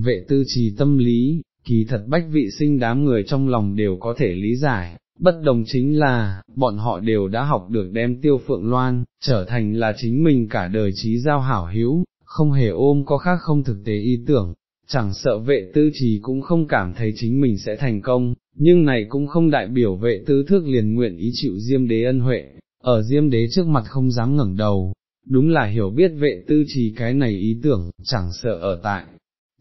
vệ tư trì tâm lý, kỳ thật bách vị sinh đám người trong lòng đều có thể lý giải, bất đồng chính là, bọn họ đều đã học được đem tiêu phượng loan, trở thành là chính mình cả đời trí giao hảo hiếu, không hề ôm có khác không thực tế ý tưởng, chẳng sợ vệ tư trì cũng không cảm thấy chính mình sẽ thành công, nhưng này cũng không đại biểu vệ tư thước liền nguyện ý chịu diêm đế ân huệ, ở diêm đế trước mặt không dám ngẩng đầu, đúng là hiểu biết vệ tư trì cái này ý tưởng, chẳng sợ ở tại.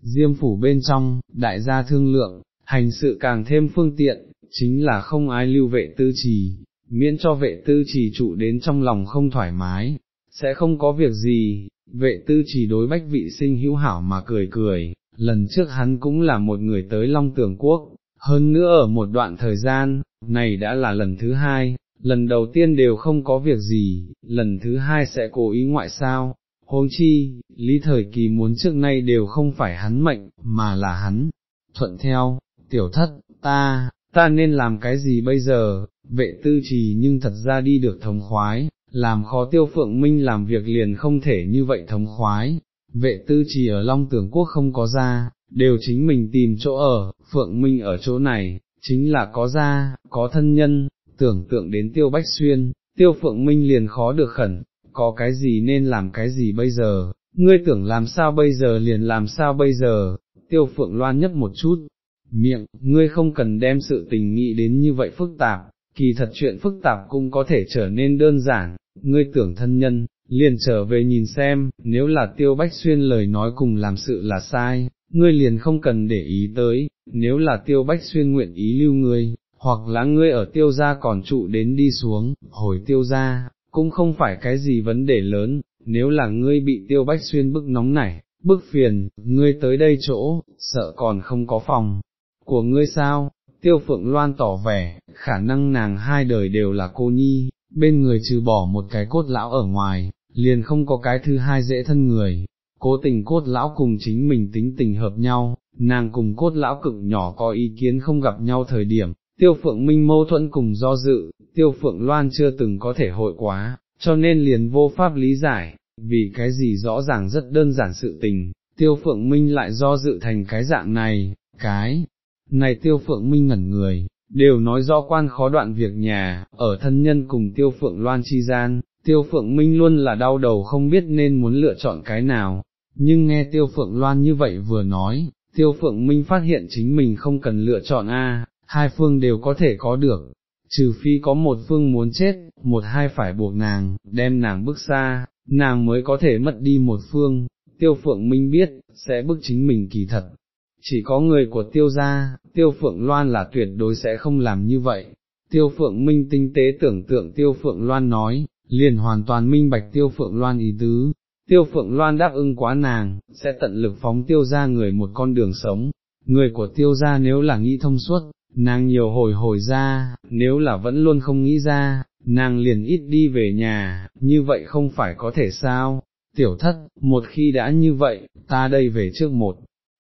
Diêm phủ bên trong, đại gia thương lượng, hành sự càng thêm phương tiện, chính là không ai lưu vệ tư trì, miễn cho vệ tư trì trụ đến trong lòng không thoải mái, sẽ không có việc gì, vệ tư trì đối bách vị sinh hữu hảo mà cười cười, lần trước hắn cũng là một người tới Long Tường Quốc, hơn nữa ở một đoạn thời gian, này đã là lần thứ hai, lần đầu tiên đều không có việc gì, lần thứ hai sẽ cố ý ngoại sao, huống chi, lý thời kỳ muốn trước nay đều không phải hắn mệnh, mà là hắn, thuận theo, tiểu thất, ta, ta nên làm cái gì bây giờ, vệ tư trì nhưng thật ra đi được thống khoái, làm khó tiêu phượng minh làm việc liền không thể như vậy thống khoái, vệ tư trì ở Long Tưởng Quốc không có ra, đều chính mình tìm chỗ ở, phượng minh ở chỗ này, chính là có ra, có thân nhân, tưởng tượng đến tiêu bách xuyên, tiêu phượng minh liền khó được khẩn, có cái gì nên làm cái gì bây giờ, ngươi tưởng làm sao bây giờ liền làm sao bây giờ, tiêu phượng loan nhấp một chút, miệng, ngươi không cần đem sự tình nghĩ đến như vậy phức tạp, kỳ thật chuyện phức tạp cũng có thể trở nên đơn giản, ngươi tưởng thân nhân, liền trở về nhìn xem, nếu là tiêu bách xuyên lời nói cùng làm sự là sai, ngươi liền không cần để ý tới, nếu là tiêu bách xuyên nguyện ý lưu ngươi, hoặc là ngươi ở tiêu gia còn trụ đến đi xuống, hồi tiêu gia, cũng không phải cái gì vấn đề lớn, nếu là ngươi bị tiêu bách xuyên bức nóng nảy, bức phiền, ngươi tới đây chỗ, sợ còn không có phòng, của ngươi sao, tiêu phượng loan tỏ vẻ, khả năng nàng hai đời đều là cô nhi, bên người trừ bỏ một cái cốt lão ở ngoài, liền không có cái thứ hai dễ thân người, cố tình cốt lão cùng chính mình tính tình hợp nhau, nàng cùng cốt lão cực nhỏ có ý kiến không gặp nhau thời điểm, tiêu phượng minh mâu thuẫn cùng do dự, tiêu phượng loan chưa từng có thể hội quá, cho nên liền vô pháp lý giải, vì cái gì rõ ràng rất đơn giản sự tình, tiêu phượng minh lại do dự thành cái dạng này, cái, này tiêu phượng minh ngẩn người, đều nói rõ quan khó đoạn việc nhà, ở thân nhân cùng tiêu phượng loan chi gian, tiêu phượng minh luôn là đau đầu không biết nên muốn lựa chọn cái nào, nhưng nghe tiêu phượng loan như vậy vừa nói, tiêu phượng minh phát hiện chính mình không cần lựa chọn A, hai phương đều có thể có được, trừ phi có một phương muốn chết, một hai phải buộc nàng, đem nàng bước xa, nàng mới có thể mất đi một phương, tiêu phượng minh biết, sẽ bức chính mình kỳ thật. Chỉ có người của tiêu gia, tiêu phượng loan là tuyệt đối sẽ không làm như vậy. Tiêu phượng minh tinh tế tưởng tượng tiêu phượng loan nói, liền hoàn toàn minh bạch tiêu phượng loan ý tứ, tiêu phượng loan đáp ưng quá nàng, sẽ tận lực phóng tiêu gia người một con đường sống, người của tiêu gia nếu là nghĩ thông suốt, nàng nhiều hồi hồi ra, nếu là vẫn luôn không nghĩ ra, nàng liền ít đi về nhà, như vậy không phải có thể sao, tiểu thất, một khi đã như vậy, ta đây về trước một,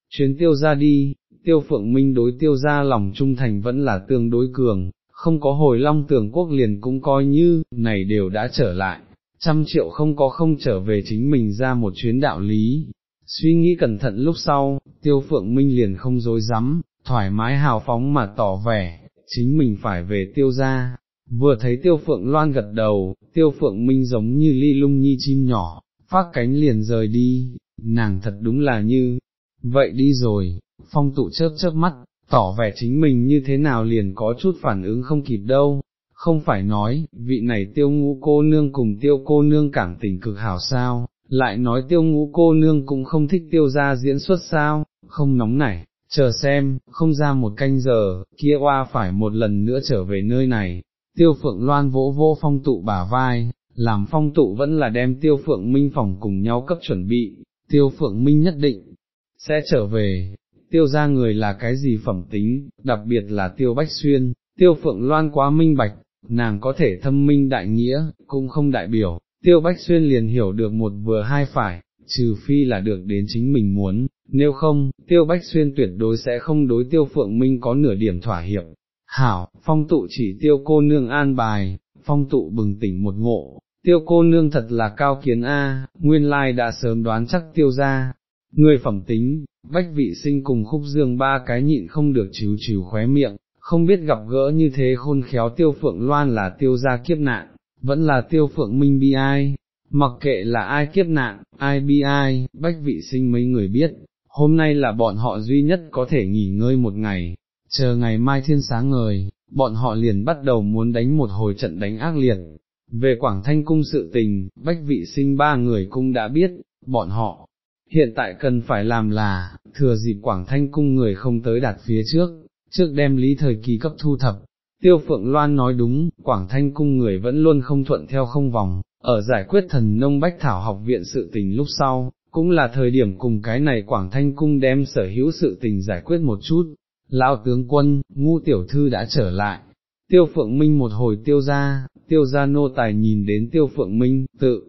chuyến tiêu ra đi, tiêu phượng minh đối tiêu ra lòng trung thành vẫn là tương đối cường, không có hồi long tưởng quốc liền cũng coi như, này đều đã trở lại, trăm triệu không có không trở về chính mình ra một chuyến đạo lý. Suy nghĩ cẩn thận lúc sau, tiêu phượng minh liền không dối rắm thoải mái hào phóng mà tỏ vẻ, chính mình phải về tiêu ra. Vừa thấy tiêu phượng loan gật đầu, tiêu phượng minh giống như ly lung nhi chim nhỏ, phát cánh liền rời đi, nàng thật đúng là như, vậy đi rồi, phong tụ chớp chớp mắt, tỏ vẻ chính mình như thế nào liền có chút phản ứng không kịp đâu, không phải nói, vị này tiêu ngũ cô nương cùng tiêu cô nương cảm tình cực hảo sao, lại nói tiêu ngũ cô nương cũng không thích tiêu ra diễn xuất sao, không nóng nảy, chờ xem, không ra một canh giờ, kia oa phải một lần nữa trở về nơi này, tiêu phượng loan vỗ vô phong tụ bả vai, làm phong tụ vẫn là đem tiêu phượng minh phòng cùng nhau cấp chuẩn bị, tiêu phượng minh nhất định, sẽ trở về, tiêu ra người là cái gì phẩm tính, đặc biệt là tiêu bách xuyên, tiêu phượng loan quá minh bạch, nàng có thể thâm minh đại nghĩa, cũng không đại biểu, tiêu bách xuyên liền hiểu được một vừa hai phải, trừ phi là được đến chính mình muốn, nếu không, tiêu bách xuyên tuyệt đối sẽ không đối tiêu phượng minh có nửa điểm thỏa hiệp. Hảo, phong tụ chỉ tiêu cô nương an bài, phong tụ bừng tỉnh một ngộ, tiêu cô nương thật là cao kiến A, nguyên lai đã sớm đoán chắc tiêu ra, người phẩm tính, bách vị sinh cùng khúc dương ba cái nhịn không được chiếu chiếu khóe miệng, không biết gặp gỡ như thế khôn khéo tiêu phượng loan là tiêu gia kiếp nạn, vẫn là tiêu phượng minh bi ai, mặc kệ là ai kiếp nạn, ai bi ai, bách vị sinh mấy người biết, hôm nay là bọn họ duy nhất có thể nghỉ ngơi một ngày, chờ ngày mai thiên sáng ngời, bọn họ liền bắt đầu muốn đánh một hồi trận đánh ác liệt. Về Quảng Thanh Cung sự tình, bách vị sinh ba người cũng đã biết, bọn họ, hiện tại cần phải làm là, thừa dịp Quảng Thanh Cung người không tới đạt phía trước, trước đem lý thời kỳ cấp thu thập. Tiêu Phượng Loan nói đúng, Quảng Thanh Cung người vẫn luôn không thuận theo không vòng, ở giải quyết thần nông bách thảo học viện sự tình lúc sau, cũng là thời điểm cùng cái này Quảng Thanh Cung đem sở hữu sự tình giải quyết một chút. Lão tướng quân, ngu tiểu thư đã trở lại, tiêu phượng minh một hồi tiêu ra, tiêu ra nô tài nhìn đến tiêu phượng minh, tự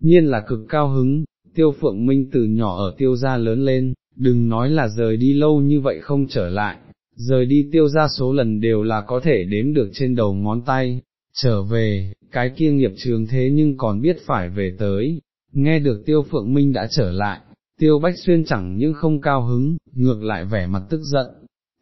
nhiên là cực cao hứng, tiêu phượng minh từ nhỏ ở tiêu gia lớn lên, đừng nói là rời đi lâu như vậy không trở lại, rời đi tiêu gia số lần đều là có thể đếm được trên đầu ngón tay, trở về, cái kia nghiệp trường thế nhưng còn biết phải về tới, nghe được tiêu phượng minh đã trở lại, tiêu bách xuyên chẳng những không cao hứng, ngược lại vẻ mặt tức giận.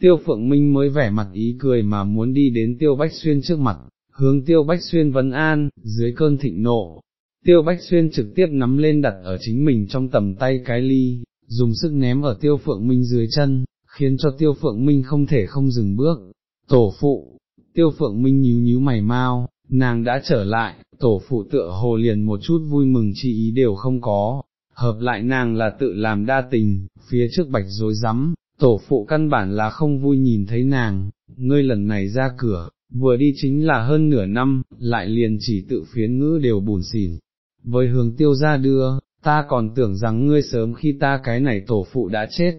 Tiêu Phượng Minh mới vẻ mặt ý cười mà muốn đi đến Tiêu Bách Xuyên trước mặt, hướng Tiêu Bách Xuyên vấn an, dưới cơn thịnh nộ, tiêu bách xuyên trực tiếp nắm lên đặt ở chính mình trong tầm tay cái ly, dùng sức ném ở tiêu phượng minh dưới chân, khiến cho tiêu phượng minh không thể không dừng bước. Tổ phụ, tiêu phượng minh nhíu nhíu mày mau, nàng đã trở lại, tổ phụ tựa hồ liền một chút vui mừng chi ý đều không có, hợp lại nàng là tự làm đa tình, phía trước bạch dối rắm tổ phụ căn bản là không vui nhìn thấy nàng, ngươi lần này ra cửa, vừa đi chính là hơn nửa năm, lại liền chỉ tự phiến ngữ đều bùn xỉn, với hướng tiêu ra đưa, ta còn tưởng rằng ngươi sớm khi ta cái này tổ phụ đã chết,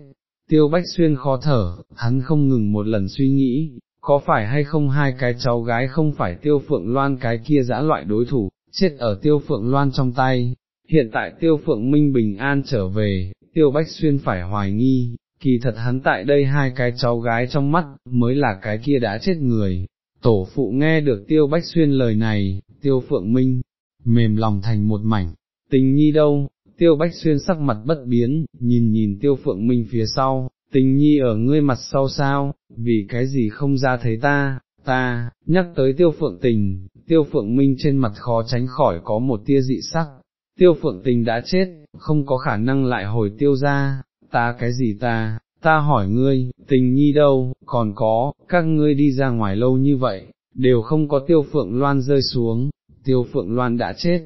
tiêu bách xuyên khó thở, hắn không ngừng một lần suy nghĩ, có phải hay không hai cái cháu gái không phải tiêu phượng loan cái kia dã loại đối thủ, chết ở tiêu phượng loan trong tay, hiện tại tiêu phượng minh bình an trở về, tiêu bách xuyên phải hoài nghi, kỳ thật hắn tại đây hai cái cháu gái trong mắt, mới là cái kia đã chết người. Tổ phụ nghe được tiêu bách xuyên lời này, tiêu phượng minh, mềm lòng thành một mảnh, tình nhi đâu, tiêu bách xuyên sắc mặt bất biến, nhìn nhìn tiêu phượng minh phía sau, tình nhi ở ngươi mặt sau sao, vì cái gì không ra thấy ta, ta, nhắc tới tiêu phượng tình, tiêu phượng minh trên mặt khó tránh khỏi có một tia dị sắc, tiêu phượng tình đã chết, không có khả năng lại hồi tiêu ra, ta cái gì ta, ta hỏi ngươi, tình nhi đâu, còn có, các ngươi đi ra ngoài lâu như vậy, đều không có tiêu phượng loan rơi xuống, tiêu phượng loan đã chết,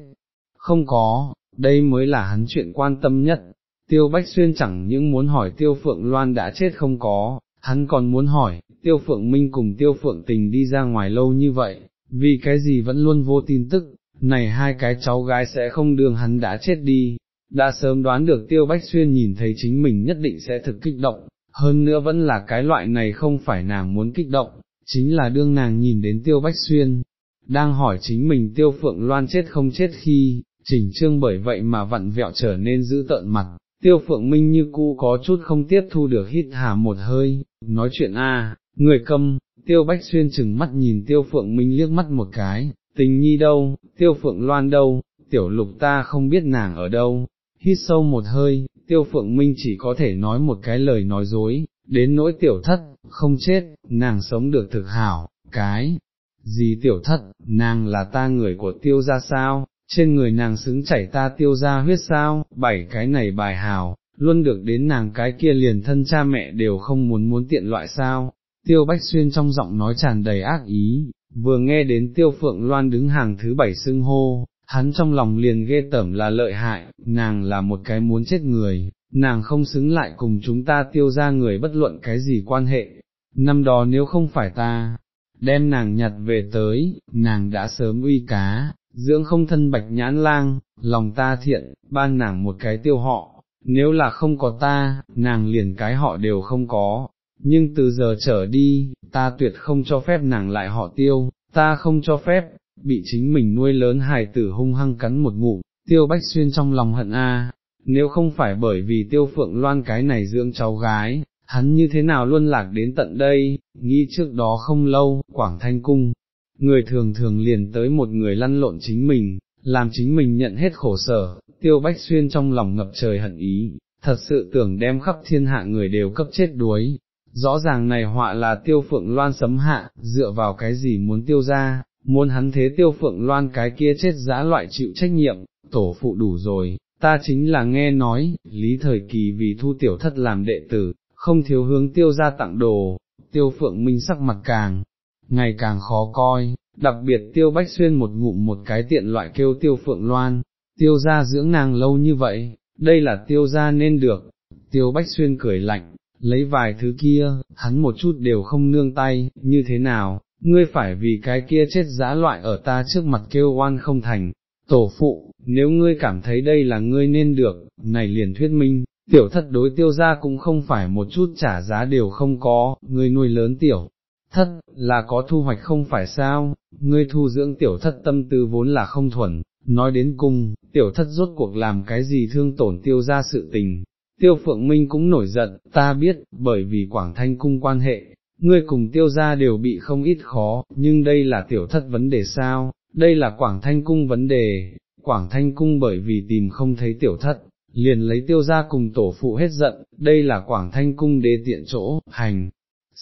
không có, đây mới là hắn chuyện quan tâm nhất, tiêu bách xuyên chẳng những muốn hỏi tiêu phượng loan đã chết không có, hắn còn muốn hỏi, tiêu phượng minh cùng tiêu phượng tình đi ra ngoài lâu như vậy, vì cái gì vẫn luôn vô tin tức, này hai cái cháu gái sẽ không đường hắn đã chết đi, đã sớm đoán được tiêu bách xuyên nhìn thấy chính mình nhất định sẽ thực kích động, hơn nữa vẫn là cái loại này không phải nàng muốn kích động, chính là đương nàng nhìn đến tiêu bách xuyên, đang hỏi chính mình tiêu phượng loan chết không chết khi, chỉnh trương bởi vậy mà vặn vẹo trở nên dữ tợn mặt, tiêu phượng minh như cũ có chút không tiếp thu được hít hà một hơi, nói chuyện a, người câm, tiêu bách xuyên chừng mắt nhìn tiêu phượng minh liếc mắt một cái, tình nhi đâu, tiêu phượng loan đâu, tiểu lục ta không biết nàng ở đâu, hít sâu một hơi, tiêu phượng minh chỉ có thể nói một cái lời nói dối, đến nỗi tiểu thất, không chết, nàng sống được thực hảo, cái gì tiểu thất, nàng là ta người của tiêu ra sao, trên người nàng xứng chảy ta tiêu ra huyết sao, bảy cái này bài hào, luôn được đến nàng cái kia liền thân cha mẹ đều không muốn muốn tiện loại sao, tiêu bách xuyên trong giọng nói tràn đầy ác ý, vừa nghe đến tiêu phượng loan đứng hàng thứ bảy xưng hô, hắn trong lòng liền ghê tởm là lợi hại, nàng là một cái muốn chết người, nàng không xứng lại cùng chúng ta tiêu ra người bất luận cái gì quan hệ, năm đó nếu không phải ta, đem nàng nhặt về tới, nàng đã sớm uy cá, dưỡng không thân bạch nhãn lang, lòng ta thiện, ban nàng một cái tiêu họ, nếu là không có ta, nàng liền cái họ đều không có, nhưng từ giờ trở đi, ta tuyệt không cho phép nàng lại họ tiêu, ta không cho phép, bị chính mình nuôi lớn hài tử hung hăng cắn một ngụm. Tiêu bách xuyên trong lòng hận a. nếu không phải bởi vì tiêu phượng loan cái này dưỡng cháu gái, hắn như thế nào luôn lạc đến tận đây, nghĩ trước đó không lâu, Quảng Thanh Cung, người thường thường liền tới một người lăn lộn chính mình, làm chính mình nhận hết khổ sở, tiêu bách xuyên trong lòng ngập trời hận ý, thật sự tưởng đem khắp thiên hạ người đều cấp chết đuối. Rõ ràng này họa là tiêu phượng loan sấm hạ, dựa vào cái gì muốn tiêu ra, muốn hắn thế tiêu phượng loan cái kia chết giã loại chịu trách nhiệm, tổ phụ đủ rồi, ta chính là nghe nói, lý thời kỳ vì thu tiểu thất làm đệ tử, không thiếu hướng tiêu ra tặng đồ, tiêu phượng minh sắc mặt càng, ngày càng khó coi, đặc biệt tiêu bách xuyên một ngụm một cái tiện loại kêu tiêu phượng loan, tiêu ra dưỡng nàng lâu như vậy, đây là tiêu ra nên được, tiêu bách xuyên cười lạnh, lấy vài thứ kia, hắn một chút đều không nương tay, như thế nào, ngươi phải vì cái kia chết giã loại ở ta trước mặt kêu oan không thành, tổ phụ, nếu ngươi cảm thấy đây là ngươi nên được, này liền thuyết minh, tiểu thất đối tiêu ra cũng không phải một chút trả giá đều không có, ngươi nuôi lớn tiểu. Thất, là có thu hoạch không phải sao, ngươi thu dưỡng tiểu thất tâm tư vốn là không thuần, nói đến cùng, tiểu thất rốt cuộc làm cái gì thương tổn tiêu ra sự tình. Tiêu Phượng Minh cũng nổi giận, ta biết, bởi vì Quảng Thanh Cung quan hệ, ngươi cùng tiêu gia đều bị không ít khó, nhưng đây là tiểu thất vấn đề sao, đây là Quảng Thanh Cung vấn đề, Quảng Thanh Cung bởi vì tìm không thấy tiểu thất, liền lấy tiêu gia cùng tổ phụ hết giận, đây là Quảng Thanh Cung đế tiện chỗ, hành,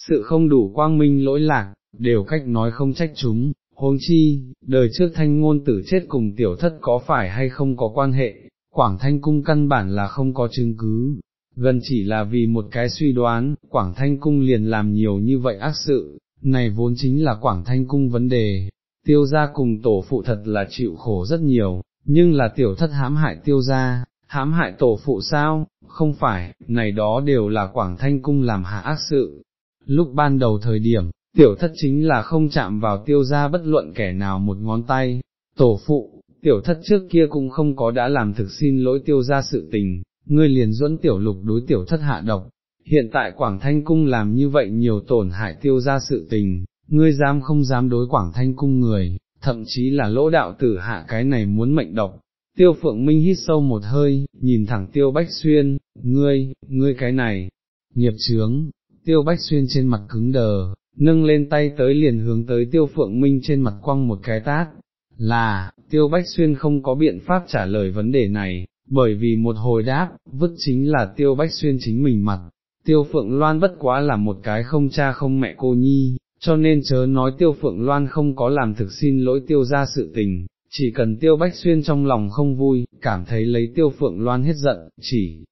sự không đủ quang minh lỗi lạc, đều cách nói không trách chúng, huống chi, đời trước thanh ngôn tử chết cùng tiểu thất có phải hay không có quan hệ, Quảng Thanh Cung căn bản là không có chứng cứ, gần chỉ là vì một cái suy đoán, Quảng Thanh Cung liền làm nhiều như vậy ác sự, này vốn chính là Quảng Thanh Cung vấn đề, tiêu gia cùng tổ phụ thật là chịu khổ rất nhiều, nhưng là tiểu thất hãm hại tiêu gia, hãm hại tổ phụ sao, không phải, này đó đều là Quảng Thanh Cung làm hạ ác sự. Lúc ban đầu thời điểm, tiểu thất chính là không chạm vào tiêu gia bất luận kẻ nào một ngón tay, tổ phụ, tiểu thất trước kia cũng không có đã làm thực xin lỗi tiêu gia sự tình, ngươi liền dẫn tiểu lục đối tiểu thất hạ độc, hiện tại Quảng Thanh Cung làm như vậy nhiều tổn hại tiêu gia sự tình, ngươi dám không dám đối Quảng Thanh Cung người, thậm chí là lỗ đạo tử hạ cái này muốn mệnh độc. Tiêu Phượng Minh hít sâu một hơi, nhìn thẳng Tiêu Bách Xuyên, ngươi, ngươi cái này, nghiệp chướng, Tiêu Bách Xuyên trên mặt cứng đờ, nâng lên tay tới liền hướng tới Tiêu Phượng Minh trên mặt quăng một cái tát, là, Tiêu Bách Xuyên không có biện pháp trả lời vấn đề này, bởi vì một hồi đáp, vứt chính là Tiêu Bách Xuyên chính mình mặt. Tiêu Phượng Loan bất quá là một cái không cha không mẹ cô nhi, cho nên chớ nói tiêu phượng loan không có làm thực xin lỗi tiêu ra sự tình, chỉ cần tiêu bách xuyên trong lòng không vui, cảm thấy lấy tiêu phượng loan hết giận, chỉ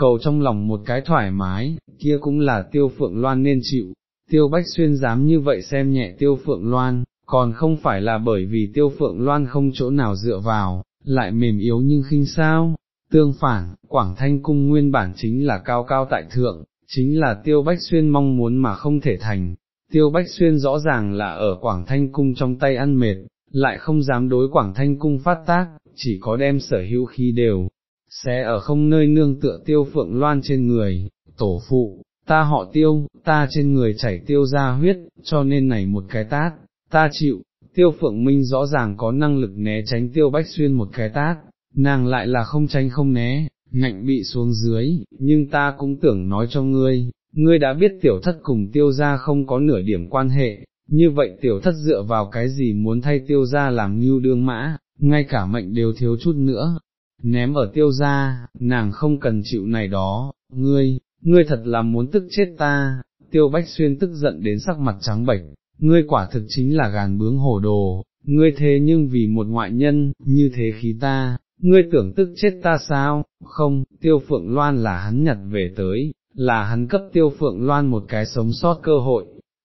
cầu trong lòng một cái thoải mái, kia cũng là tiêu phượng loan nên chịu, tiêu bách xuyên dám như vậy xem nhẹ tiêu phượng loan, còn không phải là bởi vì tiêu phượng loan không chỗ nào dựa vào, lại mềm yếu nhưng khinh sao, tương phản, Quảng Thanh Cung nguyên bản chính là cao cao tại thượng, chính là tiêu bách xuyên mong muốn mà không thể thành, Tiêu Bách Xuyên rõ ràng là ở Quảng Thanh Cung trong tay ăn mệt, lại không dám đối Quảng Thanh Cung phát tác, chỉ có đem sở hữu khí đều, sẽ ở không nơi nương tựa tiêu phượng loan trên người, tổ phụ, ta họ tiêu, ta trên người chảy tiêu ra huyết, cho nên này một cái tát, ta chịu, tiêu phượng minh rõ ràng có năng lực né tránh tiêu bách xuyên một cái tát, nàng lại là không tránh không né, ngạnh bị xuống dưới, nhưng ta cũng tưởng nói cho ngươi, ngươi đã biết tiểu thất cùng tiêu gia không có nửa điểm quan hệ, như vậy tiểu thất dựa vào cái gì muốn thay tiêu gia làm như đương mã, ngay cả mệnh đều thiếu chút nữa, ném ở tiêu gia, nàng không cần chịu này đó, ngươi, ngươi thật là muốn tức chết ta, tiêu bách xuyên tức giận đến sắc mặt trắng bệch, ngươi quả thực chính là gàn bướng hồ đồ, ngươi thế nhưng vì một ngoại nhân, như thế khí ta, ngươi tưởng tức chết ta sao, không, tiêu phượng loan là hắn nhặt về tới, là hắn cấp tiêu phượng loan một cái sống sót cơ hội,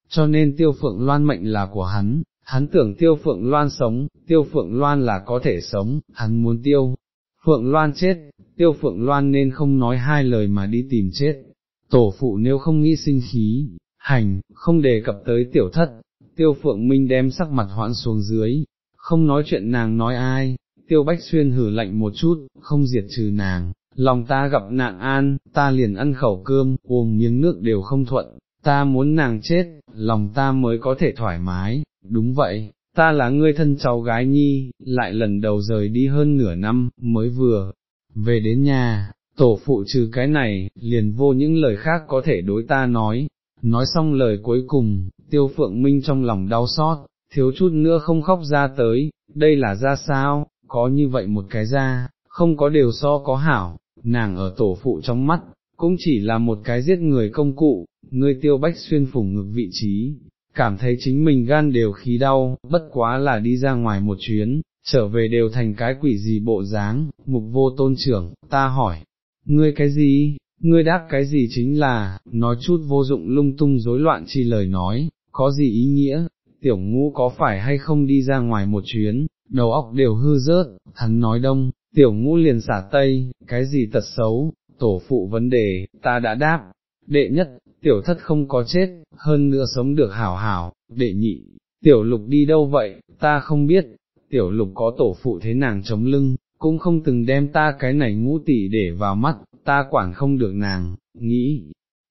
cho nên tiêu phượng loan mệnh là của hắn, hắn tưởng tiêu phượng loan sống, tiêu phượng loan là có thể sống, hắn muốn tiêu. Phượng Loan chết, tiêu Phượng Loan nên không nói hai lời mà đi tìm chết, tổ phụ nếu không nghĩ sinh khí, hành, không đề cập tới tiểu thất, tiêu Phượng Minh đem sắc mặt hoãn xuống dưới, không nói chuyện nàng nói ai, tiêu Bách Xuyên hử lạnh một chút, không diệt trừ nàng, lòng ta gặp nạn an, ta liền ăn khẩu cơm, uống miếng nước đều không thuận, ta muốn nàng chết, lòng ta mới có thể thoải mái, đúng vậy, ta là ngươi thân cháu gái nhi, lại lần đầu rời đi hơn nửa năm, mới vừa, về đến nhà, tổ phụ trừ cái này, liền vô những lời khác có thể đối ta nói, nói xong lời cuối cùng, tiêu phượng minh trong lòng đau xót, thiếu chút nữa không khóc ra tới, đây là ra sao, có như vậy một cái ra, không có điều so có hảo, nàng ở tổ phụ trong mắt, cũng chỉ là một cái giết người công cụ, ngươi tiêu bách xuyên phủng ngực vị trí, cảm thấy chính mình gan đều khí đau, bất quá là đi ra ngoài một chuyến, trở về đều thành cái quỷ gì bộ dáng, mục vô tôn trưởng, ta hỏi, ngươi cái gì, ngươi đáp cái gì chính là, nói chút vô dụng lung tung rối loạn chi lời nói, có gì ý nghĩa, tiểu ngũ có phải hay không đi ra ngoài một chuyến, đầu óc đều hư rớt, hắn nói đông, tiểu ngũ liền xả tây, cái gì tật xấu, tổ phụ vấn đề, ta đã đáp, đệ nhất, tiểu thất không có chết, hơn nữa sống được hảo hảo, đệ nhị, tiểu lục đi đâu vậy, ta không biết, tiểu lục có tổ phụ thế nàng chống lưng, cũng không từng đem ta cái này ngũ tỷ để vào mắt, ta quản không được nàng, nghĩ.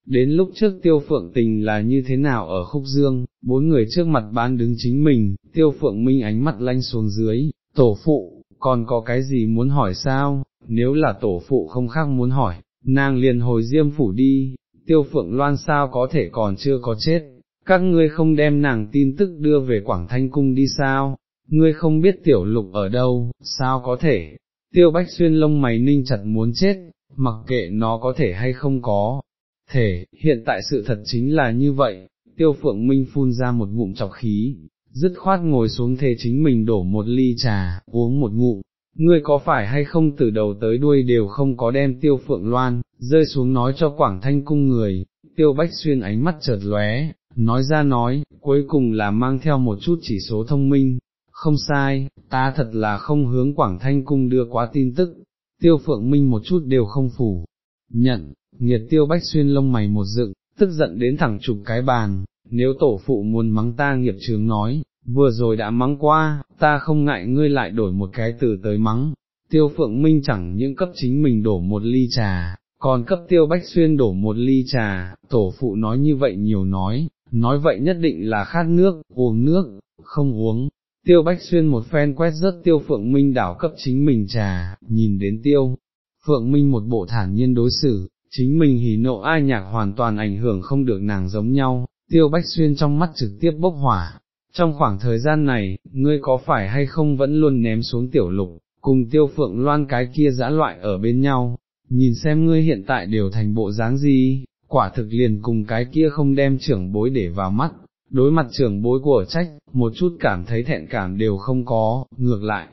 Đến lúc trước tiêu phượng tình là như thế nào ở khúc dương, bốn người trước mặt bán đứng chính mình, tiêu phượng minh ánh mắt lanh xuống dưới, tổ phụ, còn có cái gì muốn hỏi sao, nếu là tổ phụ không khác muốn hỏi, nàng liền hồi diêm phủ đi, tiêu phượng loan sao có thể còn chưa có chết, các ngươi không đem nàng tin tức đưa về Quảng Thanh Cung đi sao, ngươi không biết tiểu lục ở đâu, sao có thể, tiêu bách xuyên lông mày ninh chặt muốn chết, mặc kệ nó có thể hay không có, thể, hiện tại sự thật chính là như vậy, tiêu phượng minh phun ra một ngụm chọc khí, dứt khoát ngồi xuống thề chính mình đổ một ly trà, uống một ngụm, ngươi có phải hay không từ đầu tới đuôi đều không có đem tiêu phượng loan, rơi xuống nói cho quảng thanh cung người, tiêu bách xuyên ánh mắt chợt lóe, nói ra nói, cuối cùng là mang theo một chút chỉ số thông minh, không sai, ta thật là không hướng quảng thanh cung đưa quá tin tức, tiêu phượng minh một chút đều không phủ, nhận, nghiệt tiêu bách xuyên lông mày một dựng, tức giận đến thẳng chụp cái bàn, nếu tổ phụ muốn mắng ta nghiệp chướng nói, vừa rồi đã mắng qua, ta không ngại ngươi lại đổi một cái từ tới mắng, tiêu phượng minh chẳng những cấp chính mình đổ một ly trà, còn cấp tiêu bách xuyên đổ một ly trà, tổ phụ nói như vậy nhiều nói, nói vậy nhất định là khát nước, uống nước, không uống. Tiêu Bách Xuyên một phen quét rớt tiêu Phượng Minh đảo cấp chính mình trà, nhìn đến tiêu, Phượng Minh một bộ thản nhiên đối xử, chính mình hỉ nộ ai nhạc hoàn toàn ảnh hưởng không được nàng giống nhau, tiêu Bách Xuyên trong mắt trực tiếp bốc hỏa, trong khoảng thời gian này, ngươi có phải hay không vẫn luôn ném xuống tiểu lục, cùng tiêu phượng loan cái kia dã loại ở bên nhau, nhìn xem ngươi hiện tại đều thành bộ dáng gì, quả thực liền cùng cái kia không đem trưởng bối để vào mắt, đối mặt trưởng bối của trách, một chút cảm thấy thẹn cảm đều không có, ngược lại,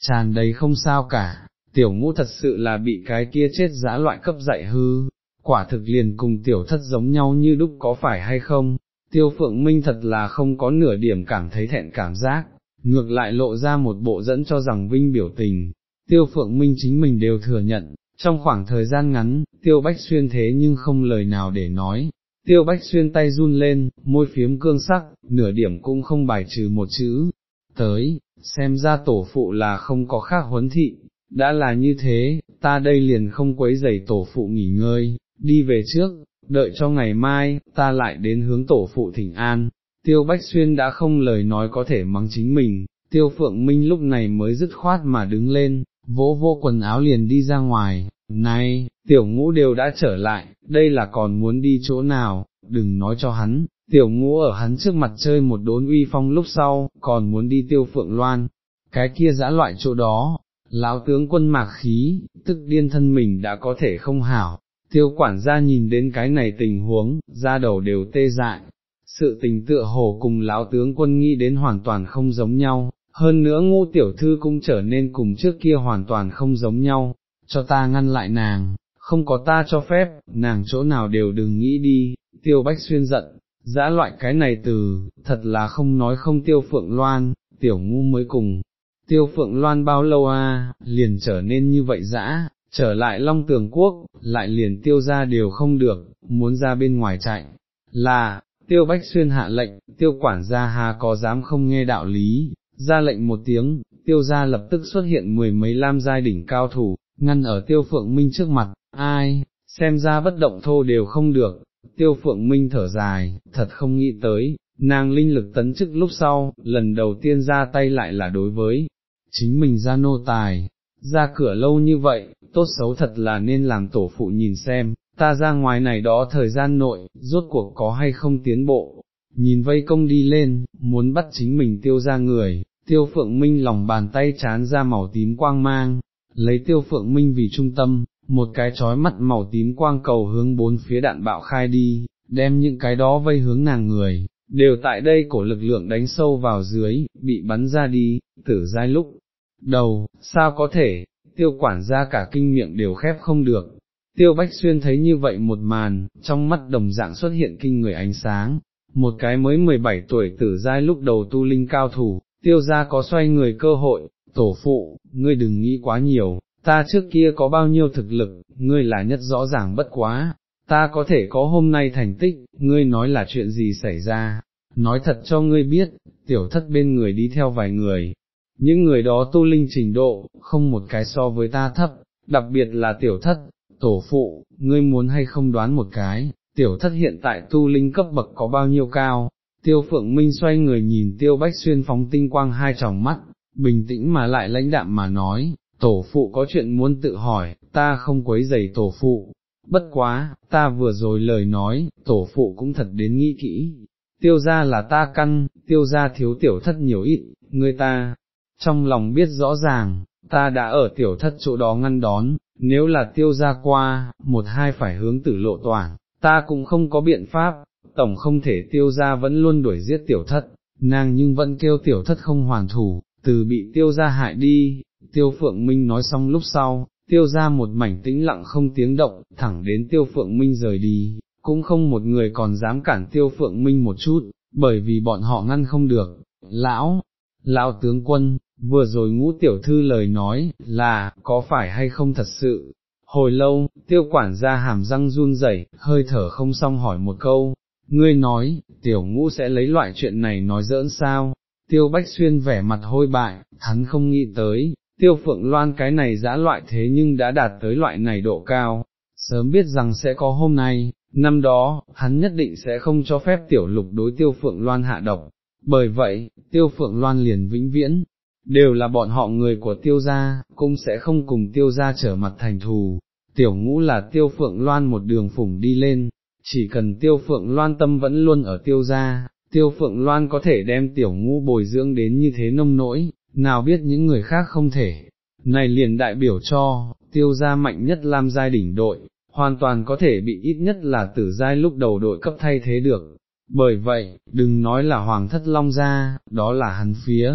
tràn đầy không sao cả, tiểu ngũ thật sự là bị cái kia chết dã loại cấp dạy hư, quả thực liền cùng tiểu thất giống nhau như đúc có phải hay không, tiêu phượng minh thật là không có nửa điểm cảm thấy thẹn cảm giác, ngược lại lộ ra một bộ dẫn cho rằng vinh biểu tình, tiêu phượng minh chính mình đều thừa nhận, trong khoảng thời gian ngắn, tiêu bách xuyên thế nhưng không lời nào để nói, tiêu bách xuyên tay run lên, môi phiếm cương sắc, nửa điểm cũng không bài trừ một chữ, tới, xem ra tổ phụ là không có khác huấn thị, đã là như thế, ta đây liền không quấy giày tổ phụ nghỉ ngơi, đi về trước, đợi cho ngày mai, ta lại đến hướng tổ phụ thỉnh an, tiêu bách xuyên đã không lời nói có thể mắng chính mình, tiêu phượng minh lúc này mới dứt khoát mà đứng lên, vỗ vô quần áo liền đi ra ngoài, này, tiểu ngũ đều đã trở lại, đây là còn muốn đi chỗ nào, đừng nói cho hắn, tiểu ngũ ở hắn trước mặt chơi một đốn uy phong lúc sau, còn muốn đi tiêu phượng loan, cái kia dã loại chỗ đó, lão tướng quân mạc khí, tức điên thân mình đã có thể không hảo, tiêu quản gia nhìn đến cái này tình huống, ra đầu đều tê dại, sự tình tựa hồ cùng lão tướng quân nghĩ đến hoàn toàn không giống nhau, hơn nữa ngô tiểu thư cũng trở nên cùng trước kia hoàn toàn không giống nhau, cho ta ngăn lại nàng, không có ta cho phép, nàng chỗ nào đều đừng nghĩ đi, tiêu bách xuyên giận, giã loại cái này từ, thật là không nói không tiêu phượng loan, tiểu ngu mới cùng, tiêu phượng loan bao lâu à, liền trở nên như vậy dã, trở lại long tường quốc, lại liền tiêu ra đều không được, muốn ra bên ngoài chạy, là, tiêu bách xuyên hạ lệnh, tiêu quản gia hà có dám không nghe đạo lý, ra lệnh một tiếng, tiêu gia lập tức xuất hiện mười mấy lam giai đỉnh cao thủ, ngăn ở tiêu phượng minh trước mặt, ai, xem ra bất động thô đều không được, tiêu phượng minh thở dài, thật không nghĩ tới, nàng linh lực tấn chức lúc sau, lần đầu tiên ra tay lại là đối với chính mình ra nô tài, ra cửa lâu như vậy, tốt xấu thật là nên làm tổ phụ nhìn xem, ta ra ngoài này đó thời gian nội, rốt cuộc có hay không tiến bộ, nhìn vây công đi lên, muốn bắt chính mình tiêu ra người, tiêu phượng minh lòng bàn tay chán ra màu tím quang mang, lấy tiêu phượng minh vì trung tâm, một cái chói mắt màu tím quang cầu hướng bốn phía đạn bạo khai đi, đem những cái đó vây hướng nàng người, đều tại đây cổ lực lượng đánh sâu vào dưới, bị bắn ra đi, tử giai lúc. Đầu, sao có thể, tiêu quản ra cả kinh miệng đều khép không được. Tiêu Bách Xuyên thấy như vậy một màn, trong mắt đồng dạng xuất hiện kinh người ánh sáng, một cái mới 17 tuổi tử giai lúc đầu tu linh cao thủ, tiêu ra có xoay người cơ hội, tổ phụ, ngươi đừng nghĩ quá nhiều, ta trước kia có bao nhiêu thực lực, ngươi là nhất rõ ràng bất quá, ta có thể có hôm nay thành tích, ngươi nói là chuyện gì xảy ra, nói thật cho ngươi biết, tiểu thất bên người đi theo vài người, những người đó tu linh trình độ, không một cái so với ta thấp, đặc biệt là tiểu thất, tổ phụ, ngươi muốn hay không đoán một cái, tiểu thất hiện tại tu linh cấp bậc có bao nhiêu cao, tiêu phượng minh xoay người nhìn tiêu bách xuyên phóng tinh quang hai tròng mắt, bình tĩnh mà lại lãnh đạm mà nói, tổ phụ có chuyện muốn tự hỏi, ta không quấy giày tổ phụ, bất quá, ta vừa rồi lời nói, tổ phụ cũng thật đến nghĩ kỹ, tiêu ra là ta căn, tiêu ra thiếu tiểu thất nhiều ít, người ta, trong lòng biết rõ ràng, ta đã ở tiểu thất chỗ đó ngăn đón, nếu là tiêu ra qua, một hai phải hướng tử lộ toàn, ta cũng không có biện pháp, tổng không thể tiêu ra vẫn luôn đuổi giết tiểu thất, nàng nhưng vẫn kêu tiểu thất không hoàn thủ, từ bị tiêu ra hại đi, tiêu phượng minh nói xong lúc sau, tiêu ra một mảnh tĩnh lặng không tiếng động, thẳng đến tiêu phượng minh rời đi, cũng không một người còn dám cản tiêu phượng minh một chút, bởi vì bọn họ ngăn không được, lão, lão tướng quân, vừa rồi ngũ tiểu thư lời nói, là, có phải hay không thật sự, hồi lâu, tiêu quản gia hàm răng run rẩy, hơi thở không xong hỏi một câu, ngươi nói, tiểu ngũ sẽ lấy loại chuyện này nói dỡn sao, tiêu bách xuyên vẻ mặt hôi bại, hắn không nghĩ tới, tiêu phượng loan cái này giã loại thế nhưng đã đạt tới loại này độ cao, sớm biết rằng sẽ có hôm nay, năm đó, hắn nhất định sẽ không cho phép tiểu lục đối tiêu phượng loan hạ độc, bởi vậy, tiêu phượng loan liền vĩnh viễn, đều là bọn họ người của tiêu gia, cũng sẽ không cùng tiêu gia trở mặt thành thù, tiểu ngũ là tiêu phượng loan một đường phủng đi lên, chỉ cần tiêu phượng loan tâm vẫn luôn ở tiêu gia, tiêu phượng loan có thể đem tiểu ngũ bồi dưỡng đến như thế nông nỗi, nào biết những người khác không thể, này liền đại biểu cho, tiêu gia mạnh nhất lam giai đỉnh đội, hoàn toàn có thể bị ít nhất là tử giai lúc đầu đội cấp thay thế được. Bởi vậy, đừng nói là hoàng thất long gia, đó là hắn phía,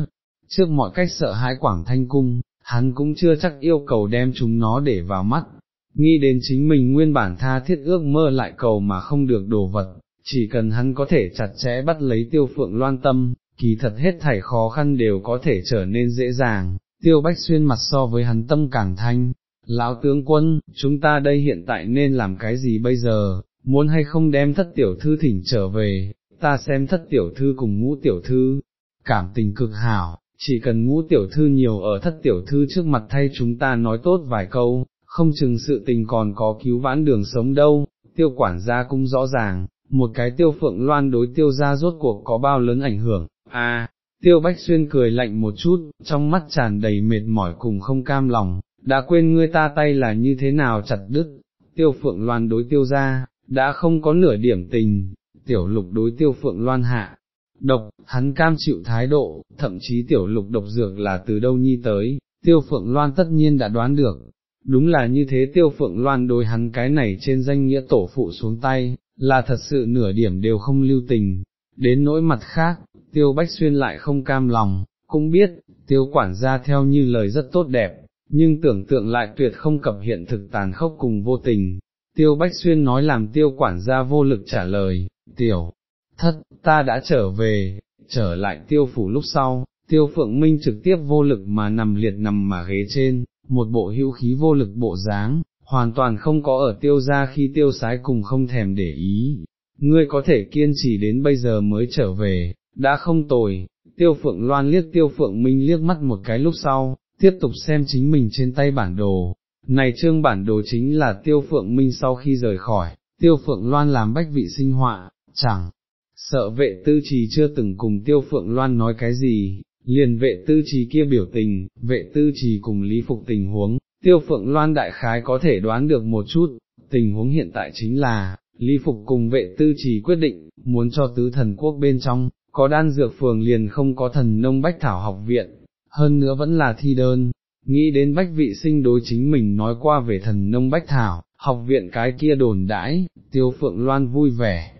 trước mọi cách sợ hãi quảng thanh cung, hắn cũng chưa chắc yêu cầu đem chúng nó để vào mắt, nghĩ đến chính mình nguyên bản tha thiết ước mơ lại cầu mà không được đồ vật, chỉ cần hắn có thể chặt chẽ bắt lấy tiêu phượng loan tâm, kỳ thật hết thảy khó khăn đều có thể trở nên dễ dàng, tiêu bách xuyên mặt so với hắn tâm càng thanh. Lão tướng quân, chúng ta đây hiện tại nên làm cái gì bây giờ, muốn hay không đem thất tiểu thư thỉnh trở về, ta xem thất tiểu thư cùng ngũ tiểu thư, cảm tình cực hảo, chỉ cần ngũ tiểu thư nhiều ở thất tiểu thư trước mặt thay chúng ta nói tốt vài câu, không chừng sự tình còn có cứu vãn đường sống đâu, tiêu quản gia cũng rõ ràng, một cái tiêu phượng loan đối tiêu gia rốt cuộc có bao lớn ảnh hưởng, à, tiêu bách xuyên cười lạnh một chút, trong mắt tràn đầy mệt mỏi cùng không cam lòng, đã quên ngươi ta tay là như thế nào chặt đứt, tiêu phượng loan đối tiêu gia, đã không có nửa điểm tình, tiểu lục đối tiêu phượng loan hạ. Độc, hắn cam chịu thái độ, thậm chí tiểu lục độc dược là từ đâu nhi tới, tiêu phượng loan tất nhiên đã đoán được, đúng là như thế tiêu phượng loan đối hắn cái này trên danh nghĩa tổ phụ xuống tay, là thật sự nửa điểm đều không lưu tình, đến nỗi mặt khác, tiêu bách xuyên lại không cam lòng, cũng biết, tiêu quản gia theo như lời rất tốt đẹp, nhưng tưởng tượng lại tuyệt không cập hiện thực tàn khốc cùng vô tình. Tiêu Bách Xuyên nói làm tiêu quản gia vô lực trả lời, tiểu, thất, ta đã trở về, trở lại tiêu phủ lúc sau, tiêu phượng minh trực tiếp vô lực mà nằm liệt nằm mà ghế trên, một bộ hữu khí vô lực bộ dáng, hoàn toàn không có ở tiêu ra khi tiêu sái cùng không thèm để ý, ngươi có thể kiên trì đến bây giờ mới trở về, đã không tồi, tiêu phượng loan liếc tiêu phượng minh liếc mắt một cái lúc sau, tiếp tục xem chính mình trên tay bản đồ, này trương bản đồ chính là tiêu phượng minh sau khi rời khỏi, tiêu phượng loan làm bách vị sinh họa, chẳng, sợ vệ tư trì chưa từng cùng tiêu phượng loan nói cái gì, liền vệ tư trì kia biểu tình, vệ tư trì cùng lý phục tình huống, tiêu phượng loan đại khái có thể đoán được một chút, tình huống hiện tại chính là, lý phục cùng vệ tư trì quyết định, muốn cho tứ thần quốc bên trong, có đan dược phường liền không có thần nông bách thảo học viện, hơn nữa vẫn là thi đơn, nghĩ đến bách vị sinh đối chính mình nói qua về thần nông bách thảo, học viện cái kia đồn đãi, tiêu phượng loan vui vẻ.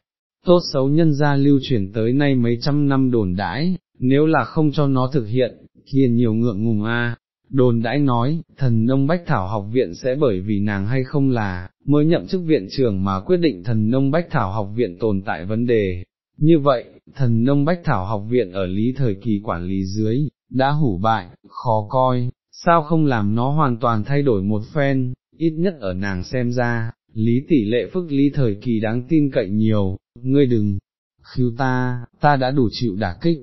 Tốt xấu nhân gia lưu truyền tới nay mấy trăm năm đồn đãi, nếu là không cho nó thực hiện, kia nhiều ngượng ngùng a. Đồn đãi nói, thần nông bách thảo học viện sẽ bởi vì nàng hay không là, mới nhậm chức viện trưởng mà quyết định thần nông bách thảo học viện tồn tại vấn đề. Như vậy, thần nông bách thảo học viện ở lý thời kỳ quản lý dưới, đã hủ bại, khó coi, sao không làm nó hoàn toàn thay đổi một phen, ít nhất ở nàng xem ra, lý tỷ lệ phức lý thời kỳ đáng tin cậy nhiều, ngươi đừng, cứu ta, ta đã đủ chịu đả kích,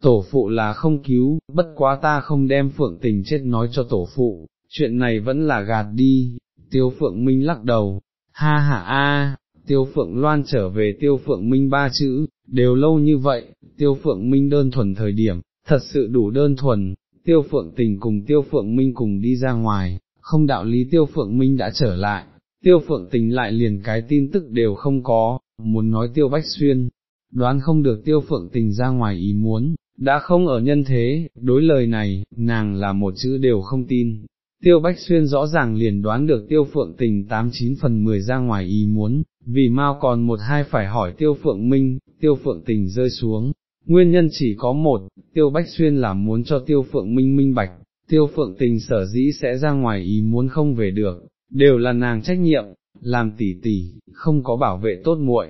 tổ phụ là không cứu, bất quá ta không đem phượng tình chết nói cho tổ phụ, chuyện này vẫn là gạt đi, tiêu phượng minh lắc đầu, ha ha a, tiêu phượng loan trở về tiêu phượng minh ba chữ, đều lâu như vậy, tiêu phượng minh đơn thuần thời điểm, thật sự đủ đơn thuần, tiêu phượng tình cùng tiêu phượng minh cùng đi ra ngoài, không đạo lý tiêu phượng minh đã trở lại, tiêu phượng tình lại liền cái tin tức đều không có, muốn nói tiêu bách xuyên, đoán không được tiêu phượng tình ra ngoài ý muốn, đã không ở nhân thế, đối lời này, nàng là một chữ đều không tin. Tiêu Bách Xuyên rõ ràng liền đoán được tiêu phượng tình 89 phần 10 ra ngoài ý muốn, vì mau còn một hai phải hỏi tiêu phượng minh, tiêu phượng tình rơi xuống. Nguyên nhân chỉ có một, tiêu Bách Xuyên là muốn cho tiêu phượng minh minh bạch, tiêu phượng tình sở dĩ sẽ ra ngoài ý muốn không về được, đều là nàng trách nhiệm, làm tỷ tỷ không có bảo vệ tốt muội,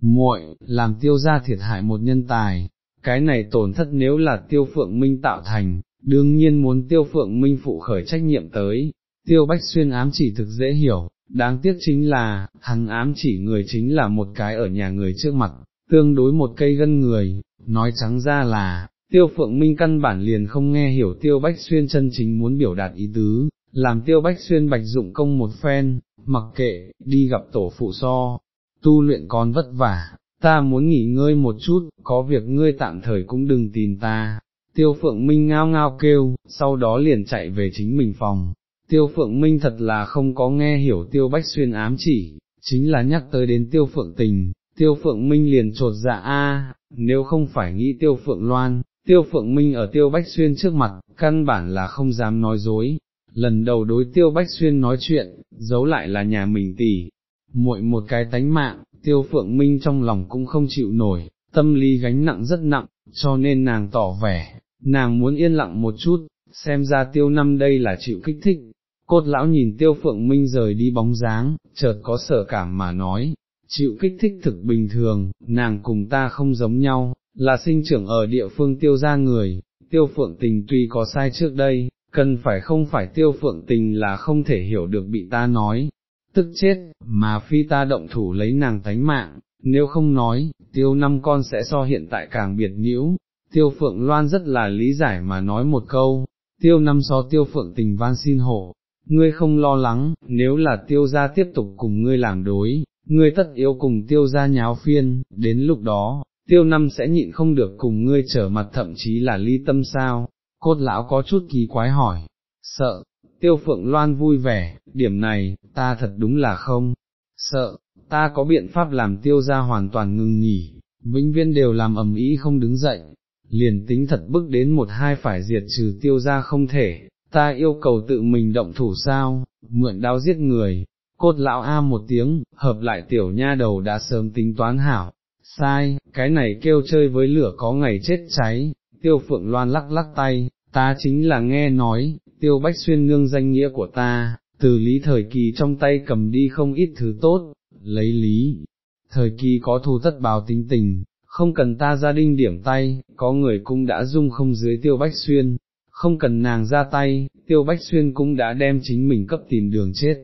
muội, làm tiêu gia thiệt hại một nhân tài, cái này tổn thất nếu là tiêu phượng minh tạo thành, đương nhiên muốn tiêu phượng minh phụ khởi trách nhiệm tới, tiêu bách xuyên ám chỉ thực dễ hiểu, đáng tiếc chính là, hắn ám chỉ người chính là một cái ở nhà người trước mặt, tương đối một cây gân người, nói trắng ra là, tiêu phượng minh căn bản liền không nghe hiểu tiêu bách xuyên chân chính muốn biểu đạt ý tứ, làm tiêu bách xuyên bạch dụng công một phen, mặc kệ, đi gặp tổ phụ so, tu luyện còn vất vả, ta muốn nghỉ ngơi một chút, có việc ngươi tạm thời cũng đừng tìm ta. Tiêu Phượng Minh ngao ngao kêu, sau đó liền chạy về chính mình phòng. Tiêu Phượng Minh thật là không có nghe hiểu Tiêu Bách Xuyên ám chỉ, chính là nhắc tới đến Tiêu Phượng Tình, Tiêu Phượng Minh liền trột dạ a, nếu không phải nghĩ Tiêu Phượng Loan, Tiêu Phượng Minh ở Tiêu Bách Xuyên trước mặt, căn bản là không dám nói dối. Lần đầu đối Tiêu Bách Xuyên nói chuyện, giấu lại là nhà mình tỷ, muội một cái tánh mạng, tiêu phượng minh trong lòng cũng không chịu nổi, tâm lý gánh nặng rất nặng, cho nên nàng tỏ vẻ, nàng muốn yên lặng một chút, xem ra tiêu năm đây là chịu kích thích. Cốt lão nhìn tiêu phượng minh rời đi bóng dáng, chợt có sở cảm mà nói, chịu kích thích thực bình thường, nàng cùng ta không giống nhau, là sinh trưởng ở địa phương tiêu gia người, tiêu phượng tình tuy có sai trước đây, cần phải không phải tiêu phượng tình là không thể hiểu được bị ta nói, tức chết, mà phi ta động thủ lấy nàng tánh mạng, nếu không nói, tiêu năm con sẽ so hiện tại càng biệt nhiễu, tiêu phượng loan rất là lý giải mà nói một câu, tiêu năm so tiêu phượng tình van xin hộ, ngươi không lo lắng, nếu là tiêu gia tiếp tục cùng ngươi làm đối, ngươi tất yếu cùng tiêu gia nháo phiên, đến lúc đó, tiêu năm sẽ nhịn không được cùng ngươi trở mặt thậm chí là ly tâm sao, cốt lão có chút kỳ quái hỏi, sợ, tiêu phượng loan vui vẻ, điểm này, ta thật đúng là không, sợ, ta có biện pháp làm tiêu ra hoàn toàn ngừng nghỉ, vĩnh viên đều làm ầm ý không đứng dậy, liền tính thật bức đến một hai phải diệt trừ tiêu ra không thể, ta yêu cầu tự mình động thủ sao, mượn đao giết người, cốt lão a một tiếng, hợp lại tiểu nha đầu đã sớm tính toán hảo, sai, cái này kêu chơi với lửa có ngày chết cháy, tiêu phượng loan lắc lắc tay, ta chính là nghe nói, tiêu bách xuyên nương danh nghĩa của ta, từ lý thời kỳ trong tay cầm đi không ít thứ tốt, lấy lý, thời kỳ có thù tất báo tính tình, không cần ta ra đinh điểm tay, có người cũng đã dung không dưới tiêu bách xuyên, không cần nàng ra tay, tiêu bách xuyên cũng đã đem chính mình cấp tìm đường chết,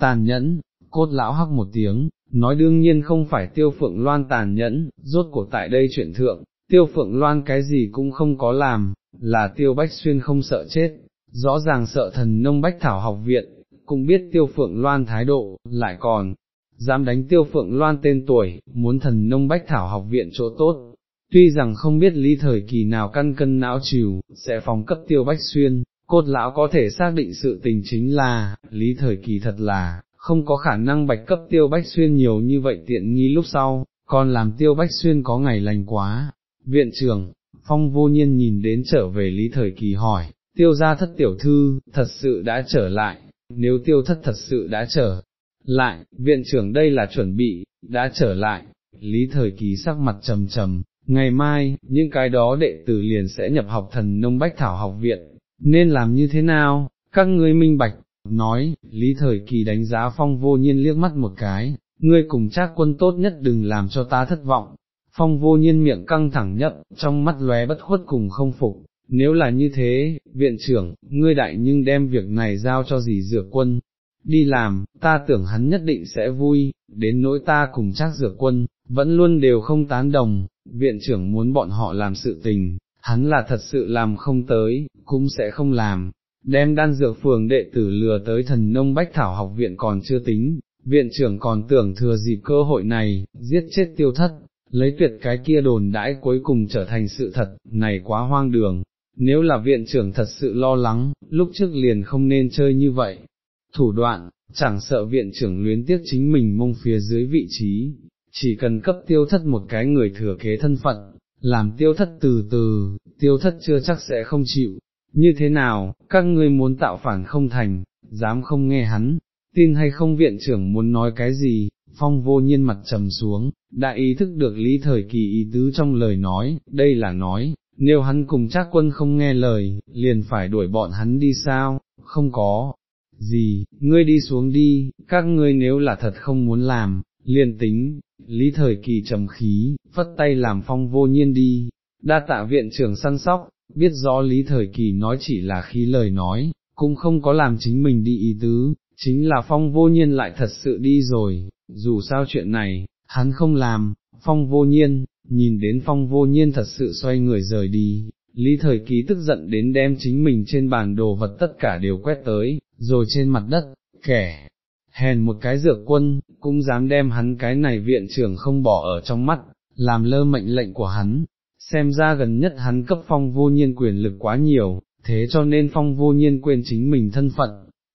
tàn nhẫn, cốt lão hắc một tiếng, nói đương nhiên không phải tiêu phượng loan tàn nhẫn, rốt cuộc tại đây chuyện thượng, tiêu phượng loan cái gì cũng không có làm, là tiêu bách xuyên không sợ chết, rõ ràng sợ thần nông bách thảo học viện, cũng biết tiêu phượng loan thái độ, lại còn, dám đánh tiêu phượng loan tên tuổi, muốn thần nông bách thảo học viện chỗ tốt. Tuy rằng không biết lý thời kỳ nào căn cân não chiều, sẽ phóng cấp tiêu bách xuyên, cốt lão có thể xác định sự tình chính là, lý thời kỳ thật là, không có khả năng bạch cấp tiêu bách xuyên nhiều như vậy tiện nghi lúc sau, còn làm tiêu bách xuyên có ngày lành quá. Viện trưởng, phong vô nhiên nhìn đến trở về lý thời kỳ hỏi, tiêu gia thất tiểu thư, thật sự đã trở lại, nếu tiêu thất thật sự đã trở lại, viện trưởng đây là chuẩn bị, đã trở lại, lý thời kỳ sắc mặt trầm trầm, ngày mai, những cái đó đệ tử liền sẽ nhập học thần nông bách thảo học viện, nên làm như thế nào, các ngươi minh bạch, nói, lý thời kỳ đánh giá phong vô nhiên liếc mắt một cái, ngươi cùng Trác quân tốt nhất đừng làm cho ta thất vọng, phong vô nhiên miệng căng thẳng nhậm, trong mắt lóe bất khuất cùng không phục, nếu là như thế, viện trưởng, ngươi đại nhưng đem việc này giao cho dì dược quân, đi làm, ta tưởng hắn nhất định sẽ vui, đến nỗi ta cùng chắc dược quân, vẫn luôn đều không tán đồng, viện trưởng muốn bọn họ làm sự tình, hắn là thật sự làm không tới, cũng sẽ không làm, đem đan dược phường đệ tử lừa tới thần nông bách thảo học viện còn chưa tính, viện trưởng còn tưởng thừa dịp cơ hội này, giết chết tiêu thất, lấy tuyệt cái kia đồn đãi cuối cùng trở thành sự thật, này quá hoang đường, nếu là viện trưởng thật sự lo lắng, lúc trước liền không nên chơi như vậy, thủ đoạn, chẳng sợ viện trưởng luyến tiếc chính mình mông phía dưới vị trí, chỉ cần cấp tiêu thất một cái người thừa kế thân phận, làm tiêu thất từ từ, tiêu thất chưa chắc sẽ không chịu, như thế nào, các ngươi muốn tạo phản không thành, dám không nghe hắn, tin hay không viện trưởng muốn nói cái gì, phong vô nhiên mặt trầm xuống, đã ý thức được lý thời kỳ ý tứ trong lời nói, đây là nói, nếu hắn cùng trác quân không nghe lời, liền phải đuổi bọn hắn đi sao, không có, gì, ngươi đi xuống đi, các ngươi nếu là thật không muốn làm, liền tính, lý thời kỳ trầm khí, vất tay làm phong vô nhiên đi, đa tạ viện trưởng săn sóc, biết rõ lý thời kỳ nói chỉ là khí lời nói, cũng không có làm chính mình đi ý tứ, chính là phong vô nhiên lại thật sự đi rồi, dù sao chuyện này, hắn không làm, phong vô nhiên, nhìn đến phong vô nhiên thật sự xoay người rời đi, lý thời ký tức giận đến đem chính mình trên bàn đồ vật tất cả đều quét tới, rồi trên mặt đất, kẻ, hèn một cái dược quân, cũng dám đem hắn cái này viện trưởng không bỏ ở trong mắt, làm lơ mệnh lệnh của hắn, xem ra gần nhất hắn cấp phong vô nhiên quyền lực quá nhiều, thế cho nên phong vô nhiên quên chính mình thân phận,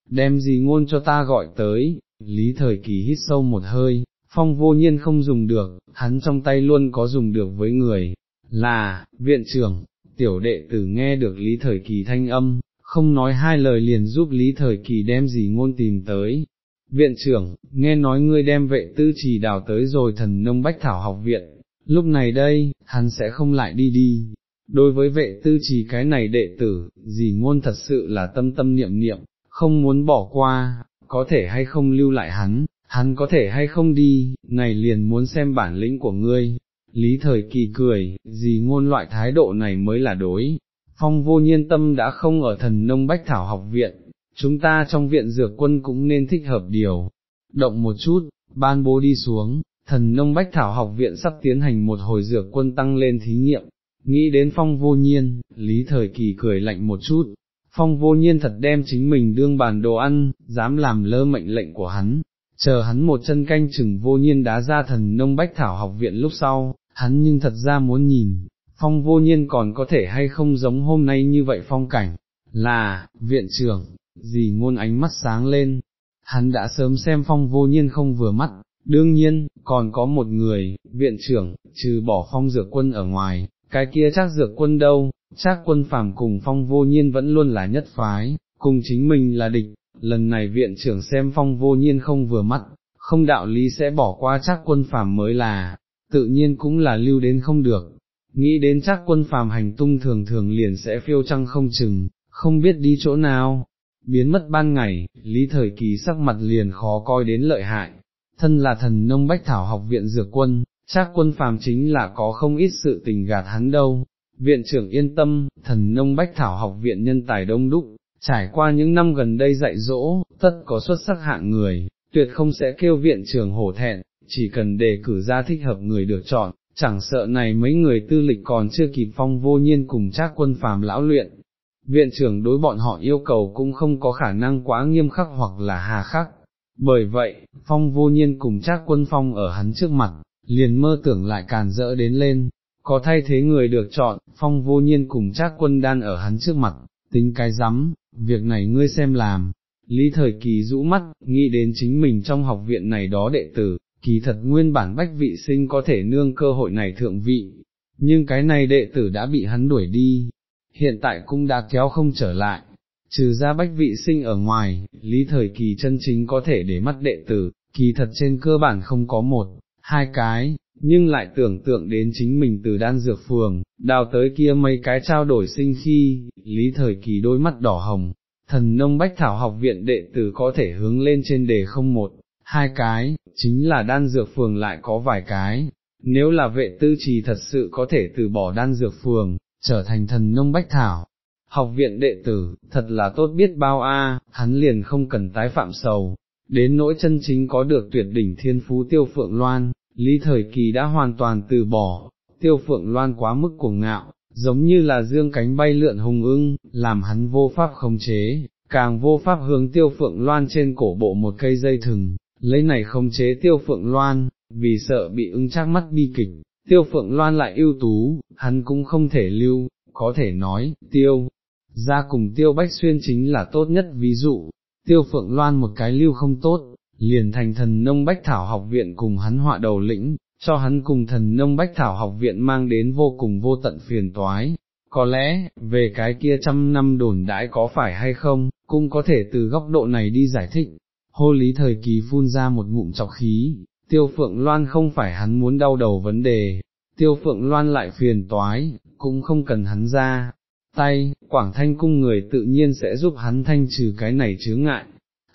đem gì ngôn cho ta gọi tới, lý thời kỳ hít sâu một hơi, phong vô nhiên không dùng được, hắn trong tay luôn có dùng được với người, là, viện trưởng, tiểu đệ tử nghe được lý thời kỳ thanh âm, không nói hai lời liền giúp lý thời kỳ đem gì ngôn tìm tới. Viện trưởng, nghe nói ngươi đem vệ tư trì đào tới rồi thần nông bách thảo học viện, lúc này đây, hắn sẽ không lại đi đi. Đối với vệ tư trì cái này đệ tử, dì ngôn thật sự là tâm tâm niệm niệm, không muốn bỏ qua, có thể hay không lưu lại hắn, hắn có thể hay không đi, này liền muốn xem bản lĩnh của ngươi. Lý thời kỳ cười, gì ngôn loại thái độ này mới là đối. Phong vô nhiên tâm đã không ở thần nông bách thảo học viện, chúng ta trong viện dược quân cũng nên thích hợp điều. Động một chút, ban bố đi xuống, thần nông bách thảo học viện sắp tiến hành một hồi dược quân tăng lên thí nghiệm. Nghĩ đến phong vô nhiên, lý thời kỳ cười lạnh một chút, phong vô nhiên thật đem chính mình đương bàn đồ ăn, dám làm lơ mệnh lệnh của hắn, chờ hắn một chân canh chừng vô nhiên đá ra thần nông bách thảo học viện lúc sau, hắn nhưng thật ra muốn nhìn, phong vô nhiên còn có thể hay không giống hôm nay như vậy phong cảnh, là, viện trưởng, gì ngôn ánh mắt sáng lên, hắn đã sớm xem phong vô nhiên không vừa mắt, đương nhiên, còn có một người, viện trưởng, trừ bỏ phong dược quân ở ngoài, cái kia chắc dược quân đâu, Trác quân phàm cùng phong vô nhiên vẫn luôn là nhất phái, cùng chính mình là địch, lần này viện trưởng xem phong vô nhiên không vừa mắt, không đạo lý sẽ bỏ qua Trác quân phàm mới là, tự nhiên cũng là lưu đến không được, nghĩ đến Trác quân phàm hành tung thường thường liền sẽ phiêu trăng không chừng, không biết đi chỗ nào, biến mất ban ngày, lý thời kỳ sắc mặt liền khó coi đến lợi hại, thân là thần nông bách thảo học viện dược quân, Trác quân phàm chính là có không ít sự tình gạt hắn đâu. Viện trưởng yên tâm, thần nông bách thảo học viện nhân tài đông đúc, trải qua những năm gần đây dạy dỗ, tất có xuất sắc hạng người, tuyệt không sẽ kêu viện trưởng hổ thẹn, chỉ cần đề cử ra thích hợp người được chọn, chẳng sợ này mấy người tư lịch còn chưa kịp phong vô nhiên cùng trác quân phàm lão luyện. Viện trưởng đối bọn họ yêu cầu cũng không có khả năng quá nghiêm khắc hoặc là hà khắc, bởi vậy, phong vô nhiên cùng trác quân phong ở hắn trước mặt, liền mơ tưởng lại càn rỡ đến lên, có thay thế người được chọn, phong vô nhiên cùng trác quân đan ở hắn trước mặt, tính cái rắm, việc này ngươi xem làm. Lý thời kỳ rũ mắt, nghĩ đến chính mình trong học viện này đó đệ tử, kỳ thật nguyên bản bách vị sinh có thể nương cơ hội này thượng vị, nhưng cái này đệ tử đã bị hắn đuổi đi. hiện tại cũng đã kéo không trở lại. Trừ ra bách vị sinh ở ngoài, lý thời kỳ chân chính có thể để mắt đệ tử, kỳ thật trên cơ bản không có một, hai cái, nhưng lại tưởng tượng đến chính mình từ đan dược phường, đào tới kia mấy cái trao đổi sinh khi, lý thời kỳ đôi mắt đỏ hồng, thần nông bách thảo học viện đệ tử có thể hướng lên trên đề không một, hai cái, chính là đan dược phường lại có vài cái, nếu là vệ tư trì thật sự có thể từ bỏ đan dược phường, trở thành thần nông bách thảo. Học viện đệ tử, thật là tốt biết bao a, hắn liền không cần tái phạm sầu, đến nỗi chân chính có được tuyệt đỉnh thiên phú tiêu phượng loan, lý thời kỳ đã hoàn toàn từ bỏ, tiêu phượng loan quá mức cuồng ngạo, giống như là dương cánh bay lượn hùng ưng, làm hắn vô pháp khống chế, càng vô pháp hướng tiêu phượng loan trên cổ bộ một cây dây thừng, lấy này khống chế tiêu phượng loan, vì sợ bị ưng chắc mắt bi kịch, tiêu phượng loan lại ưu tú, hắn cũng không thể lưu, có thể nói, tiêu, ra cùng tiêu bách xuyên chính là tốt nhất ví dụ, tiêu phượng loan một cái lưu không tốt, liền thành thần nông bách thảo học viện cùng hắn họa đầu lĩnh, cho hắn cùng thần nông bách thảo học viện mang đến vô cùng vô tận phiền toái. Có lẽ, về cái kia trăm năm đồn đãi có phải hay không, cũng có thể từ góc độ này đi giải thích. Hô lý thời kỳ phun ra một ngụm chọc khí, tiêu phượng loan không phải hắn muốn đau đầu vấn đề, tiêu phượng loan lại phiền toái, cũng không cần hắn ra, tay, quảng thanh cung người tự nhiên sẽ giúp hắn thanh trừ cái này chướng ngại,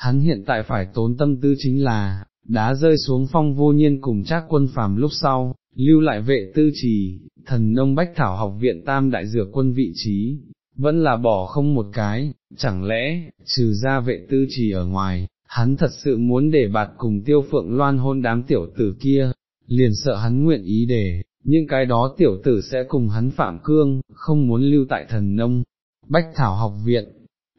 hắn hiện tại phải tốn tâm tư chính là, đá rơi xuống phong vô nhiên cùng trác quân phàm lúc sau, lưu lại vệ tư trì, thần nông bách thảo học viện tam đại dược quân vị trí, vẫn là bỏ không một cái, chẳng lẽ, trừ ra vệ tư trì ở ngoài, hắn thật sự muốn để bạt cùng tiêu phượng loan hôn đám tiểu tử kia, liền sợ hắn nguyện ý để, nhưng cái đó tiểu tử sẽ cùng hắn phạm cương, không muốn lưu tại thần nông, bách thảo học viện.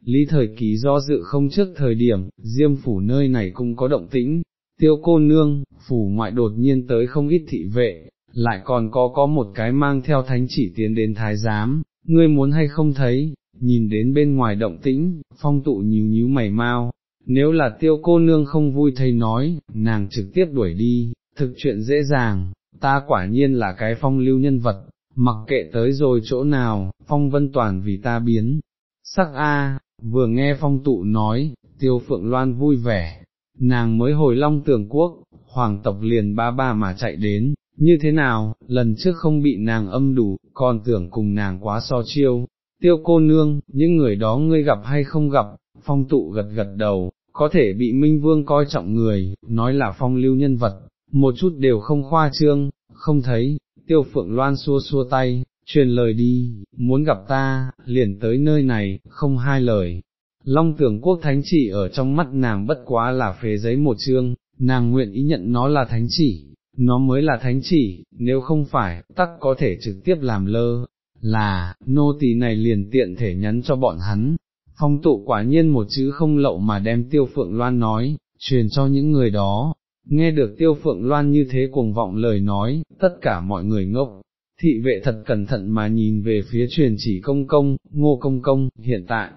Lý thời kỳ do dự không trước thời điểm, diêm phủ nơi này cũng có động tĩnh, tiêu cô nương, phủ ngoại đột nhiên tới không ít thị vệ, lại còn có có một cái mang theo thánh chỉ tiến đến thái giám, ngươi muốn hay không thấy, nhìn đến bên ngoài động tĩnh, phong tụ nhíu nhíu mày mau, nếu là tiêu cô nương không vui thấy nói, nàng trực tiếp đuổi đi, thực chuyện dễ dàng, ta quả nhiên là cái phong lưu nhân vật, mặc kệ tới rồi chỗ nào, phong vân toàn vì ta biến. Sắc A, vừa nghe phong tụ nói, tiêu phượng loan vui vẻ, nàng mới hồi long tường quốc, hoàng tộc liền ba ba mà chạy đến, như thế nào, lần trước không bị nàng âm đủ, còn tưởng cùng nàng quá so chiêu, tiêu cô nương, những người đó ngươi gặp hay không gặp, phong tụ gật gật đầu, có thể bị minh vương coi trọng người, nói là phong lưu nhân vật, một chút đều không khoa trương, không thấy, tiêu phượng loan xua xua tay, truyền lời đi, muốn gặp ta, liền tới nơi này, không hai lời. Long tưởng quốc thánh chỉ ở trong mắt nàng bất quá là phế giấy một chương, nàng nguyện ý nhận nó là thánh chỉ, nó mới là thánh chỉ, nếu không phải, tắc có thể trực tiếp làm lơ, là, nô tỳ này liền tiện thể nhắn cho bọn hắn. Phong tụ quả nhiên một chữ không lậu mà đem tiêu phượng loan nói, truyền cho những người đó, nghe được tiêu phượng loan như thế cuồng vọng lời nói, tất cả mọi người ngốc, thị vệ thật cẩn thận mà nhìn về phía truyền chỉ công công, ngô công công, hiện tại,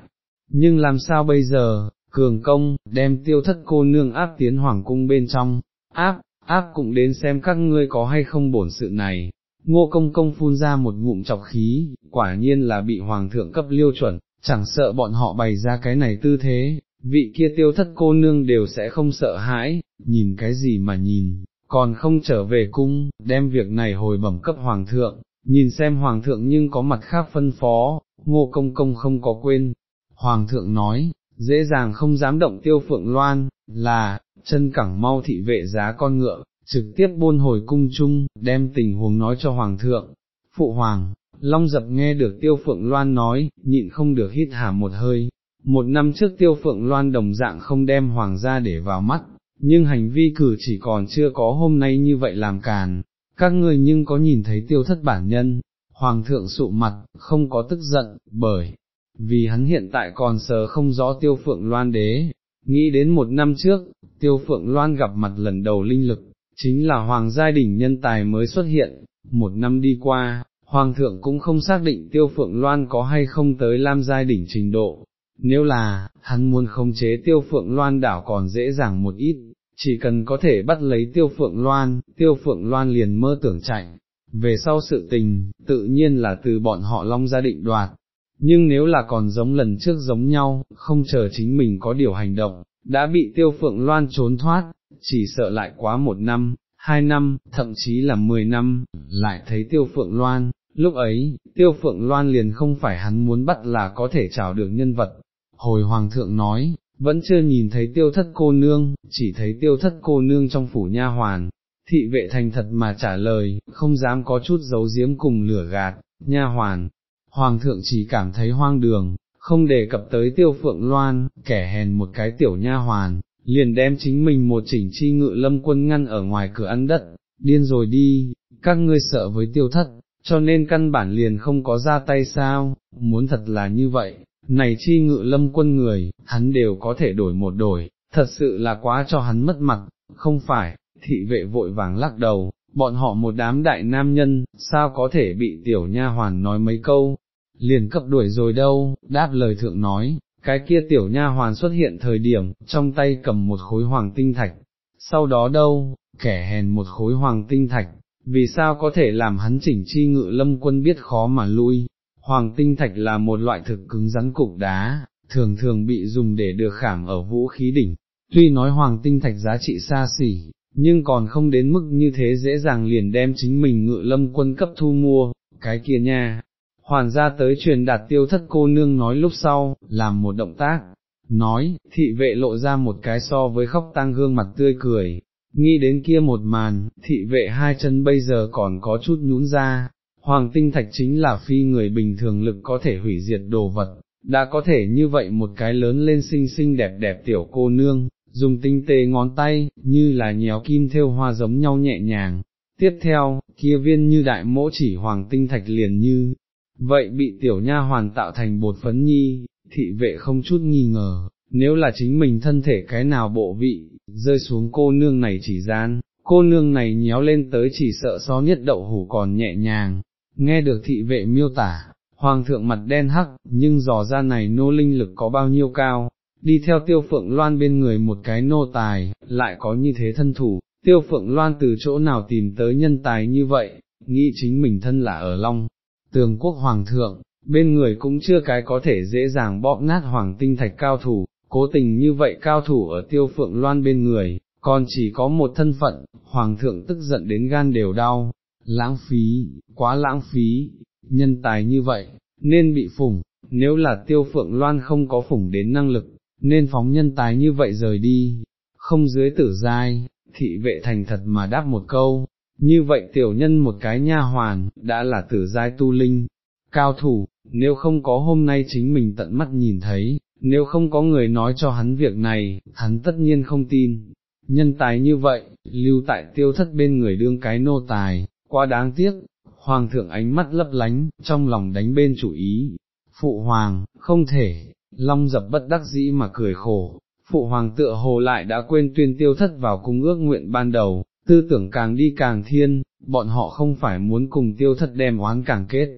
nhưng làm sao bây giờ, cường công, đem tiêu thất cô nương áp tiến hoàng cung bên trong, áp, áp cũng đến xem các ngươi có hay không bổn sự này. Ngô công công phun ra một ngụm chọc khí, quả nhiên là bị hoàng thượng cấp liêu chuẩn, chẳng sợ bọn họ bày ra cái này tư thế, vị kia tiêu thất cô nương đều sẽ không sợ hãi, nhìn cái gì mà nhìn, còn không trở về cung, đem việc này hồi bẩm cấp hoàng thượng, nhìn xem hoàng thượng nhưng có mặt khác phân phó, ngô công công không có quên. Hoàng thượng nói, dễ dàng không dám động tiêu phượng loan, là, chân cẳng mau thị vệ giá con ngựa, trực tiếp buôn hồi cung chung, đem tình huống nói cho hoàng thượng. Phụ hoàng, Long dập nghe được tiêu phượng loan nói, nhịn không được hít hà một hơi, một năm trước tiêu phượng loan đồng dạng không đem hoàng gia để vào mắt, nhưng hành vi cử chỉ còn chưa có hôm nay như vậy làm càn, các người nhưng có nhìn thấy tiêu thất bản nhân, hoàng thượng sụ mặt, không có tức giận, bởi, vì hắn hiện tại còn sờ không rõ tiêu phượng loan đế, nghĩ đến một năm trước, tiêu phượng loan gặp mặt lần đầu linh lực, chính là hoàng gia đỉnh nhân tài mới xuất hiện, một năm đi qua, hoàng thượng cũng không xác định tiêu phượng loan có hay không tới lam giai đỉnh trình độ, nếu là, hắn muốn khống chế tiêu phượng loan đảo còn dễ dàng một ít, chỉ cần có thể bắt lấy tiêu phượng loan, tiêu phượng loan liền mơ tưởng chạy, về sau sự tình, tự nhiên là từ bọn họ long gia định đoạt, nhưng nếu là còn giống lần trước giống nhau, không chờ chính mình có điều hành động, đã bị tiêu phượng loan trốn thoát, chỉ sợ lại quá một năm, hai năm, thậm chí là mười năm, lại thấy tiêu phượng loan, lúc ấy, tiêu phượng loan liền không phải hắn muốn bắt là có thể trào được nhân vật. Hồi hoàng thượng nói, vẫn chưa nhìn thấy tiêu thất cô nương, chỉ thấy tiêu thất cô nương trong phủ nha hoàn, thị vệ thành thật mà trả lời, không dám có chút giấu giếm cùng lửa gạt, nha hoàn. Hoàng thượng chỉ cảm thấy hoang đường, không đề cập tới tiêu phượng loan, kẻ hèn một cái tiểu nha hoàn, liền đem chính mình một chỉnh chi ngự lâm quân ngăn ở ngoài cửa ăn đất, điên rồi đi, các ngươi sợ với tiêu thất, cho nên căn bản liền không có ra tay sao, muốn thật là như vậy, này chi ngự lâm quân người, hắn đều có thể đổi một đổi, thật sự là quá cho hắn mất mặt, không phải, thị vệ vội vàng lắc đầu, bọn họ một đám đại nam nhân, sao có thể bị tiểu nha hoàn nói mấy câu, liền cấp đuổi rồi đâu, đáp lời thượng nói, cái kia tiểu nha hoàn xuất hiện thời điểm, trong tay cầm một khối hoàng tinh thạch, sau đó đâu, kẻ hèn một khối hoàng tinh thạch, vì sao có thể làm hắn chỉnh chi ngự lâm quân biết khó mà lui, hoàng tinh thạch là một loại thực cứng rắn cục đá, thường thường bị dùng để được khảm ở vũ khí đỉnh, tuy nói hoàng tinh thạch giá trị xa xỉ, nhưng còn không đến mức như thế dễ dàng liền đem chính mình ngự lâm quân cấp thu mua, cái kia nha. Hoàn ra tới truyền đạt tiêu thất cô nương nói lúc sau, làm một động tác, nói, thị vệ lộ ra một cái so với khóc tang gương mặt tươi cười, nghĩ đến kia một màn, thị vệ hai chân bây giờ còn có chút nhún ra, hoàng tinh thạch chính là phi người bình thường lực có thể hủy diệt đồ vật, đã có thể như vậy một cái lớn lên xinh xinh đẹp đẹp tiểu cô nương, dùng tinh tế ngón tay, như là nhéo kim theo hoa giống nhau nhẹ nhàng. Tiếp theo, kia viên như đại mỗ chỉ hoàng tinh thạch liền như, vậy bị tiểu nha hoàn tạo thành bột phấn nhi, thị vệ không chút nghi ngờ, nếu là chính mình thân thể cái nào bộ vị, rơi xuống cô nương này chỉ gian, cô nương này nhéo lên tới chỉ sợ so nhất đậu hủ còn nhẹ nhàng, nghe được thị vệ miêu tả, hoàng thượng mặt đen hắc, nhưng dò ra này nô linh lực có bao nhiêu cao, đi theo tiêu phượng loan bên người một cái nô tài, lại có như thế thân thủ, tiêu phượng loan từ chỗ nào tìm tới nhân tài như vậy, nghĩ chính mình thân là ở Long, tường quốc hoàng thượng, bên người cũng chưa cái có thể dễ dàng bóp nát hoàng tinh thạch cao thủ, cố tình như vậy cao thủ ở tiêu phượng loan bên người, còn chỉ có một thân phận, hoàng thượng tức giận đến gan đều đau, lãng phí, quá lãng phí, nhân tài như vậy, nên bị phủng, nếu là tiêu phượng loan không có phủng đến năng lực, nên phóng nhân tài như vậy rời đi, không dưới tử giai, thị vệ thành thật mà đáp một câu, như vậy tiểu nhân một cái nha hoàn, đã là tử giai tu linh, cao thủ, nếu không có hôm nay chính mình tận mắt nhìn thấy, nếu không có người nói cho hắn việc này, hắn tất nhiên không tin. Nhân tài như vậy, lưu tại tiêu thất bên người đương cái nô tài, quá đáng tiếc, hoàng thượng ánh mắt lấp lánh, trong lòng đánh bên chủ ý, phụ hoàng, không thể, long dập bất đắc dĩ mà cười khổ, phụ hoàng tựa hồ lại đã quên tuyên tiêu thất vào cung ước nguyện ban đầu, tư tưởng càng đi càng thiên, bọn họ không phải muốn cùng tiêu thất đem oán càng kết,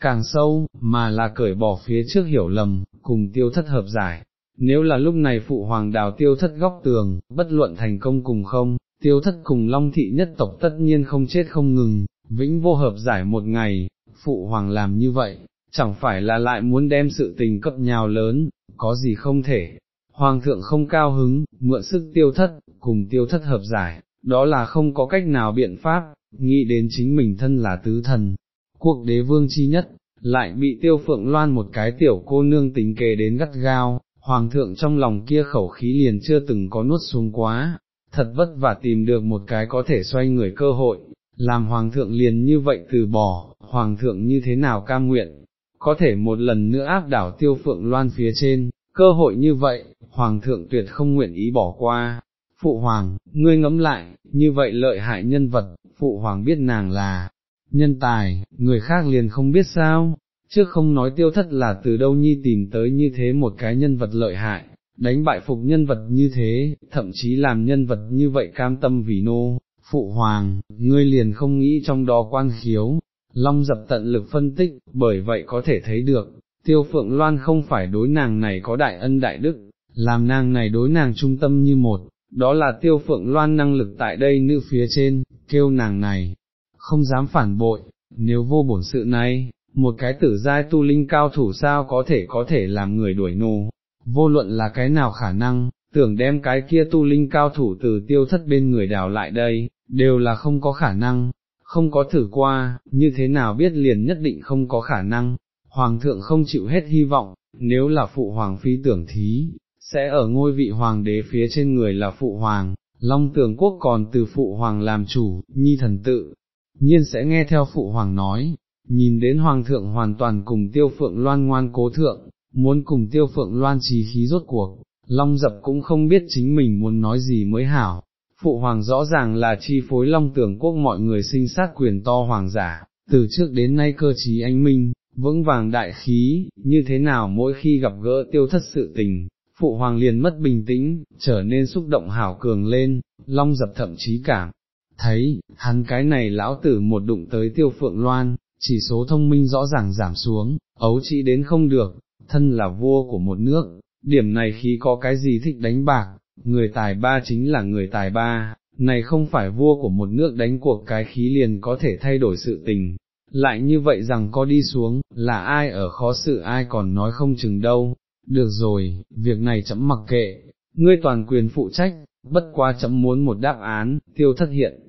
càng sâu, mà là cởi bỏ phía trước hiểu lầm, cùng tiêu thất hợp giải. Nếu là lúc này phụ hoàng đào tiêu thất góc tường, bất luận thành công cùng không, tiêu thất cùng long thị nhất tộc tất nhiên không chết không ngừng, vĩnh vô hợp giải một ngày, phụ hoàng làm như vậy, chẳng phải là lại muốn đem sự tình cấp nhào lớn, có gì không thể. Hoàng thượng không cao hứng, mượn sức tiêu thất, cùng tiêu thất hợp giải, đó là không có cách nào biện pháp, nghĩ đến chính mình thân là tứ thần, cuộc đế vương chi nhất, lại bị tiêu phượng loan một cái tiểu cô nương tính kề đến gắt gao, hoàng thượng trong lòng kia khẩu khí liền chưa từng có nuốt xuống quá, thật vất vả tìm được một cái có thể xoay người cơ hội, làm hoàng thượng liền như vậy từ bỏ, hoàng thượng như thế nào cam nguyện, có thể một lần nữa áp đảo tiêu phượng loan phía trên, cơ hội như vậy, hoàng thượng tuyệt không nguyện ý bỏ qua. Phụ hoàng, ngươi ngẫm lại, như vậy lợi hại nhân vật, phụ hoàng biết nàng là, nhân tài, người khác liền không biết sao, trước không nói tiêu thất là từ đâu nhi tìm tới như thế một cái nhân vật lợi hại, đánh bại phục nhân vật như thế, thậm chí làm nhân vật như vậy cam tâm vì nô, phụ hoàng, ngươi liền không nghĩ trong đó quan khiếu, long dập tận lực phân tích, bởi vậy có thể thấy được, tiêu phượng loan không phải đối nàng này có đại ân đại đức, làm nàng này đối nàng trung tâm như một, đó là tiêu phượng loan năng lực tại đây nữ phía trên, kêu nàng này, không dám phản bội, nếu vô bổn sự này, một cái tử giai tu linh cao thủ sao có thể có thể làm người đuổi nô, vô luận là cái nào khả năng, tưởng đem cái kia tu linh cao thủ từ tiêu thất bên người đào lại đây, đều là không có khả năng, không có thử qua, như thế nào biết liền nhất định không có khả năng, hoàng thượng không chịu hết hy vọng, nếu là phụ hoàng phi tưởng thí, sẽ ở ngôi vị hoàng đế phía trên người là phụ hoàng, long tường quốc còn từ phụ hoàng làm chủ, nhi thần tự, nhiên sẽ nghe theo phụ hoàng nói, nhìn đến hoàng thượng hoàn toàn cùng tiêu phượng loan ngoan cố thượng, muốn cùng tiêu phượng loan trì khí rốt cuộc, long dập cũng không biết chính mình muốn nói gì mới hảo, phụ hoàng rõ ràng là chi phối long tưởng quốc mọi người sinh sát quyền to hoàng giả, từ trước đến nay cơ trí anh minh, vững vàng đại khí, như thế nào mỗi khi gặp gỡ tiêu thất sự tình, phụ hoàng liền mất bình tĩnh, trở nên xúc động hảo cường lên, long dập thậm chí cảm. Thấy, hắn cái này lão tử một đụng tới tiêu phượng loan, chỉ số thông minh rõ ràng giảm xuống, ấu trị đến không được, thân là vua của một nước, điểm này khi có cái gì thích đánh bạc, người tài ba chính là người tài ba, này không phải vua của một nước đánh cuộc cái khí liền có thể thay đổi sự tình, lại như vậy rằng có đi xuống, là ai ở khó sự ai còn nói không chừng đâu, được rồi, việc này chấm mặc kệ, ngươi toàn quyền phụ trách, bất quá chấm muốn một đáp án, tiêu thất hiện,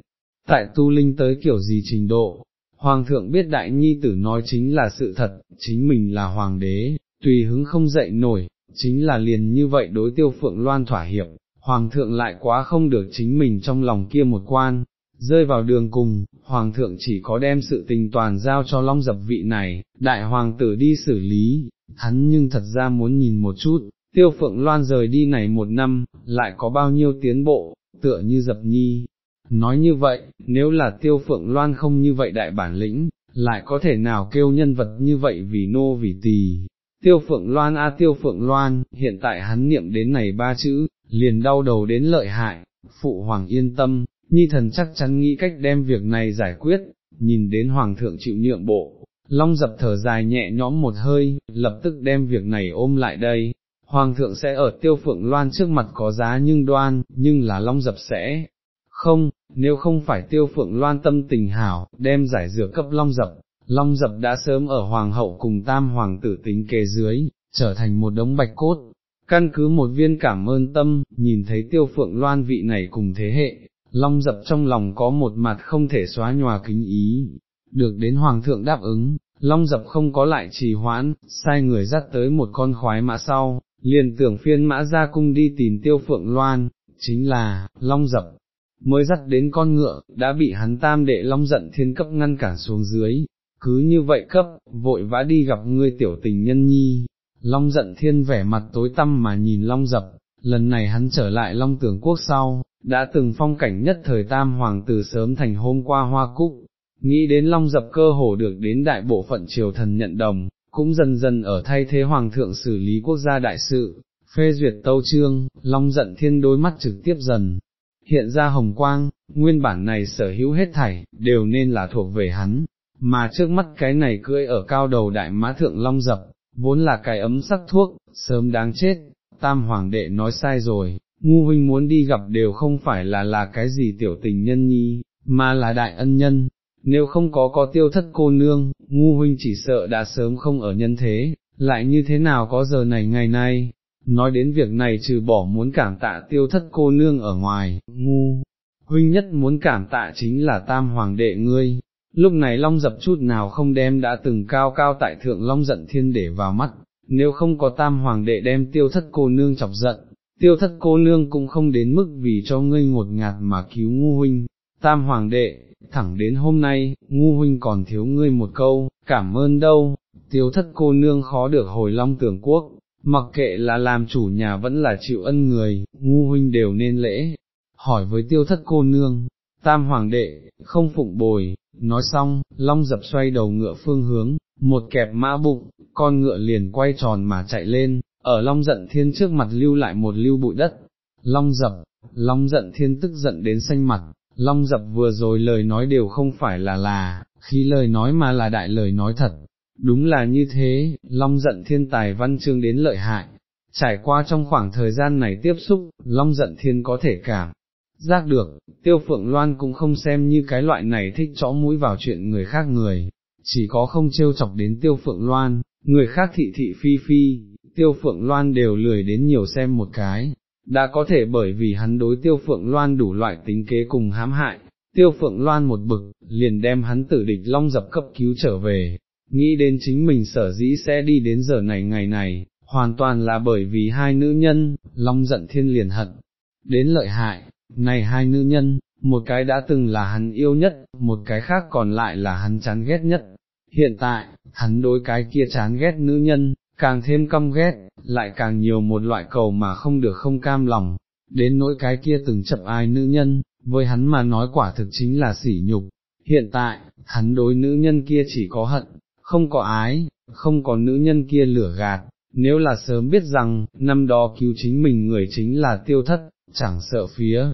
tại tu linh tới kiểu gì trình độ, hoàng thượng biết đại nhi tử nói chính là sự thật, chính mình là hoàng đế, tùy hứng không dậy nổi, chính là liền như vậy đối tiêu phượng loan thỏa hiệp, hoàng thượng lại quá không được chính mình trong lòng kia một quan, rơi vào đường cùng, hoàng thượng chỉ có đem sự tình toàn giao cho long dập vị này, đại hoàng tử đi xử lý, hắn nhưng thật ra muốn nhìn một chút, tiêu phượng loan rời đi này một năm, lại có bao nhiêu tiến bộ, tựa như dập nhi. Nói như vậy, nếu là tiêu phượng loan không như vậy đại bản lĩnh, lại có thể nào kêu nhân vật như vậy vì nô vì tỳ. Tiêu phượng loan a tiêu phượng loan, hiện tại hắn niệm đến này ba chữ, liền đau đầu đến lợi hại, phụ hoàng yên tâm, nhi thần chắc chắn nghĩ cách đem việc này giải quyết, nhìn đến hoàng thượng chịu nhượng bộ, long dập thở dài nhẹ nhõm một hơi, lập tức đem việc này ôm lại đây, hoàng thượng sẽ ở tiêu phượng loan trước mặt có giá nhưng đoan, nhưng là long dập sẽ, không, nếu không phải tiêu phượng loan tâm tình hảo, đem giải dược cấp long dập, long dập đã sớm ở hoàng hậu cùng tam hoàng tử tính kề dưới, trở thành một đống bạch cốt. Căn cứ một viên cảm ơn tâm, nhìn thấy tiêu phượng loan vị này cùng thế hệ, long dập trong lòng có một mặt không thể xóa nhòa kính ý, được đến hoàng thượng đáp ứng, long dập không có lại trì hoãn, sai người dắt tới một con khoái mã sau, liền tưởng phiên mã ra cung đi tìm tiêu phượng loan, chính là, long dập, mới dắt đến con ngựa, đã bị hắn tam đệ long giận thiên cấp ngăn cản xuống dưới, cứ như vậy cấp, vội vã đi gặp ngươi tiểu tình nhân nhi, long giận thiên vẻ mặt tối tăm mà nhìn long dập, lần này hắn trở lại long tưởng quốc sau, đã từng phong cảnh nhất thời tam hoàng từ sớm thành hôm qua hoa cúc, nghĩ đến long dập cơ hồ được đến đại bộ phận triều thần nhận đồng, cũng dần dần ở thay thế hoàng thượng xử lý quốc gia đại sự, phê duyệt tâu trương, long giận thiên đối mắt trực tiếp dần, hiện ra hồng quang, nguyên bản này sở hữu hết thảy, đều nên là thuộc về hắn, mà trước mắt cái này cưỡi ở cao đầu đại mã thượng long dập, vốn là cái ấm sắc thuốc, sớm đáng chết, tam hoàng đệ nói sai rồi, ngu huynh muốn đi gặp đều không phải là là cái gì tiểu tình nhân nhi, mà là đại ân nhân, nếu không có có tiêu thất cô nương, ngu huynh chỉ sợ đã sớm không ở nhân thế, lại như thế nào có giờ này ngày nay, nói đến việc này trừ bỏ muốn cảm tạ tiêu thất cô nương ở ngoài, ngu, huynh nhất muốn cảm tạ chính là tam hoàng đệ ngươi. Lúc này long dập chút nào không đem đã từng cao cao tại thượng long giận thiên để vào mắt, nếu không có tam hoàng đệ đem tiêu thất cô nương chọc giận, tiêu thất cô nương cũng không đến mức vì cho ngươi ngột ngạt mà cứu ngu huynh, tam hoàng đệ, thẳng đến hôm nay, ngu huynh còn thiếu ngươi một câu, cảm ơn đâu, tiêu thất cô nương khó được hồi long tưởng quốc, mặc kệ là làm chủ nhà vẫn là chịu ân người, ngu huynh đều nên lễ, hỏi với tiêu thất cô nương, tam hoàng đệ, không phụng bồi, nói xong, long dập xoay đầu ngựa phương hướng, một kẹp mã bụng, con ngựa liền quay tròn mà chạy lên, ở long giận thiên trước mặt lưu lại một lưu bụi đất, long dập, long giận thiên tức giận đến xanh mặt, long dập vừa rồi lời nói đều không phải là là, khi lời nói mà là đại lời nói thật, đúng là như thế, long giận thiên tài văn chương đến lợi hại, trải qua trong khoảng thời gian này tiếp xúc, long Dận thiên có thể cảm. Giác được, tiêu phượng loan cũng không xem như cái loại này thích chó mũi vào chuyện người khác người, chỉ có không trêu chọc đến tiêu phượng loan, người khác thị thị phi phi, tiêu phượng loan đều lười đến nhiều xem một cái, đã có thể bởi vì hắn đối tiêu phượng loan đủ loại tính kế cùng hãm hại, tiêu phượng loan một bực, liền đem hắn tử địch long dập cấp cứu trở về, nghĩ đến chính mình sở dĩ sẽ đi đến giờ này ngày này, hoàn toàn là bởi vì hai nữ nhân, long giận thiên liền hận, đến lợi hại, này hai nữ nhân, một cái đã từng là hắn yêu nhất, một cái khác còn lại là hắn chán ghét nhất. Hiện tại, hắn đối cái kia chán ghét nữ nhân, càng thêm căm ghét, lại càng nhiều một loại cầu mà không được không cam lòng, đến nỗi cái kia từng chậm ai nữ nhân, với hắn mà nói quả thực chính là sỉ nhục. Hiện tại, hắn đối nữ nhân kia chỉ có hận, không có ái, không có nữ nhân kia lửa gạt, nếu là sớm biết rằng, năm đó cứu chính mình người chính là tiêu thất, chẳng sợ phía.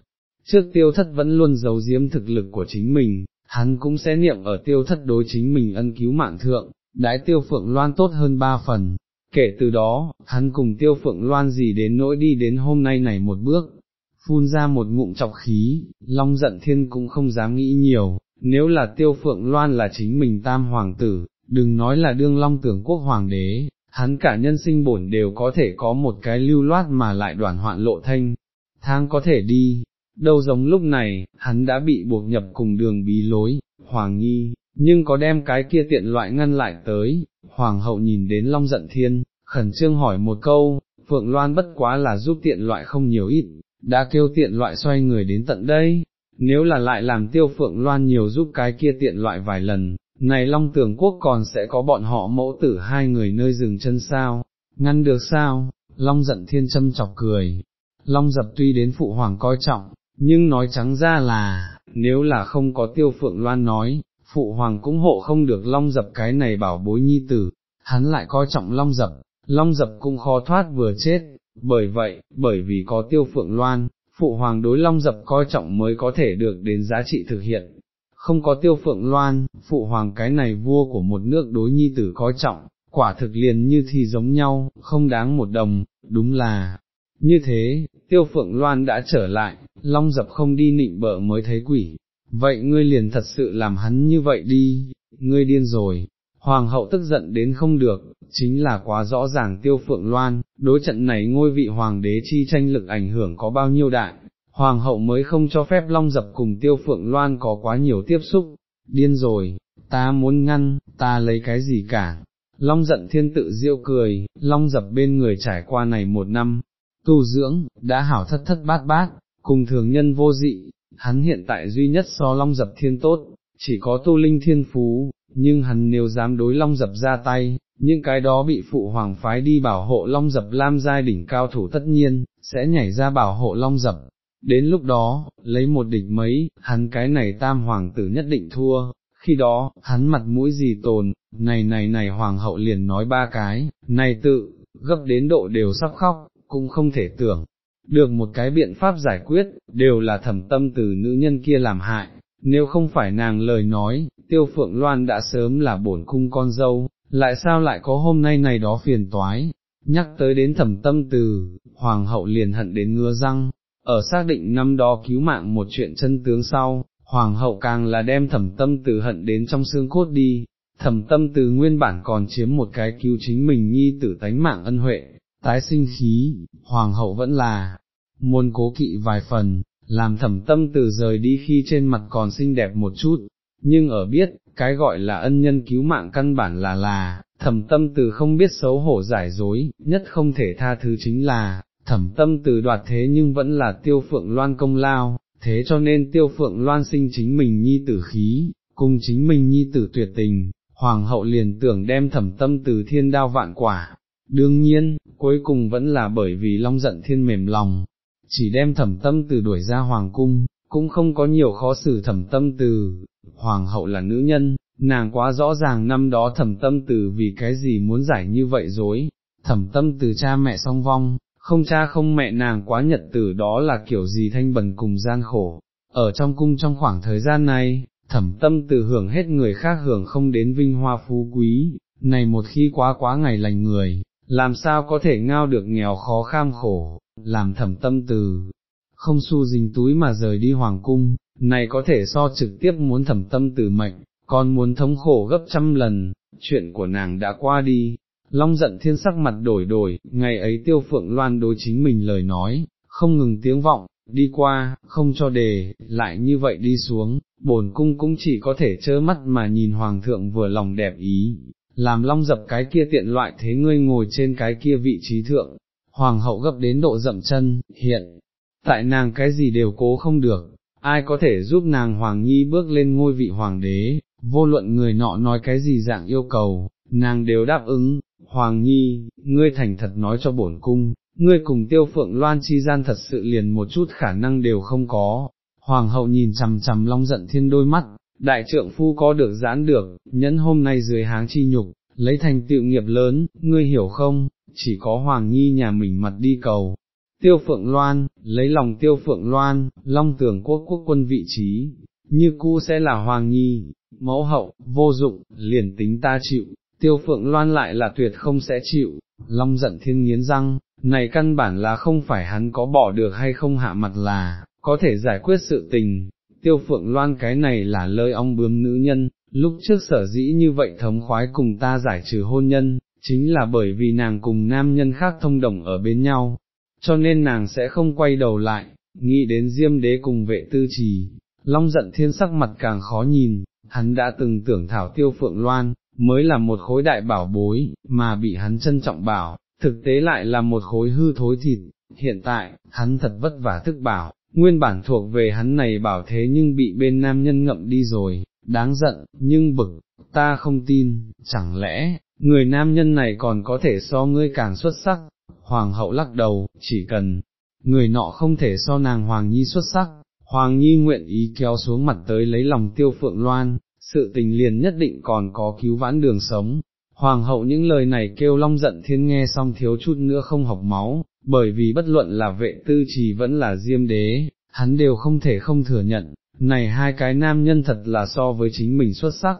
Trước tiêu thất vẫn luôn giấu giếm thực lực của chính mình, hắn cũng sẽ niệm ở tiêu thất đối chính mình ân cứu mạng thượng, đái tiêu phượng loan tốt hơn ba phần. Kể từ đó, hắn cùng tiêu phượng loan gì đến nỗi đi đến hôm nay này một bước, phun ra một ngụm chọc khí, long giận thiên cũng không dám nghĩ nhiều, nếu là tiêu phượng loan là chính mình tam hoàng tử, đừng nói là đương long tưởng quốc hoàng đế, hắn cả nhân sinh bổn đều có thể có một cái lưu loát mà lại đoàn hoạn lộ thanh, thang có thể đi, đâu giống lúc này, hắn đã bị buộc nhập cùng đường bí lối, hoàng nghi, nhưng có đem cái kia tiện loại ngăn lại tới, hoàng hậu nhìn đến long giận thiên, khẩn trương hỏi một câu, Phượng Loan bất quá là giúp tiện loại không nhiều ít, đã kêu tiện loại xoay người đến tận đây, nếu là lại làm tiêu Phượng Loan nhiều giúp cái kia tiện loại vài lần, này Long Tường Quốc còn sẽ có bọn họ mẫu tử hai người nơi dừng chân sao, ngăn được sao, Long giận thiên châm chọc cười, Long dập tuy đến phụ hoàng coi trọng, nhưng nói trắng ra là, nếu là không có tiêu phượng loan nói, phụ hoàng cũng hộ không được Long dập cái này bảo bối nhi tử, hắn lại coi trọng Long dập, Long dập cũng khó thoát vừa chết, bởi vậy, bởi vì có tiêu phượng loan, phụ hoàng đối Long dập coi trọng mới có thể được đến giá trị thực hiện, không có tiêu phượng loan, phụ hoàng cái này vua của một nước đối nhi tử coi trọng, quả thực liền như thì giống nhau, không đáng một đồng, đúng là, như thế, tiêu phượng loan đã trở lại, long dập không đi nịnh bợ mới thấy quỷ, vậy ngươi liền thật sự làm hắn như vậy đi, ngươi điên rồi, hoàng hậu tức giận đến không được, chính là quá rõ ràng tiêu phượng loan, đối trận này ngôi vị hoàng đế chi tranh lực ảnh hưởng có bao nhiêu đại, hoàng hậu mới không cho phép long dập cùng tiêu phượng loan có quá nhiều tiếp xúc, điên rồi, ta muốn ngăn, ta lấy cái gì cả. Long giận thiên tự diêu cười, long dập bên người trải qua này một năm, tu dưỡng, đã hảo thất thất bát bát, cùng thường nhân vô dị, hắn hiện tại duy nhất so long dập thiên tốt, chỉ có tu linh thiên phú, nhưng hắn nếu dám đối long dập ra tay, những cái đó bị phụ hoàng phái đi bảo hộ long dập lam giai đỉnh cao thủ tất nhiên, sẽ nhảy ra bảo hộ long dập, đến lúc đó, lấy một địch mấy, hắn cái này tam hoàng tử nhất định thua, khi đó, hắn mặt mũi gì tồn, này này này hoàng hậu liền nói ba cái, này tự, gấp đến độ đều sắp khóc, cũng không thể tưởng, được một cái biện pháp giải quyết, đều là thẩm tâm từ nữ nhân kia làm hại, nếu không phải nàng lời nói, tiêu phượng loan đã sớm là bổn cung con dâu, lại sao lại có hôm nay này đó phiền toái, nhắc tới đến thẩm tâm từ, hoàng hậu liền hận đến ngứa răng, ở xác định năm đó cứu mạng một chuyện chân tướng sau, hoàng hậu càng là đem thẩm tâm từ hận đến trong xương cốt đi, thẩm tâm từ nguyên bản còn chiếm một cái cứu chính mình nhi tử tánh mạng ân huệ, tái sinh khí, hoàng hậu vẫn là, muốn cố kỵ vài phần, làm thẩm tâm từ rời đi khi trên mặt còn xinh đẹp một chút, nhưng ở biết, cái gọi là ân nhân cứu mạng căn bản là là, thẩm tâm từ không biết xấu hổ giải dối, nhất không thể tha thứ chính là, thẩm tâm từ đoạt thế nhưng vẫn là tiêu phượng loan công lao, thế cho nên tiêu phượng loan sinh chính mình nhi tử khí, cùng chính mình nhi tử tuyệt tình, hoàng hậu liền tưởng đem thẩm tâm từ thiên đao vạn quả. Đương nhiên, cuối cùng vẫn là bởi vì long giận thiên mềm lòng, chỉ đem thẩm tâm từ đuổi ra hoàng cung, cũng không có nhiều khó xử thẩm tâm từ, hoàng hậu là nữ nhân, nàng quá rõ ràng năm đó thẩm tâm từ vì cái gì muốn giải như vậy dối, thẩm tâm từ cha mẹ song vong, không cha không mẹ nàng quá nhật tử đó là kiểu gì thanh bần cùng gian khổ, ở trong cung trong khoảng thời gian này, thẩm tâm từ hưởng hết người khác hưởng không đến vinh hoa phú quý, này một khi quá quá ngày lành người, làm sao có thể ngao được nghèo khó kham khổ, làm thẩm tâm từ, không xu dính túi mà rời đi hoàng cung, này có thể so trực tiếp muốn thẩm tâm từ mệnh, còn muốn thống khổ gấp trăm lần, chuyện của nàng đã qua đi. Long giận thiên sắc mặt đổi đổi, ngày ấy tiêu phượng loan đối chính mình lời nói, không ngừng tiếng vọng, đi qua, không cho đề, lại như vậy đi xuống, bổn cung cũng chỉ có thể trơ mắt mà nhìn hoàng thượng vừa lòng đẹp ý, làm long dập cái kia tiện loại thế ngươi ngồi trên cái kia vị trí thượng, hoàng hậu gấp đến độ dậm chân, hiện, tại nàng cái gì đều cố không được, ai có thể giúp nàng hoàng nhi bước lên ngôi vị hoàng đế, vô luận người nọ nói cái gì dạng yêu cầu, nàng đều đáp ứng, hoàng nhi, ngươi thành thật nói cho bổn cung, ngươi cùng tiêu phượng loan chi gian thật sự liền một chút khả năng đều không có. Hoàng hậu nhìn chằm chằm long giận thiên đôi mắt, đại trượng phu có được giãn được, nhẫn hôm nay dưới háng chi nhục, lấy thành tựu nghiệp lớn, ngươi hiểu không, chỉ có Hoàng Nhi nhà mình mặt đi cầu. Tiêu Phượng Loan, lấy lòng Tiêu Phượng Loan, long tưởng quốc quốc quân vị trí, như cu sẽ là Hoàng Nhi, mẫu hậu, vô dụng, liền tính ta chịu, Tiêu Phượng Loan lại là tuyệt không sẽ chịu, long giận thiên nghiến răng, này căn bản là không phải hắn có bỏ được hay không hạ mặt là, có thể giải quyết sự tình, tiêu phượng loan cái này là lời ong bướm nữ nhân, lúc trước sở dĩ như vậy thống khoái cùng ta giải trừ hôn nhân, chính là bởi vì nàng cùng nam nhân khác thông đồng ở bên nhau, cho nên nàng sẽ không quay đầu lại, nghĩ đến diêm đế cùng vệ tư trì, long giận thiên sắc mặt càng khó nhìn, hắn đã từng tưởng thảo tiêu phượng loan, mới là một khối đại bảo bối, mà bị hắn trân trọng bảo, thực tế lại là một khối hư thối thịt, hiện tại, hắn thật vất vả thức bảo, nguyên bản thuộc về hắn này bảo thế nhưng bị bên nam nhân ngậm đi rồi, đáng giận, nhưng bực, ta không tin, chẳng lẽ, người nam nhân này còn có thể so ngươi càng xuất sắc, hoàng hậu lắc đầu, chỉ cần, người nọ không thể so nàng hoàng nhi xuất sắc, hoàng nhi nguyện ý kéo xuống mặt tới lấy lòng tiêu phượng loan, sự tình liền nhất định còn có cứu vãn đường sống. Hoàng hậu những lời này kêu long giận thiên nghe xong thiếu chút nữa không học máu, bởi vì bất luận là vệ tư trì vẫn là diêm đế, hắn đều không thể không thừa nhận, này hai cái nam nhân thật là so với chính mình xuất sắc,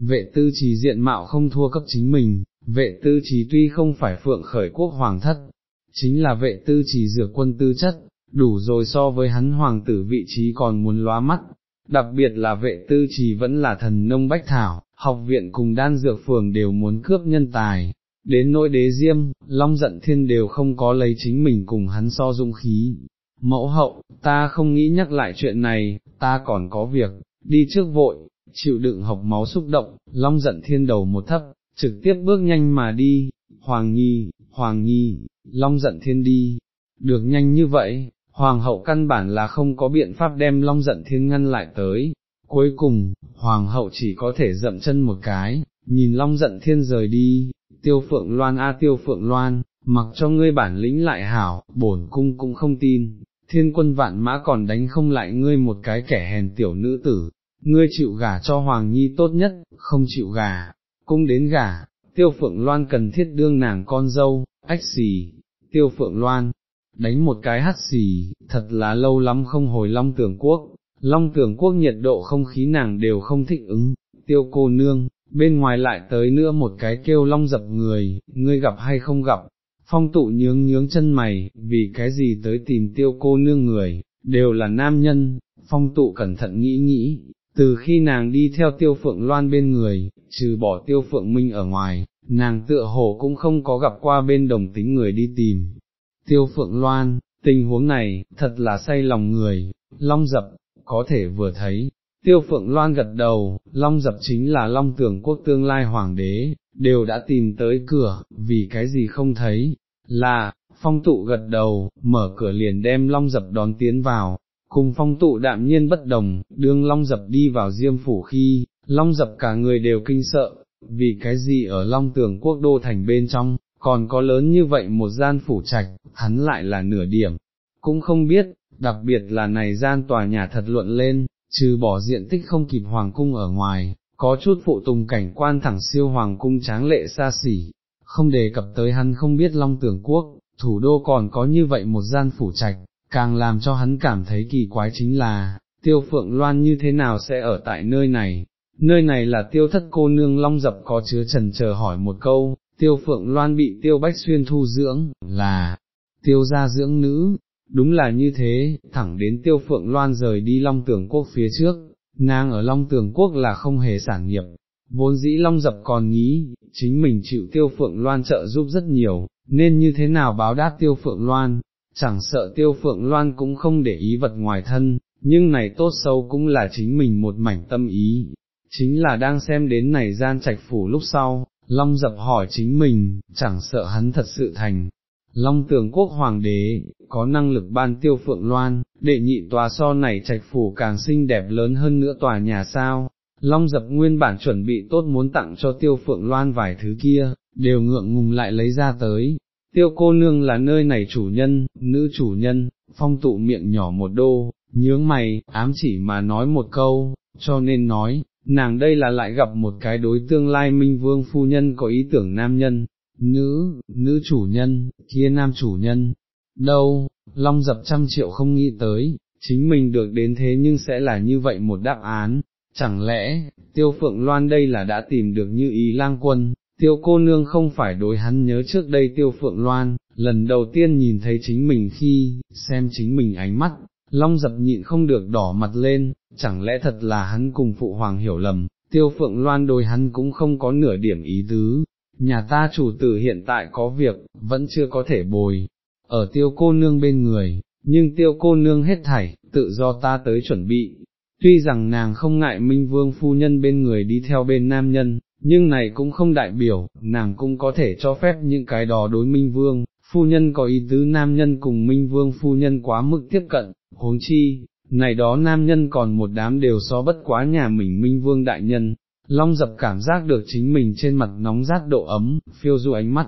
vệ tư trì diện mạo không thua cấp chính mình, vệ tư trì tuy không phải phượng khởi quốc hoàng thất, chính là vệ tư trì dược quân tư chất, đủ rồi so với hắn hoàng tử vị trí còn muốn lóa mắt, đặc biệt là vệ tư trì vẫn là thần nông bách thảo, học viện cùng đan dược phường đều muốn cướp nhân tài, đến nỗi đế diêm, long giận thiên đều không có lấy chính mình cùng hắn so dung khí. Mẫu hậu, ta không nghĩ nhắc lại chuyện này, ta còn có việc, đi trước vội, chịu đựng học máu xúc động, long giận thiên đầu một thấp, trực tiếp bước nhanh mà đi, Hoàng Nhi, Hoàng Nhi, long giận thiên đi, được nhanh như vậy, Hoàng hậu căn bản là không có biện pháp đem long giận thiên ngăn lại tới, cuối cùng, Hoàng hậu chỉ có thể dậm chân một cái, nhìn long giận thiên rời đi, tiêu phượng loan a tiêu phượng loan, mặc cho ngươi bản lĩnh lại hảo, bổn cung cũng không tin, thiên quân vạn mã còn đánh không lại ngươi một cái kẻ hèn tiểu nữ tử, ngươi chịu gả cho hoàng nhi tốt nhất, không chịu gả, cung đến gả, tiêu phượng loan cần thiết đương nàng con dâu, ách xì, tiêu phượng loan, đánh một cái hắt xì, thật là lâu lắm không hồi long tưởng quốc, long tưởng quốc nhiệt độ không khí nàng đều không thích ứng, tiêu cô nương, bên ngoài lại tới nữa một cái kêu long dập người, ngươi gặp hay không gặp, phong tụ nhướng nhướng chân mày, vì cái gì tới tìm tiêu cô nương người, đều là nam nhân, phong tụ cẩn thận nghĩ nghĩ, từ khi nàng đi theo tiêu phượng loan bên người, trừ bỏ tiêu phượng minh ở ngoài, nàng tựa hồ cũng không có gặp qua bên đồng tính người đi tìm. Tiêu phượng loan, tình huống này, thật là say lòng người, long dập, có thể vừa thấy, Tiêu Phượng Loan gật đầu, Long Dập chính là Long Tưởng Quốc tương lai hoàng đế, đều đã tìm tới cửa, vì cái gì không thấy, là, phong tụ gật đầu, mở cửa liền đem Long Dập đón tiến vào, cùng phong tụ đạm nhiên bất đồng, đương Long Dập đi vào diêm phủ khi, Long Dập cả người đều kinh sợ, vì cái gì ở Long Tưởng Quốc đô thành bên trong, còn có lớn như vậy một gian phủ trạch, hắn lại là nửa điểm, cũng không biết, đặc biệt là này gian tòa nhà thật luận lên, trừ bỏ diện tích không kịp hoàng cung ở ngoài, có chút phụ tùng cảnh quan thẳng siêu hoàng cung tráng lệ xa xỉ, không đề cập tới hắn không biết long tưởng quốc, thủ đô còn có như vậy một gian phủ trạch, càng làm cho hắn cảm thấy kỳ quái chính là, tiêu phượng loan như thế nào sẽ ở tại nơi này, nơi này là tiêu thất cô nương long dập có chứa trần chờ hỏi một câu, tiêu phượng loan bị tiêu bách xuyên thu dưỡng, là, tiêu gia dưỡng nữ, Đúng là như thế, thẳng đến tiêu phượng loan rời đi long tưởng quốc phía trước, nàng ở Long Tường Quốc là không hề sản nghiệp, vốn dĩ Long Dập còn nghĩ, chính mình chịu tiêu phượng loan trợ giúp rất nhiều, nên như thế nào báo đáp tiêu phượng loan, chẳng sợ tiêu phượng loan cũng không để ý vật ngoài thân, nhưng này tốt xấu cũng là chính mình một mảnh tâm ý, chính là đang xem đến này gian trạch phủ lúc sau, Long dập hỏi chính mình, chẳng sợ hắn thật sự thành. Long tường quốc hoàng đế, có năng lực ban tiêu phượng loan, đệ nhị tòa so này trạch phủ càng xinh đẹp lớn hơn nữa tòa nhà sao. Long dập nguyên bản chuẩn bị tốt muốn tặng cho tiêu phượng loan vài thứ kia, đều ngượng ngùng lại lấy ra tới. Tiêu cô nương là nơi này chủ nhân, nữ chủ nhân, phong tụ miệng nhỏ một đô, nhướng mày, ám chỉ mà nói một câu, cho nên nói, nàng đây là lại gặp một cái đối tương lai minh vương phu nhân có ý tưởng nam nhân, nữ, nữ chủ nhân, kia nam chủ nhân, đâu, long dập trăm triệu không nghĩ tới, chính mình được đến thế nhưng sẽ là như vậy một đáp án, chẳng lẽ, tiêu phượng loan đây là đã tìm được như ý lang quân, tiêu cô nương không phải đối hắn nhớ trước đây tiêu phượng loan, lần đầu tiên nhìn thấy chính mình khi, xem chính mình ánh mắt, long dập nhịn không được đỏ mặt lên, chẳng lẽ thật là hắn cùng phụ hoàng hiểu lầm, tiêu phượng loan đôi hắn cũng không có nửa điểm ý tứ, nhà ta chủ tử hiện tại có việc, vẫn chưa có thể bồi, ở tiêu cô nương bên người, nhưng tiêu cô nương hết thảy, tự do ta tới chuẩn bị. Tuy rằng nàng không ngại Minh Vương phu nhân bên người đi theo bên nam nhân, nhưng này cũng không đại biểu, nàng cũng có thể cho phép những cái đó đối Minh Vương, phu nhân có ý tứ nam nhân cùng Minh Vương phu nhân quá mức tiếp cận, huống chi, này đó nam nhân còn một đám đều so bất quá nhà mình minh vương đại nhân, long dập cảm giác được chính mình trên mặt nóng rát độ ấm, phiêu du ánh mắt,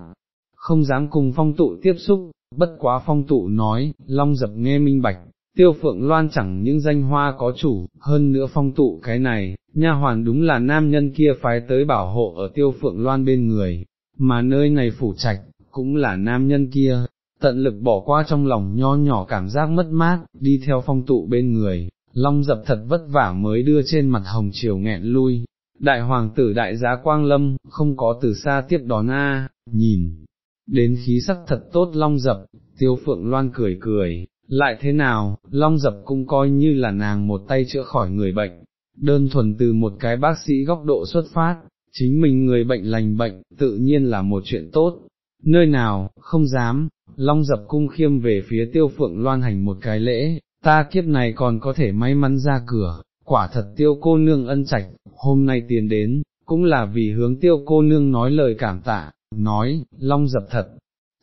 không dám cùng phong tụ tiếp xúc, bất quá phong tụ nói, long dập nghe minh bạch, tiêu phượng loan chẳng những danh hoa có chủ, hơn nữa phong tụ cái này, nha hoàn đúng là nam nhân kia phái tới bảo hộ ở tiêu phượng loan bên người, mà nơi này phủ trạch, cũng là nam nhân kia, tận lực bỏ qua trong lòng nho nhỏ cảm giác mất mát, đi theo phong tụ bên người, long dập thật vất vả mới đưa trên mặt hồng chiều nghẹn lui. Đại hoàng tử đại giá quang lâm, không có từ xa tiếp đón a, nhìn, đến khí sắc thật tốt long dập, tiêu phượng loan cười cười, lại thế nào, long dập cũng coi như là nàng một tay chữa khỏi người bệnh, đơn thuần từ một cái bác sĩ góc độ xuất phát, chính mình người bệnh lành bệnh, tự nhiên là một chuyện tốt, nơi nào, không dám, long dập cung khiêm về phía tiêu phượng loan hành một cái lễ, ta kiếp này còn có thể may mắn ra cửa, quả thật tiêu cô nương ân trạch, hôm nay tiền đến, cũng là vì hướng tiêu cô nương nói lời cảm tạ, nói, long dập thật,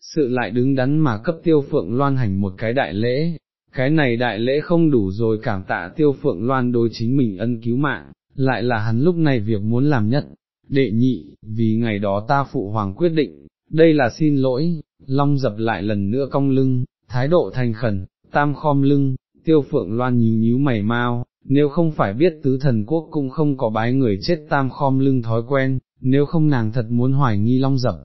sự lại đứng đắn mà cấp tiêu phượng loan hành một cái đại lễ, cái này đại lễ không đủ rồi cảm tạ tiêu phượng loan đối chính mình ân cứu mạng, lại là hắn lúc này việc muốn làm nhất, đệ nhị, vì ngày đó ta phụ hoàng quyết định, đây là xin lỗi, long dập lại lần nữa cong lưng, thái độ thành khẩn, tam khom lưng, tiêu phượng loan nhíu nhíu mày mau, nếu không phải biết tứ thần quốc cũng không có bái người chết tam khom lưng thói quen, nếu không nàng thật muốn hoài nghi long dập.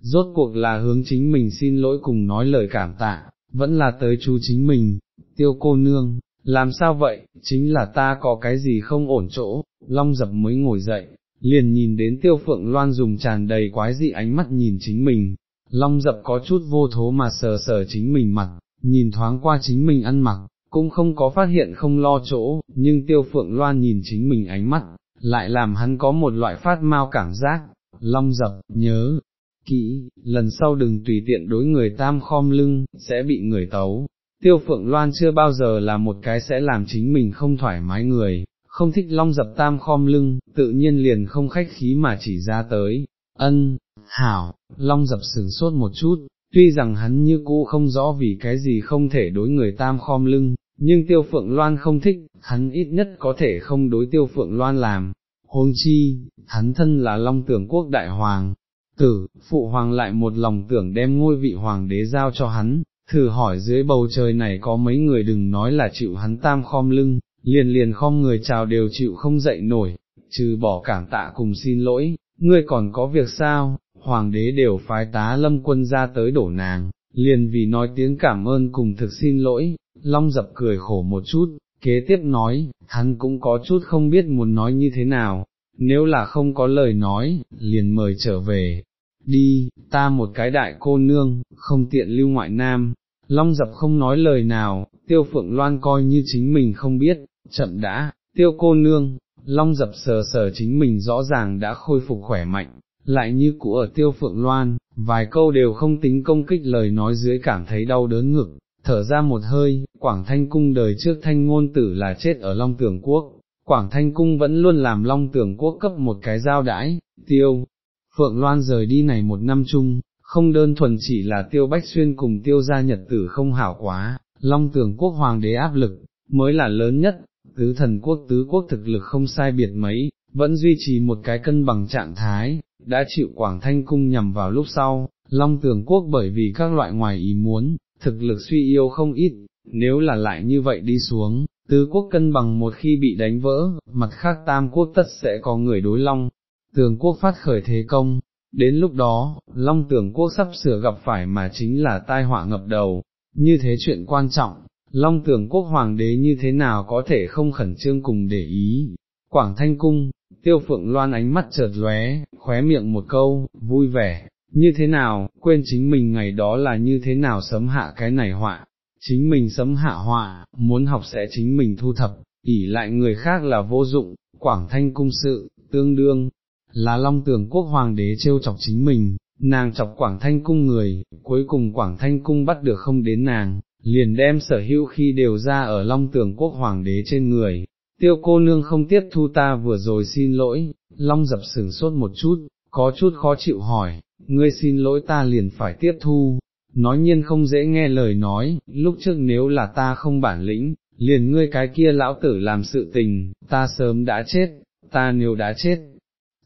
Rốt cuộc là hướng chính mình xin lỗi cùng nói lời cảm tạ, vẫn là tới chú chính mình, tiêu cô nương, làm sao vậy, chính là ta có cái gì không ổn chỗ, long dập mới ngồi dậy, liền nhìn đến tiêu phượng loan dùng tràn đầy quái dị ánh mắt nhìn chính mình, long dập có chút vô thố mà sờ sờ chính mình mặt, nhìn thoáng qua chính mình ăn mặc, cũng không có phát hiện không lo chỗ, nhưng tiêu phượng loan nhìn chính mình ánh mắt, lại làm hắn có một loại phát mau cảm giác, long dập, nhớ, kỹ, lần sau đừng tùy tiện đối người tam khom lưng, sẽ bị người tấu. Tiêu Phượng Loan chưa bao giờ là một cái sẽ làm chính mình không thoải mái người, không thích long dập tam khom lưng, tự nhiên liền không khách khí mà chỉ ra tới, ân, hảo, long dập sừng sốt một chút, tuy rằng hắn như cũ không rõ vì cái gì không thể đối người tam khom lưng, nhưng tiêu phượng loan không thích, hắn ít nhất có thể không đối tiêu phượng loan làm, hôn chi, hắn thân là long tưởng quốc đại hoàng, tử, phụ hoàng lại một lòng tưởng đem ngôi vị hoàng đế giao cho hắn, thử hỏi dưới bầu trời này có mấy người đừng nói là chịu hắn tam khom lưng, liền liền khom người chào đều chịu không dậy nổi, trừ bỏ cảm tạ cùng xin lỗi, ngươi còn có việc sao, hoàng đế đều phái tá lâm quân ra tới đổ nàng, liền vì nói tiếng cảm ơn cùng thực xin lỗi, long dập cười khổ một chút, kế tiếp nói, hắn cũng có chút không biết muốn nói như thế nào, nếu là không có lời nói, liền mời trở về, đi, ta một cái đại cô nương, không tiện lưu ngoại nam, long dập không nói lời nào, tiêu phượng loan coi như chính mình không biết, chậm đã, tiêu cô nương, long dập sờ sờ chính mình rõ ràng đã khôi phục khỏe mạnh, lại như cũ ở tiêu phượng loan, vài câu đều không tính công kích lời nói dưới cảm thấy đau đớn ngực, thở ra một hơi, Quảng Thanh Cung đời trước thanh ngôn tử là chết ở Long Tường Quốc, Quảng Thanh Cung vẫn luôn làm Long Tường Quốc cấp một cái giao đãi, tiêu, Phượng Loan rời đi này một năm chung, không đơn thuần chỉ là tiêu bách xuyên cùng tiêu gia nhật tử không hảo quá, Long Tường Quốc Hoàng đế áp lực, mới là lớn nhất, tứ thần quốc tứ quốc thực lực không sai biệt mấy, vẫn duy trì một cái cân bằng trạng thái, đã chịu Quảng Thanh Cung nhằm vào lúc sau, Long Tường Quốc bởi vì các loại ngoài ý muốn, thực lực suy yếu không ít, nếu là lại như vậy đi xuống, tứ quốc cân bằng một khi bị đánh vỡ, mặt khác tam quốc tất sẽ có người đối long, tường quốc phát khởi thế công, đến lúc đó, long tường quốc sắp sửa gặp phải mà chính là tai họa ngập đầu, như thế chuyện quan trọng, long tưởng quốc hoàng đế như thế nào có thể không khẩn trương cùng để ý, quảng thanh cung, tiêu phượng loan ánh mắt chợt lóe, khóe miệng một câu, vui vẻ, như thế nào, quên chính mình ngày đó là như thế nào sấm hạ cái này họa, chính mình sấm hạ họa, muốn học sẽ chính mình thu thập, ỉ lại người khác là vô dụng, quảng thanh cung sự, tương đương, là long tưởng quốc hoàng đế trêu chọc chính mình, nàng chọc quảng thanh cung người, cuối cùng quảng thanh cung bắt được không đến nàng, liền đem sở hữu khi đều ra ở long tường quốc hoàng đế trên người. Tiêu cô nương không tiếp thu ta vừa rồi xin lỗi, long dập sửng sốt một chút, có chút khó chịu hỏi, ngươi xin lỗi ta liền phải tiếp thu, nói nhiên không dễ nghe lời nói, lúc trước nếu là ta không bản lĩnh, liền ngươi cái kia lão tử làm sự tình, ta sớm đã chết, ta nếu đã chết,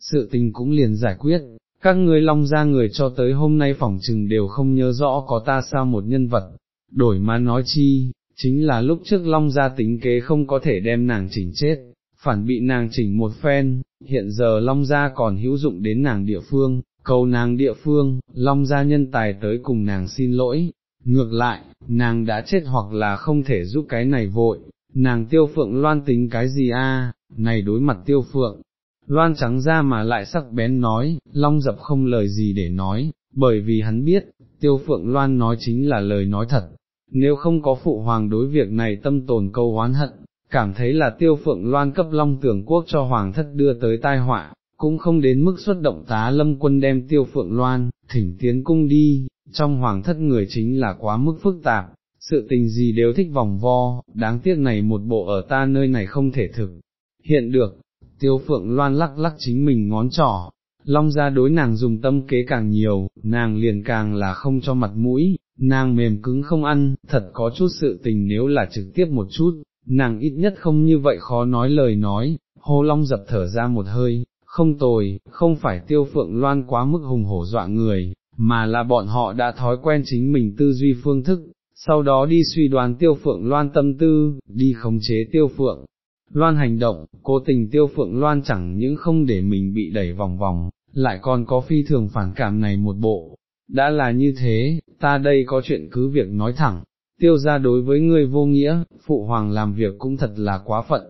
sự tình cũng liền giải quyết, các ngươi long ra người cho tới hôm nay phỏng trừng đều không nhớ rõ có ta sao một nhân vật, đổi mà nói chi, chính là lúc trước long ra tính kế không có thể đem nàng chỉnh chết, phản bị nàng chỉnh một phen, hiện giờ long ra còn hữu dụng đến nàng địa phương, cầu nàng địa phương, long gia nhân tài tới cùng nàng xin lỗi, ngược lại, nàng đã chết hoặc là không thể giúp cái này vội, nàng tiêu phượng loan tính cái gì a? này đối mặt tiêu phượng, loan trắng ra mà lại sắc bén nói, long dập không lời gì để nói, bởi vì hắn biết, tiêu phượng loan nói chính là lời nói thật, nếu không có phụ hoàng đối việc này tâm tồn câu oán hận, cảm thấy là tiêu phượng loan cấp long tưởng quốc cho hoàng thất đưa tới tai họa, cũng không đến mức xuất động tá lâm quân đem tiêu phượng loan, thỉnh tiến cung đi, trong hoàng thất người chính là quá mức phức tạp, sự tình gì đều thích vòng vo, đáng tiếc này một bộ ở ta nơi này không thể thực, hiện được, tiêu phượng loan lắc lắc chính mình ngón trỏ, long ra đối nàng dùng tâm kế càng nhiều, nàng liền càng là không cho mặt mũi, nàng mềm cứng không ăn, thật có chút sự tình nếu là trực tiếp một chút, nàng ít nhất không như vậy khó nói lời nói, hô long dập thở ra một hơi, không tồi, không phải tiêu phượng loan quá mức hùng hổ dọa người, mà là bọn họ đã thói quen chính mình tư duy phương thức, sau đó đi suy đoán tiêu phượng loan tâm tư, đi khống chế tiêu phượng. Loan hành động, cố tình tiêu phượng loan chẳng những không để mình bị đẩy vòng vòng, lại còn có phi thường phản cảm này một bộ. Đã là như thế, ta đây có chuyện cứ việc nói thẳng, tiêu ra đối với ngươi vô nghĩa, phụ hoàng làm việc cũng thật là quá phận.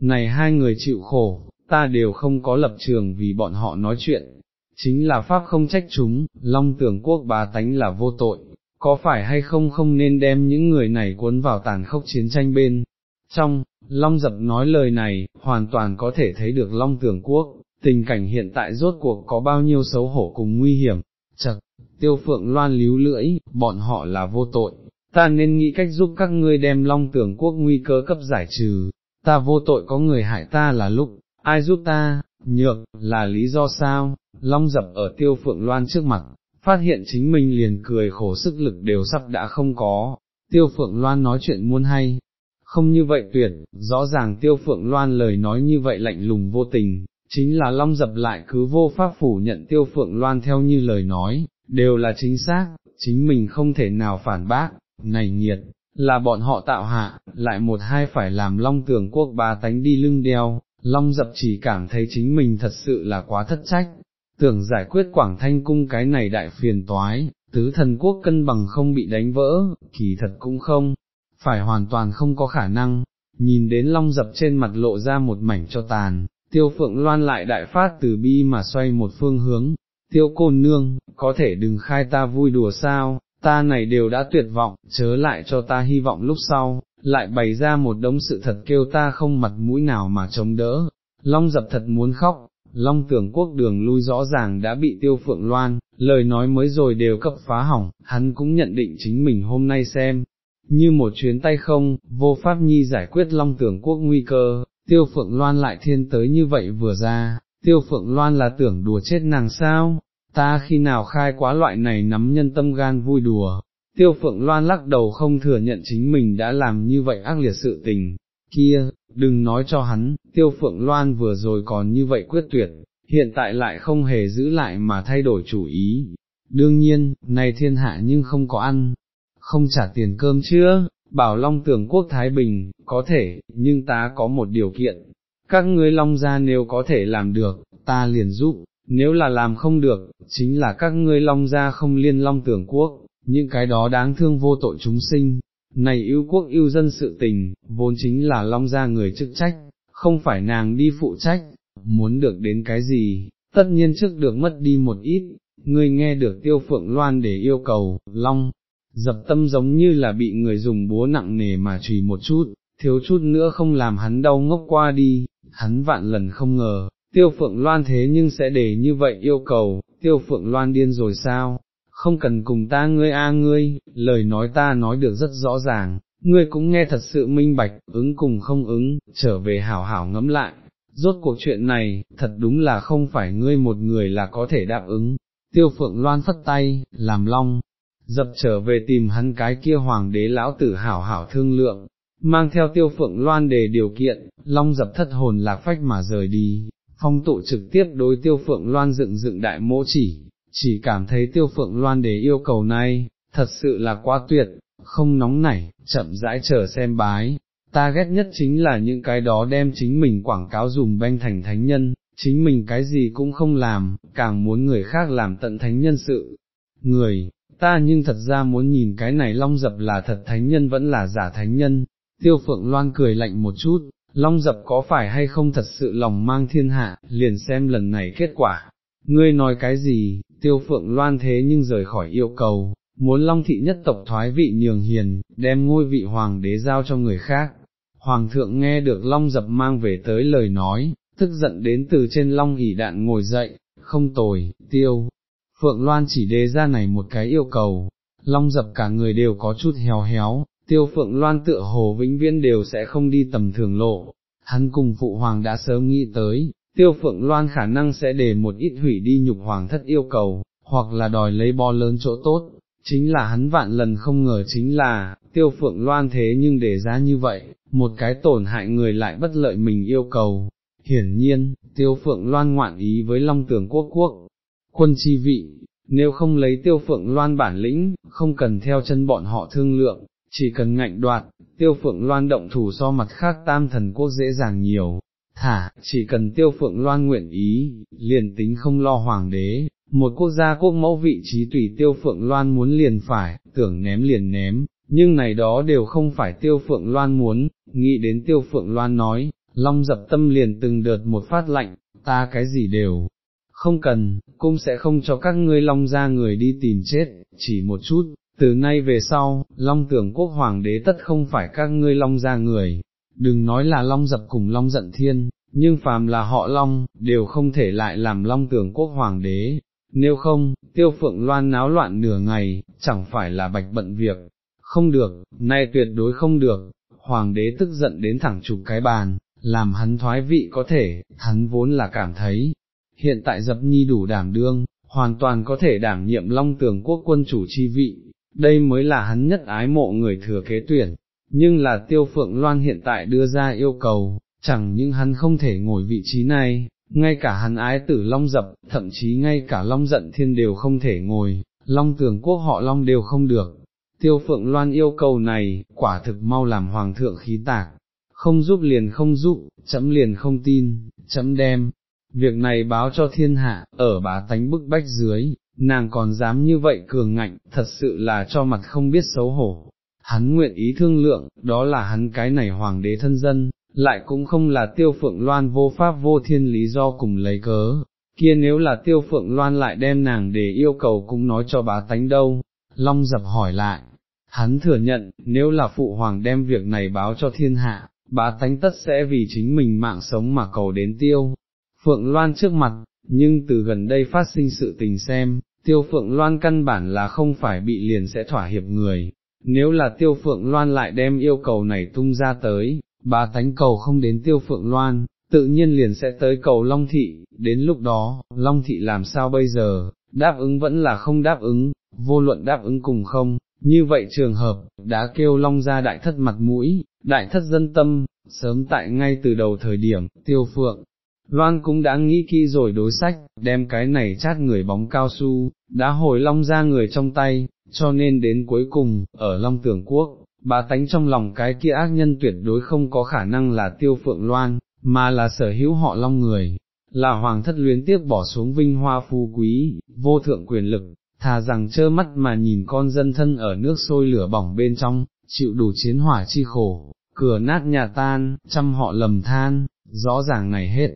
Này hai người chịu khổ, ta đều không có lập trường vì bọn họ nói chuyện, chính là pháp không trách chúng, long tưởng quốc bà tánh là vô tội, có phải hay không không nên đem những người này cuốn vào tàn khốc chiến tranh bên. Trong, Long Dập nói lời này, hoàn toàn có thể thấy được Long Tưởng Quốc, tình cảnh hiện tại rốt cuộc có bao nhiêu xấu hổ cùng nguy hiểm, chật, tiêu phượng loan líu lưỡi, bọn họ là vô tội, ta nên nghĩ cách giúp các ngươi đem Long Tưởng Quốc nguy cơ cấp giải trừ, ta vô tội có người hại ta là lúc, ai giúp ta, nhược, là lý do sao, long dập ở tiêu phượng loan trước mặt, phát hiện chính mình liền cười khổ sức lực đều sắp đã không có, tiêu phượng loan nói chuyện muôn hay, không như vậy tuyệt, rõ ràng tiêu phượng loan lời nói như vậy lạnh lùng vô tình, chính là long dập lại cứ vô pháp phủ nhận tiêu phượng loan theo như lời nói, đều là chính xác, chính mình không thể nào phản bác, này nhiệt là bọn họ tạo hạ, lại một hai phải làm long tường quốc ba tánh đi lưng đeo, Long dập chỉ cảm thấy chính mình thật sự là quá thất trách, tưởng giải quyết Quảng Thanh Cung cái này đại phiền toái, tứ thần quốc cân bằng không bị đánh vỡ, kỳ thật cũng không, phải hoàn toàn không có khả năng, nhìn đến long dập trên mặt lộ ra một mảnh cho tàn, tiêu phượng loan lại đại phát từ bi mà xoay một phương hướng, tiêu cô nương, có thể đừng khai ta vui đùa sao, ta này đều đã tuyệt vọng, chớ lại cho ta hy vọng lúc sau, lại bày ra một đống sự thật kêu ta không mặt mũi nào mà chống đỡ, Long dập thật muốn khóc, Long tưởng quốc đường lui rõ ràng đã bị tiêu phượng loan, lời nói mới rồi đều cấp phá hỏng, hắn cũng nhận định chính mình hôm nay xem, như một chuyến tay không, vô pháp nhi giải quyết long tưởng quốc nguy cơ, tiêu phượng loan lại thiên tới như vậy vừa ra, tiêu phượng loan là tưởng đùa chết nàng sao, ta khi nào khai quá loại này nắm nhân tâm gan vui đùa, tiêu phượng loan lắc đầu không thừa nhận chính mình đã làm như vậy ác liệt sự tình, kia, đừng nói cho hắn, tiêu phượng loan vừa rồi còn như vậy quyết tuyệt, hiện tại lại không hề giữ lại mà thay đổi chủ ý. Đương nhiên, này thiên hạ nhưng không có ăn, không trả tiền cơm chưa, bảo Long tưởng quốc Thái Bình, có thể, nhưng ta có một điều kiện, các ngươi Long gia nếu có thể làm được, ta liền giúp, nếu là làm không được, chính là các ngươi Long gia không liên Long tưởng quốc, những cái đó đáng thương vô tội chúng sinh, này yêu quốc yêu dân sự tình, vốn chính là long gia người chức trách, không phải nàng đi phụ trách, muốn được đến cái gì, tất nhiên trước được mất đi một ít, ngươi nghe được tiêu phượng loan để yêu cầu, long, dập tâm giống như là bị người dùng búa nặng nề mà trùy một chút, thiếu chút nữa không làm hắn đau ngốc qua đi, hắn vạn lần không ngờ, tiêu phượng loan thế nhưng sẽ để như vậy yêu cầu, tiêu phượng loan điên rồi sao, không cần cùng ta ngươi a ngươi, lời nói ta nói được rất rõ ràng, ngươi cũng nghe thật sự minh bạch, ứng cùng không ứng, trở về hảo hảo ngẫm lại, rốt cuộc chuyện này, thật đúng là không phải ngươi một người là có thể đáp ứng, tiêu phượng loan phất tay, làm long, dập trở về tìm hắn cái kia hoàng đế lão tử hảo hảo thương lượng, mang theo tiêu phượng loan để điều kiện, long dập thất hồn lạc phách mà rời đi, phong tụ trực tiếp đối tiêu phượng loan dựng dựng đại mỗ chỉ, chỉ cảm thấy tiêu phượng loan để yêu cầu này, thật sự là quá tuyệt, không nóng nảy, chậm rãi chờ xem bái. Ta ghét nhất chính là những cái đó đem chính mình quảng cáo dùm banh thành thánh nhân, chính mình cái gì cũng không làm, càng muốn người khác làm tận thánh nhân sự. Người, ta nhưng thật ra muốn nhìn cái này long dập là thật thánh nhân vẫn là giả thánh nhân, tiêu phượng loan cười lạnh một chút, long dập có phải hay không thật sự lòng mang thiên hạ, liền xem lần này kết quả. Ngươi nói cái gì, tiêu phượng loan thế nhưng rời khỏi yêu cầu, muốn long thị nhất tộc thoái vị nhường hiền, đem ngôi vị hoàng đế giao cho người khác. Hoàng thượng nghe được long dập mang về tới lời nói, tức giận đến từ trên long ỉ đạn ngồi dậy, không tồi, tiêu. Phượng Loan chỉ đề ra này một cái yêu cầu, long dập cả người đều có chút héo héo, tiêu Phượng Loan tựa hồ vĩnh viễn đều sẽ không đi tầm thường lộ, hắn cùng Phụ Hoàng đã sớm nghĩ tới, tiêu phượng loan khả năng sẽ để một ít hủy đi nhục hoàng thất yêu cầu, hoặc là đòi lấy bo lớn chỗ tốt, chính là hắn vạn lần không ngờ chính là, tiêu phượng loan thế nhưng để ra như vậy, một cái tổn hại người lại bất lợi mình yêu cầu. Hiển nhiên, tiêu phượng loan ngoạn ý với long tưởng quốc quốc, quân chi vị, nếu không lấy tiêu phượng loan bản lĩnh, không cần theo chân bọn họ thương lượng, chỉ cần ngạnh đoạt, tiêu phượng loan động thủ so mặt khác tam thần quốc dễ dàng nhiều, thả, chỉ cần tiêu phượng loan nguyện ý, liền tính không lo hoàng đế, một quốc gia quốc mẫu vị trí tùy tiêu phượng loan muốn liền phải, tưởng ném liền ném, nhưng này đó đều không phải tiêu phượng loan muốn, nghĩ đến tiêu phượng loan nói, long dập tâm liền từng đợt một phát lạnh, ta cái gì đều. Không cần, cũng sẽ không cho các ngươi long ra người đi tìm chết, chỉ một chút, từ nay về sau, long tưởng quốc hoàng đế tất không phải các ngươi long ra người, đừng nói là long dập cùng long giận thiên, nhưng phàm là họ long, đều không thể lại làm long tưởng quốc hoàng đế, nếu không, tiêu phượng loan náo loạn nửa ngày, chẳng phải là bạch bận việc, không được, nay tuyệt đối không được, hoàng đế tức giận đến thẳng chụp cái bàn, làm hắn thoái vị có thể, hắn vốn là cảm thấy, hiện tại dập nhi đủ đảm đương, hoàn toàn có thể đảm nhiệm long tường quốc quân chủ chi vị, đây mới là hắn nhất ái mộ người thừa kế tuyển, nhưng là tiêu phượng loan hiện tại đưa ra yêu cầu, chẳng những hắn không thể ngồi vị trí này, ngay cả hắn ái tử long dập, thậm chí ngay cả long giận thiên đều không thể ngồi, long tường quốc họ long đều không được. Tiêu phượng loan yêu cầu này, quả thực mau làm hoàng thượng khí tạc, không giúp liền không giúp, chấm liền không tin, chấm đem, việc này báo cho thiên hạ, ở bá tánh bức bách dưới, nàng còn dám như vậy cường ngạnh, thật sự là cho mặt không biết xấu hổ, hắn nguyện ý thương lượng, đó là hắn cái này hoàng đế thân dân, lại cũng không là tiêu phượng loan vô pháp vô thiên lý do cùng lấy cớ, kia nếu là tiêu phượng loan lại đem nàng để yêu cầu cũng nói cho bá tánh đâu, long dập hỏi lại, hắn thừa nhận, nếu là phụ hoàng đem việc này báo cho thiên hạ, bá tánh tất sẽ vì chính mình mạng sống mà cầu đến tiêu. Phượng Loan trước mặt, nhưng từ gần đây phát sinh sự tình xem, tiêu Phượng Loan căn bản là không phải bị liền sẽ thỏa hiệp người, nếu là tiêu Phượng Loan lại đem yêu cầu này tung ra tới, bà tánh cầu không đến tiêu Phượng Loan, tự nhiên liền sẽ tới cầu Long Thị, đến lúc đó, Long Thị làm sao bây giờ, đáp ứng vẫn là không đáp ứng, vô luận đáp ứng cùng không, như vậy trường hợp, đã kêu Long ra đại thất mặt mũi, đại thất dân tâm, sớm tại ngay từ đầu thời điểm, tiêu phượng. Loan cũng đã nghĩ kỹ rồi đối sách, đem cái này chát người bóng cao su, đã hồi long ra người trong tay, cho nên đến cuối cùng, ở long tưởng quốc, bà tánh trong lòng cái kia ác nhân tuyệt đối không có khả năng là tiêu phượng loan, mà là sở hữu họ long người, là hoàng thất luyến tiếc bỏ xuống vinh hoa phú quý, vô thượng quyền lực, thà rằng trơ mắt mà nhìn con dân thân ở nước sôi lửa bỏng bên trong, chịu đủ chiến hỏa chi khổ, cửa nát nhà tan, trăm họ lầm than, rõ ràng này hết,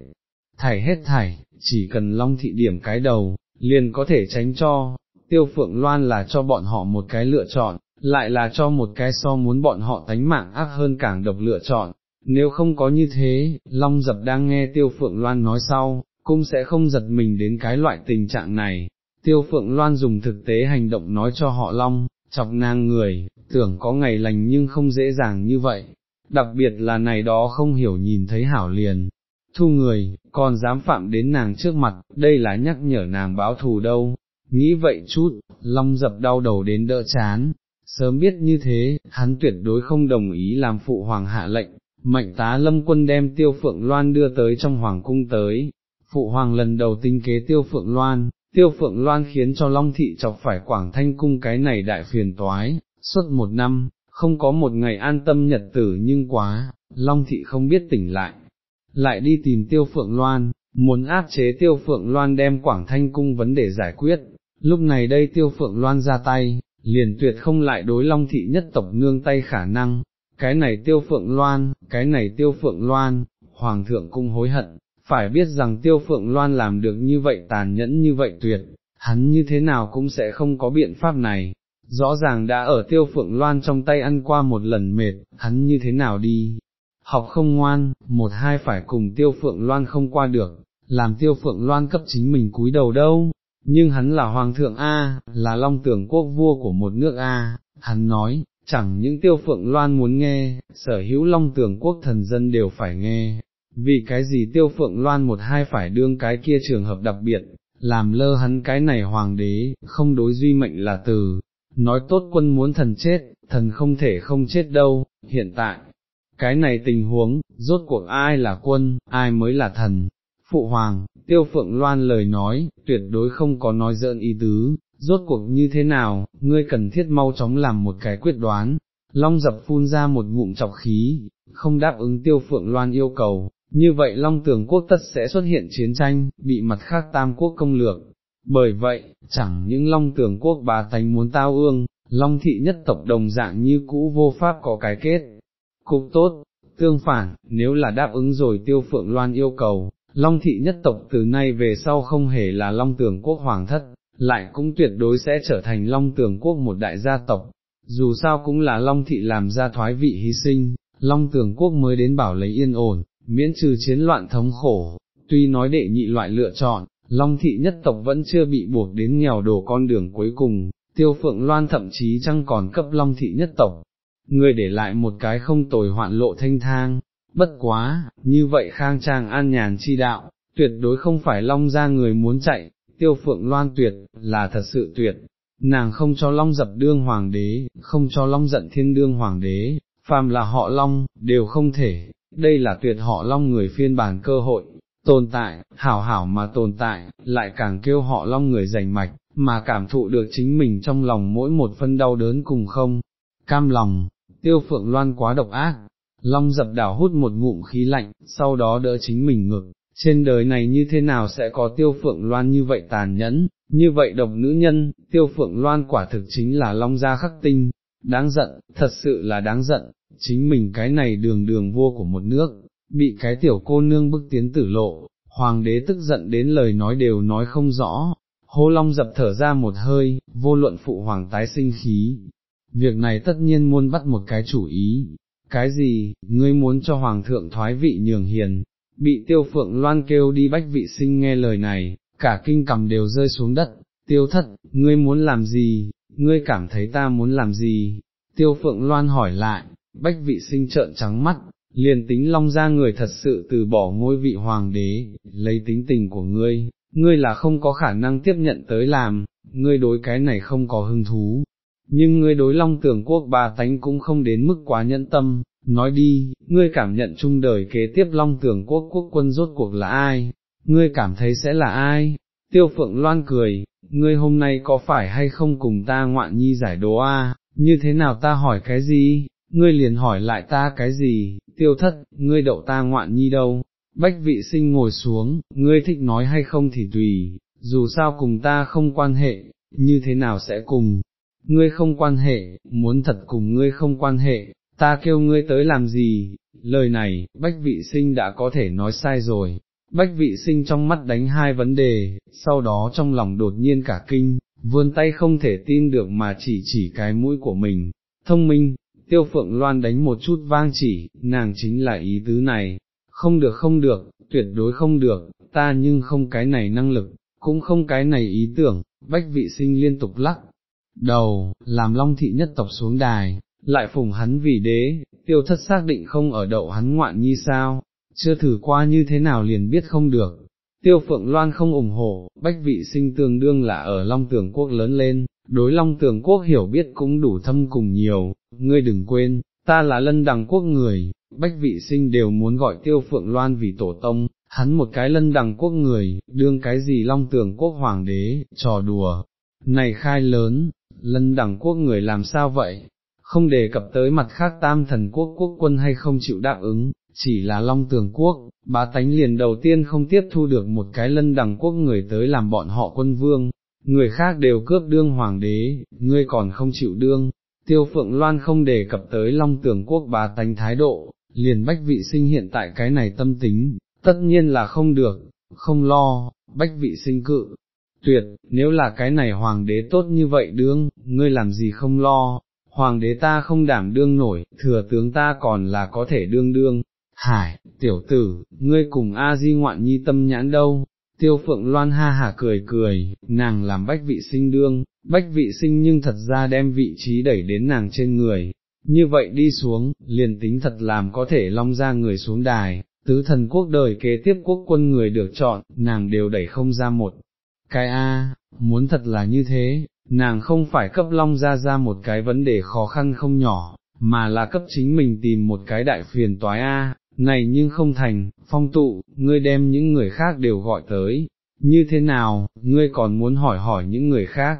thảy hết thảy, chỉ cần long thị điểm cái đầu, liền có thể tránh cho, tiêu phượng loan là cho bọn họ một cái lựa chọn, lại là cho một cái so muốn bọn họ tánh mạng ác hơn càng độc lựa chọn, nếu không có như thế, long dập đang nghe tiêu phượng loan nói sau, cũng sẽ không giật mình đến cái loại tình trạng này. Tiêu Phượng Loan dùng thực tế hành động nói cho họ Long, chọc nàng người, tưởng có ngày lành nhưng không dễ dàng như vậy, đặc biệt là này đó không hiểu nhìn thấy hảo liền, thu người, còn dám phạm đến nàng trước mặt, đây là nhắc nhở nàng báo thù đâu, nghĩ vậy chút, long dập đau đầu đến đỡ chán, sớm biết như thế, hắn tuyệt đối không đồng ý làm phụ hoàng hạ lệnh, mệnh tá lâm quân đem tiêu phượng loan đưa tới trong hoàng cung tới, phụ hoàng lần đầu tinh kế tiêu phượng loan. Tiêu Phượng Loan khiến cho Long Thị chọc phải Quảng Thanh Cung cái này đại phiền toái, suốt một năm, không có một ngày an tâm nhật tử nhưng quá, Long Thị không biết tỉnh lại, lại đi tìm Tiêu Phượng Loan, muốn áp chế Tiêu Phượng Loan đem Quảng Thanh Cung vấn đề giải quyết, lúc này đây Tiêu Phượng Loan ra tay, liền tuyệt không lại đối Long Thị nhất tộc nương tay khả năng, cái này Tiêu Phượng Loan, cái này Tiêu Phượng Loan, Hoàng thượng cung hối hận, phải biết rằng Tiêu Phượng Loan làm được như vậy tàn nhẫn như vậy tuyệt, hắn như thế nào cũng sẽ không có biện pháp này, rõ ràng đã ở tiêu phượng loan trong tay ăn qua một lần mệt, hắn như thế nào đi, học không ngoan, một hai phải cùng tiêu phượng loan không qua được, làm tiêu phượng loan cấp chính mình cúi đầu đâu, nhưng hắn là hoàng thượng A, là long tưởng quốc vua của một nước A, hắn nói, chẳng những tiêu phượng loan muốn nghe, sở hữu long tưởng quốc thần dân đều phải nghe, vì cái gì tiêu phượng loan một hai phải đương cái kia trường hợp đặc biệt, làm lơ hắn cái này hoàng đế, không đối duy mệnh là từ, nói tốt quân muốn thần chết, thần không thể không chết đâu, hiện tại, cái này tình huống, rốt cuộc ai là quân, ai mới là thần, phụ hoàng, tiêu phượng loan lời nói, tuyệt đối không có nói dợn ý tứ, rốt cuộc như thế nào, ngươi cần thiết mau chóng làm một cái quyết đoán, long dập phun ra một ngụm chọc khí, không đáp ứng tiêu phượng loan yêu cầu, như vậy long tường quốc tất sẽ xuất hiện chiến tranh, bị mặt khác tam quốc công lược, bởi vậy, chẳng những long tường quốc bà tánh muốn tao ương, long thị nhất tộc đồng dạng như cũ vô pháp có cái kết. Cục tốt, tương phản, nếu là đáp ứng rồi tiêu phượng loan yêu cầu, long thị nhất tộc từ nay về sau không hề là long tưởng quốc hoàng thất, lại cũng tuyệt đối sẽ trở thành long tưởng quốc một đại gia tộc. Dù sao cũng là long thị làm ra thoái vị hy sinh, long tưởng quốc mới đến bảo lấy yên ổn, miễn trừ chiến loạn thống khổ, tuy nói đệ nhị loại lựa chọn, Long thị nhất tộc vẫn chưa bị buộc đến nghèo đổ con đường cuối cùng, tiêu phượng loan thậm chí chăng còn cấp Long thị nhất tộc, người để lại một cái không tồi hoạn lộ thanh thang, bất quá, như vậy khang trang an nhàn chi đạo, tuyệt đối không phải Long ra người muốn chạy, tiêu phượng loan tuyệt, là thật sự tuyệt, nàng không cho Long dập đương hoàng đế, không cho Long giận thiên đương hoàng đế, phàm là họ Long, đều không thể, đây là tuyệt họ Long người phiên bản cơ hội, tồn tại, hảo hảo mà tồn tại, lại càng kêu họ long người rành mạch, mà cảm thụ được chính mình trong lòng mỗi một phân đau đớn cùng không, cam lòng, tiêu phượng loan quá độc ác, long dập đảo hút một ngụm khí lạnh, sau đó đỡ chính mình ngực, trên đời này như thế nào sẽ có tiêu phượng loan như vậy tàn nhẫn, như vậy độc nữ nhân, tiêu phượng loan quả thực chính là long gia khắc tinh, đáng giận, thật sự là đáng giận, chính mình cái này đường đường vua của một nước, bị cái tiểu cô nương bức tiến tử lộ, hoàng đế tức giận đến lời nói đều nói không rõ, hô long dập thở ra một hơi, vô luận phụ hoàng tái sinh khí, việc này tất nhiên muốn bắt một cái chủ ý, cái gì, ngươi muốn cho hoàng thượng thoái vị nhường hiền, bị tiêu phượng loan kêu đi bách vị sinh nghe lời này, cả kinh cầm đều rơi xuống đất, tiêu thất, ngươi muốn làm gì, ngươi cảm thấy ta muốn làm gì, tiêu phượng loan hỏi lại, bách vị sinh trợn trắng mắt, liền tính long ra người thật sự từ bỏ ngôi vị hoàng đế, lấy tính tình của ngươi, ngươi là không có khả năng tiếp nhận tới làm, ngươi đối cái này không có hứng thú, nhưng ngươi đối long tưởng quốc bà tánh cũng không đến mức quá nhẫn tâm, nói đi, ngươi cảm nhận chung đời kế tiếp long tưởng quốc quốc quân rốt cuộc là ai, ngươi cảm thấy sẽ là ai, tiêu phượng loan cười, ngươi hôm nay có phải hay không cùng ta ngoạn nhi giải đố a? như thế nào ta hỏi cái gì, ngươi liền hỏi lại ta cái gì, tiêu thất, ngươi đậu ta ngoạn nhi đâu, bách vị sinh ngồi xuống, ngươi thích nói hay không thì tùy, dù sao cùng ta không quan hệ, như thế nào sẽ cùng, ngươi không quan hệ, muốn thật cùng ngươi không quan hệ, ta kêu ngươi tới làm gì, lời này, bách vị sinh đã có thể nói sai rồi, bách vị sinh trong mắt đánh hai vấn đề, sau đó trong lòng đột nhiên cả kinh, vươn tay không thể tin được mà chỉ chỉ cái mũi của mình, thông minh, tiêu phượng loan đánh một chút vang chỉ, nàng chính là ý tứ này, không được không được, tuyệt đối không được, ta nhưng không cái này năng lực, cũng không cái này ý tưởng, bách vị sinh liên tục lắc, đầu, làm long thị nhất tộc xuống đài, lại phùng hắn vì đế, tiêu thất xác định không ở đậu hắn ngoạn nhi sao, chưa thử qua như thế nào liền biết không được. Tiêu Phượng Loan không ủng hộ, bách vị sinh tương đương là ở Long Tường Quốc lớn lên, đối Long Tường Quốc hiểu biết cũng đủ thâm cùng nhiều, ngươi đừng quên, ta là lân đằng quốc người, bách vị sinh đều muốn gọi Tiêu Phượng Loan vì tổ tông, hắn một cái lân đằng quốc người, đương cái gì Long Tường Quốc Hoàng đế, trò đùa, này khai lớn, lân đẳng quốc người làm sao vậy, không đề cập tới mặt khác tam thần quốc quốc quân hay không chịu đáp ứng, chỉ là long tường quốc, bá tánh liền đầu tiên không tiếp thu được một cái lân đẳng quốc người tới làm bọn họ quân vương, người khác đều cướp đương hoàng đế, ngươi còn không chịu đương, tiêu phượng loan không đề cập tới long tường quốc bá tánh thái độ, liền bách vị sinh hiện tại cái này tâm tính, tất nhiên là không được, không lo, bách vị sinh cự. Tuyệt, nếu là cái này hoàng đế tốt như vậy đương, ngươi làm gì không lo, hoàng đế ta không đảm đương nổi, thừa tướng ta còn là có thể đương đương, hải, tiểu tử, ngươi cùng A-di ngoạn nhi tâm nhãn đâu, tiêu phượng loan ha hả cười cười, nàng làm bách vị sinh đương, bách vị sinh nhưng thật ra đem vị trí đẩy đến nàng trên người, như vậy đi xuống, liền tính thật làm có thể long ra người xuống đài, tứ thần quốc đời kế tiếp quốc quân người được chọn, nàng đều đẩy không ra một. Cái A, muốn thật là như thế, nàng không phải cấp long ra ra một cái vấn đề khó khăn không nhỏ, mà là cấp chính mình tìm một cái đại phiền toái A, này nhưng không thành, phong tụ, ngươi đem những người khác đều gọi tới, như thế nào, ngươi còn muốn hỏi hỏi những người khác,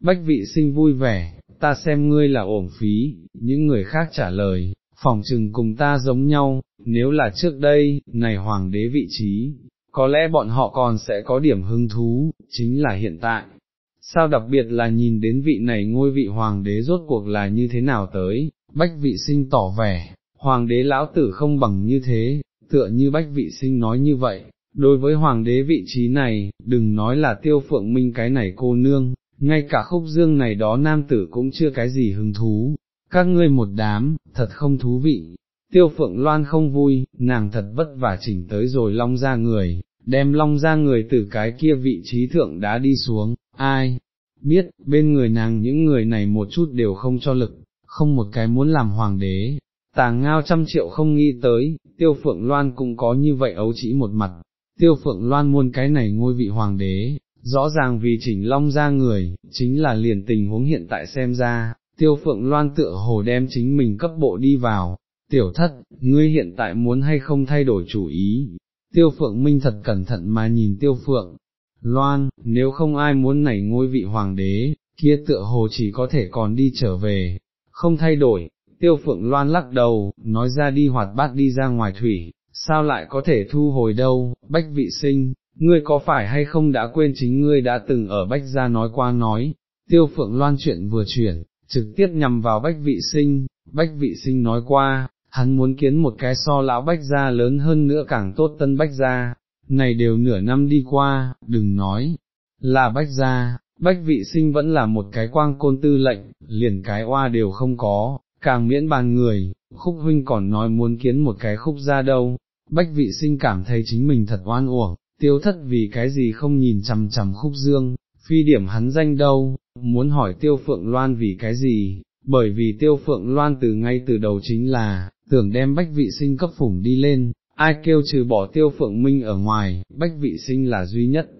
bách vị sinh vui vẻ, ta xem ngươi là ổn phí, những người khác trả lời, phòng trừng cùng ta giống nhau, nếu là trước đây, này hoàng đế vị trí, có lẽ bọn họ còn sẽ có điểm hứng thú, chính là hiện tại. Sao đặc biệt là nhìn đến vị này ngôi vị hoàng đế rốt cuộc là như thế nào tới, bách vị sinh tỏ vẻ, hoàng đế lão tử không bằng như thế, tựa như bách vị sinh nói như vậy, đối với hoàng đế vị trí này, đừng nói là tiêu phượng minh cái này cô nương, ngay cả khúc dương này đó nam tử cũng chưa cái gì hứng thú, các ngươi một đám, thật không thú vị. Tiêu phượng loan không vui, nàng thật vất vả chỉnh tới rồi long ra người, đem long ra người từ cái kia vị trí thượng đã đi xuống, ai, biết, bên người nàng những người này một chút đều không cho lực, không một cái muốn làm hoàng đế, tàng ngao trăm triệu không nghĩ tới, tiêu phượng loan cũng có như vậy ấu chỉ một mặt, tiêu phượng loan muôn cái này ngôi vị hoàng đế, rõ ràng vì chỉnh long ra người, chính là liền tình huống hiện tại xem ra, tiêu phượng loan tựa hồ đem chính mình cấp bộ đi vào, tiểu thất, ngươi hiện tại muốn hay không thay đổi chủ ý, tiêu phượng minh thật cẩn thận mà nhìn tiêu phượng. Loan, nếu không ai muốn nảy ngôi vị hoàng đế, kia tựa hồ chỉ có thể còn đi trở về, không thay đổi, tiêu phượng loan lắc đầu, nói ra đi hoạt bát đi ra ngoài thủy, sao lại có thể thu hồi đâu, bách vị sinh, ngươi có phải hay không đã quên chính ngươi đã từng ở bách gia nói qua nói, tiêu phượng loan chuyện vừa chuyển, trực tiếp nhằm vào bách vị sinh, bách vị sinh nói qua, hắn muốn kiến một cái so lão bách gia lớn hơn nữa càng tốt tân bách gia, này đều nửa năm đi qua, đừng nói, là bách gia, bách vị sinh vẫn là một cái quang côn tư lệnh, liền cái oa đều không có, càng miễn bàn người, khúc huynh còn nói muốn kiến một cái khúc ra đâu, bách vị sinh cảm thấy chính mình thật oan uổng, tiêu thất vì cái gì không nhìn chằm chằm khúc dương, phi điểm hắn danh đâu, muốn hỏi tiêu phượng loan vì cái gì, bởi vì tiêu phượng loan từ ngay từ đầu chính là, tưởng đem bách vị sinh cấp phủng đi lên, ai kêu trừ bỏ tiêu phượng minh ở ngoài, bách vị sinh là duy nhất.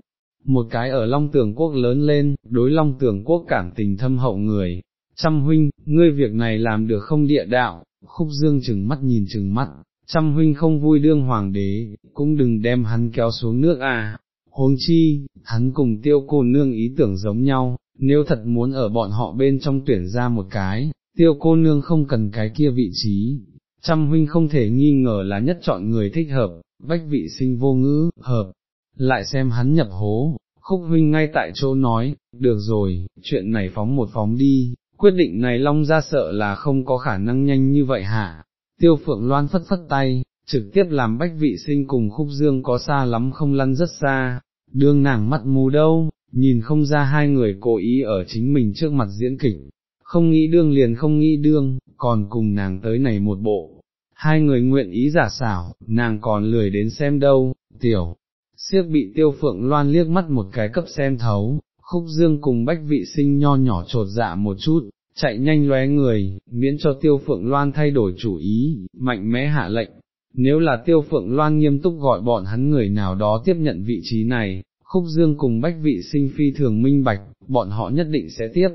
Một cái ở Long Tường Quốc lớn lên, đối Long Tường Quốc cảm tình thâm hậu người, trăm huynh, ngươi việc này làm được không địa đạo, khúc dương chừng mắt nhìn chừng mắt, trăm huynh không vui đương hoàng đế, cũng đừng đem hắn kéo xuống nước à, huống chi, hắn cùng tiêu cô nương ý tưởng giống nhau, nếu thật muốn ở bọn họ bên trong tuyển ra một cái, tiêu cô nương không cần cái kia vị trí, trăm huynh không thể nghi ngờ là nhất chọn người thích hợp, bách vị sinh vô ngữ, hợp, lại xem hắn nhập hố, khúc huynh ngay tại chỗ nói, được rồi, chuyện này phóng một phóng đi, quyết định này long ra sợ là không có khả năng nhanh như vậy hả, tiêu phượng loan phất phất tay, trực tiếp làm bách vị sinh cùng khúc dương có xa lắm không lăn rất xa, đương nàng mắt mù đâu, nhìn không ra hai người cố ý ở chính mình trước mặt diễn kịch, không nghĩ đương liền không nghĩ đương, còn cùng nàng tới này một bộ. Hai người nguyện ý giả xảo, nàng còn lười đến xem đâu, tiểu, siếc bị tiêu phượng loan liếc mắt một cái cấp xem thấu, khúc dương cùng bách vị sinh nho nhỏ trột dạ một chút, chạy nhanh lóe người, miễn cho tiêu phượng loan thay đổi chủ ý, mạnh mẽ hạ lệnh. Nếu là tiêu phượng loan nghiêm túc gọi bọn hắn người nào đó tiếp nhận vị trí này, khúc dương cùng bách vị sinh phi thường minh bạch, bọn họ nhất định sẽ tiếp,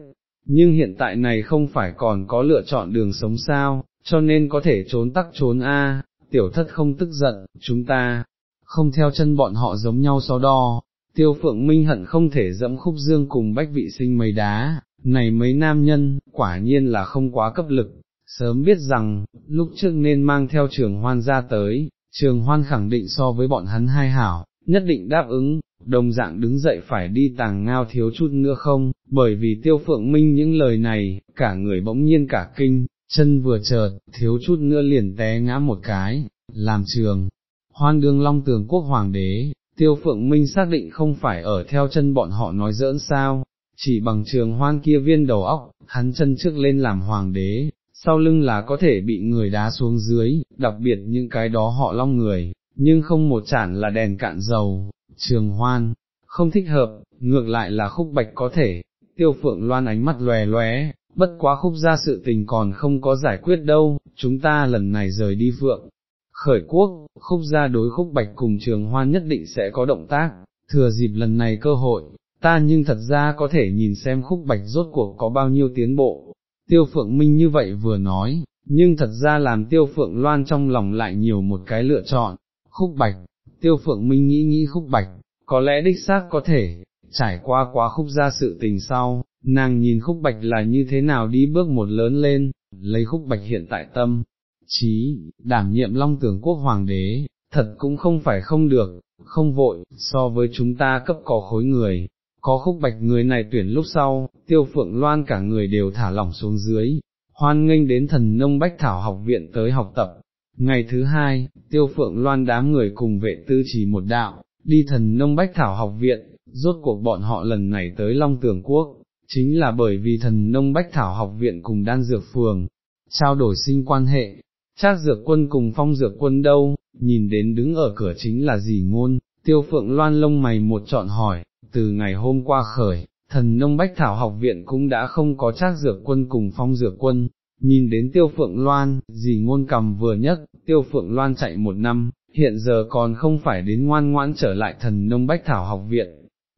nhưng hiện tại này không phải còn có lựa chọn đường sống sao, cho nên có thể trốn tắc trốn a. tiểu thất không tức giận, chúng ta, không theo chân bọn họ giống nhau so đo, tiêu phượng minh hận không thể dẫm khúc dương cùng bách vị sinh mấy đá, này mấy nam nhân, quả nhiên là không quá cấp lực, sớm biết rằng, lúc trước nên mang theo trường hoan ra tới, trường hoan khẳng định so với bọn hắn hai hảo, nhất định đáp ứng, đồng dạng đứng dậy phải đi tàng ngao thiếu chút nữa không, bởi vì tiêu phượng minh những lời này, cả người bỗng nhiên cả kinh, chân vừa chợt, thiếu chút nữa liền té ngã một cái, làm trường. Hoan đương long tường quốc hoàng đế, tiêu phượng minh xác định không phải ở theo chân bọn họ nói dỡn sao, chỉ bằng trường hoan kia viên đầu óc, hắn chân trước lên làm hoàng đế, sau lưng là có thể bị người đá xuống dưới, đặc biệt những cái đó họ long người, nhưng không một chản là đèn cạn dầu, trường hoan, không thích hợp, ngược lại là khúc bạch có thể, tiêu phượng loan ánh mắt lòe lóe, bất quá khúc ra sự tình còn không có giải quyết đâu, chúng ta lần này rời đi phượng. Khởi quốc, khúc ra đối khúc bạch cùng trường hoan nhất định sẽ có động tác, thừa dịp lần này cơ hội, ta nhưng thật ra có thể nhìn xem khúc bạch rốt cuộc có bao nhiêu tiến bộ. Tiêu phượng minh như vậy vừa nói, nhưng thật ra làm tiêu phượng loan trong lòng lại nhiều một cái lựa chọn, khúc bạch, tiêu phượng minh nghĩ nghĩ khúc bạch, có lẽ đích xác có thể, trải qua quá khúc ra sự tình sau, nàng nhìn khúc bạch là như thế nào đi bước một lớn lên, lấy khúc bạch hiện tại tâm, trí, đảm nhiệm long tưởng quốc hoàng đế, thật cũng không phải không được, không vội, so với chúng ta cấp có khối người, có khúc bạch người này tuyển lúc sau, tiêu phượng loan cả người đều thả lỏng xuống dưới, hoan nghênh đến thần nông bách thảo học viện tới học tập. Ngày thứ hai, tiêu phượng loan đám người cùng vệ tư chỉ một đạo, đi thần nông bách thảo học viện, rốt cuộc bọn họ lần này tới Long Tường Quốc, chính là bởi vì thần nông bách thảo học viện cùng đan dược phường, trao đổi sinh quan hệ, Trác dược quân cùng phong dược quân đâu, nhìn đến đứng ở cửa chính là gì ngôn, tiêu phượng loan lông mày một trọn hỏi, từ ngày hôm qua khởi, thần nông bách thảo học viện cũng đã không có trác dược quân cùng phong dược quân, nhìn đến tiêu phượng loan, dì ngôn cầm vừa nhất, tiêu phượng loan chạy một năm, hiện giờ còn không phải đến ngoan ngoãn trở lại thần nông bách thảo học viện.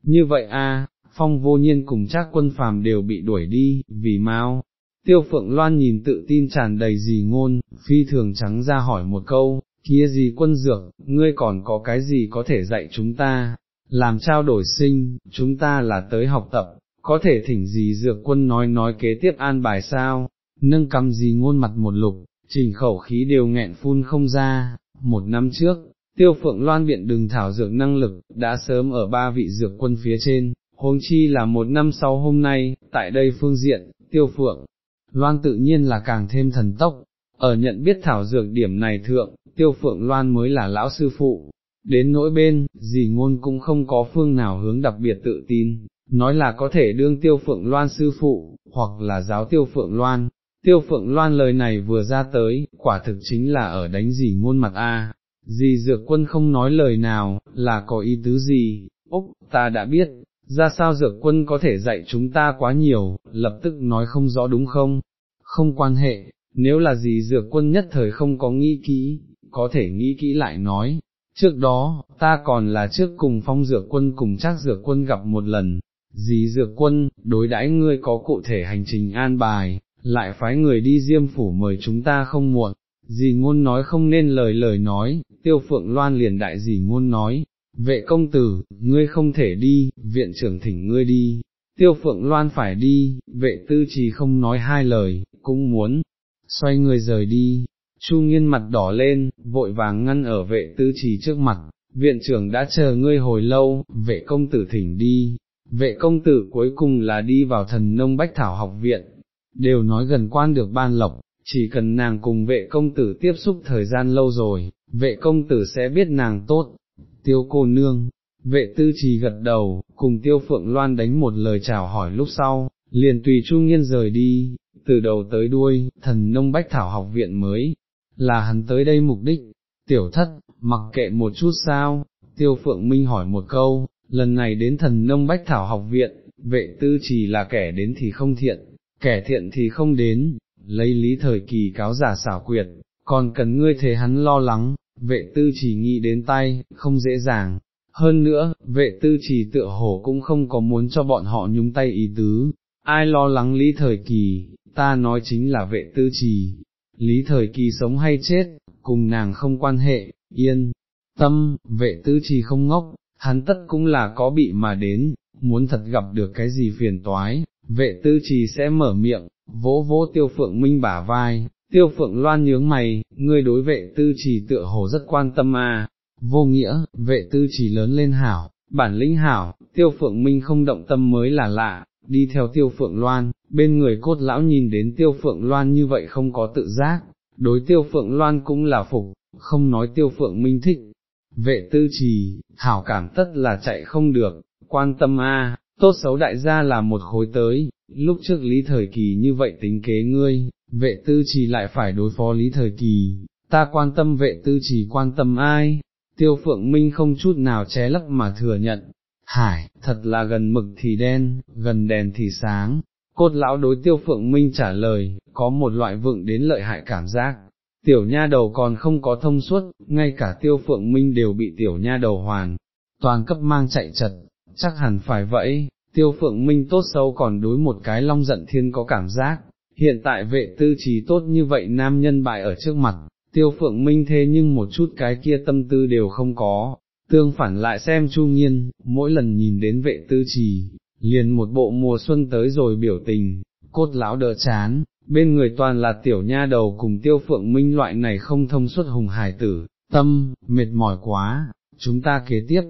Như vậy a, phong vô nhiên cùng trác quân phàm đều bị đuổi đi, vì mau. Tiêu phượng loan nhìn tự tin tràn đầy dì ngôn, phi thường trắng ra hỏi một câu, kia gì quân dược, ngươi còn có cái gì có thể dạy chúng ta, làm trao đổi sinh, chúng ta là tới học tập, có thể thỉnh gì dược quân nói nói kế tiếp an bài sao, nâng cầm gì ngôn mặt một lục, trình khẩu khí đều nghẹn phun không ra, một năm trước, tiêu phượng loan viện đừng thảo dược năng lực, đã sớm ở ba vị dược quân phía trên, huống chi là một năm sau hôm nay, tại đây phương diện, tiêu phượng, loan tự nhiên là càng thêm thần tốc, ở nhận biết thảo dược điểm này thượng, tiêu phượng loan mới là lão sư phụ, đến nỗi bên, gì ngôn cũng không có phương nào hướng đặc biệt tự tin, nói là có thể đương tiêu phượng loan sư phụ, hoặc là giáo tiêu phượng loan. Tiêu phượng loan lời này vừa ra tới, quả thực chính là ở đánh gì ngôn mặt a. Dì dược quân không nói lời nào, là có ý tứ gì, Úc, ta đã biết, ra sao dược quân có thể dạy chúng ta quá nhiều, lập tức nói không rõ đúng không? Không quan hệ, nếu là gì dược quân nhất thời không có nghĩ kỹ, có thể nghĩ kỹ lại nói, trước đó, ta còn là trước cùng phong dược quân cùng chắc dược quân gặp một lần, dì dược quân, đối đãi ngươi có cụ thể hành trình an bài, lại phái người đi diêm phủ mời chúng ta không muộn, dì ngôn nói không nên lời lời nói, tiêu phượng loan liền đại dì ngôn nói, vệ công tử, ngươi không thể đi, viện trưởng thỉnh ngươi đi, tiêu phượng loan phải đi, vệ tư trì không nói hai lời, cũng muốn, xoay người rời đi, chu nghiên mặt đỏ lên, vội vàng ngăn ở vệ tư trì trước mặt, viện trưởng đã chờ ngươi hồi lâu, vệ công tử thỉnh đi, vệ công tử cuối cùng là đi vào thần nông bách thảo học viện, đều nói gần quan được ban lộc, chỉ cần nàng cùng vệ công tử tiếp xúc thời gian lâu rồi, vệ công tử sẽ biết nàng tốt, tiêu cô nương, vệ tư trì gật đầu, cùng tiêu phượng loan đánh một lời chào hỏi lúc sau, liền tùy trung nghiên rời đi, từ đầu tới đuôi, thần nông bách thảo học viện mới, là hắn tới đây mục đích, tiểu thất, mặc kệ một chút sao, tiêu phượng minh hỏi một câu, lần này đến thần nông bách thảo học viện, vệ tư trì là kẻ đến thì không thiện, kẻ thiện thì không đến, lấy lý thời kỳ cáo giả xảo quyệt, còn cần ngươi thế hắn lo lắng, vệ tư chỉ nghĩ đến tay, không dễ dàng. Hơn nữa, vệ tư chỉ tựa hồ cũng không có muốn cho bọn họ nhúng tay ý tứ, ai lo lắng lý thời kỳ, ta nói chính là vệ tư trì, lý thời kỳ sống hay chết, cùng nàng không quan hệ, yên, tâm, vệ tư trì không ngốc, hắn tất cũng là có bị mà đến, muốn thật gặp được cái gì phiền toái, vệ tư trì sẽ mở miệng, vỗ vỗ tiêu phượng minh bả vai, tiêu phượng loan nhướng mày, ngươi đối vệ tư trì tựa hồ rất quan tâm à, vô nghĩa, vệ tư trì lớn lên hảo, bản lĩnh hảo, tiêu phượng minh không động tâm mới là lạ, đi theo tiêu phượng loan, bên người cốt lão nhìn đến tiêu phượng loan như vậy không có tự giác, đối tiêu phượng loan cũng là phục, không nói tiêu phượng minh thích. Vệ tư trì, hảo cảm tất là chạy không được, quan tâm a, tốt xấu đại gia là một khối tới, lúc trước lý thời kỳ như vậy tính kế ngươi, vệ tư trì lại phải đối phó lý thời kỳ, ta quan tâm vệ tư trì quan tâm ai, tiêu phượng minh không chút nào ché lấp mà thừa nhận, hải, thật là gần mực thì đen, gần đèn thì sáng, cốt lão đối tiêu phượng minh trả lời, có một loại vượng đến lợi hại cảm giác. Tiểu nha đầu còn không có thông suốt, ngay cả tiêu phượng minh đều bị tiểu nha đầu hoàn, toàn cấp mang chạy chật, chắc hẳn phải vậy, tiêu phượng minh tốt xấu còn đối một cái long giận thiên có cảm giác, hiện tại vệ tư trí tốt như vậy nam nhân bại ở trước mặt, tiêu phượng minh thế nhưng một chút cái kia tâm tư đều không có, tương phản lại xem chu nhiên, mỗi lần nhìn đến vệ tư trì, liền một bộ mùa xuân tới rồi biểu tình, cốt lão đỡ chán, bên người toàn là tiểu nha đầu cùng tiêu phượng minh loại này không thông suốt hùng hải tử, tâm, mệt mỏi quá, chúng ta kế tiếp,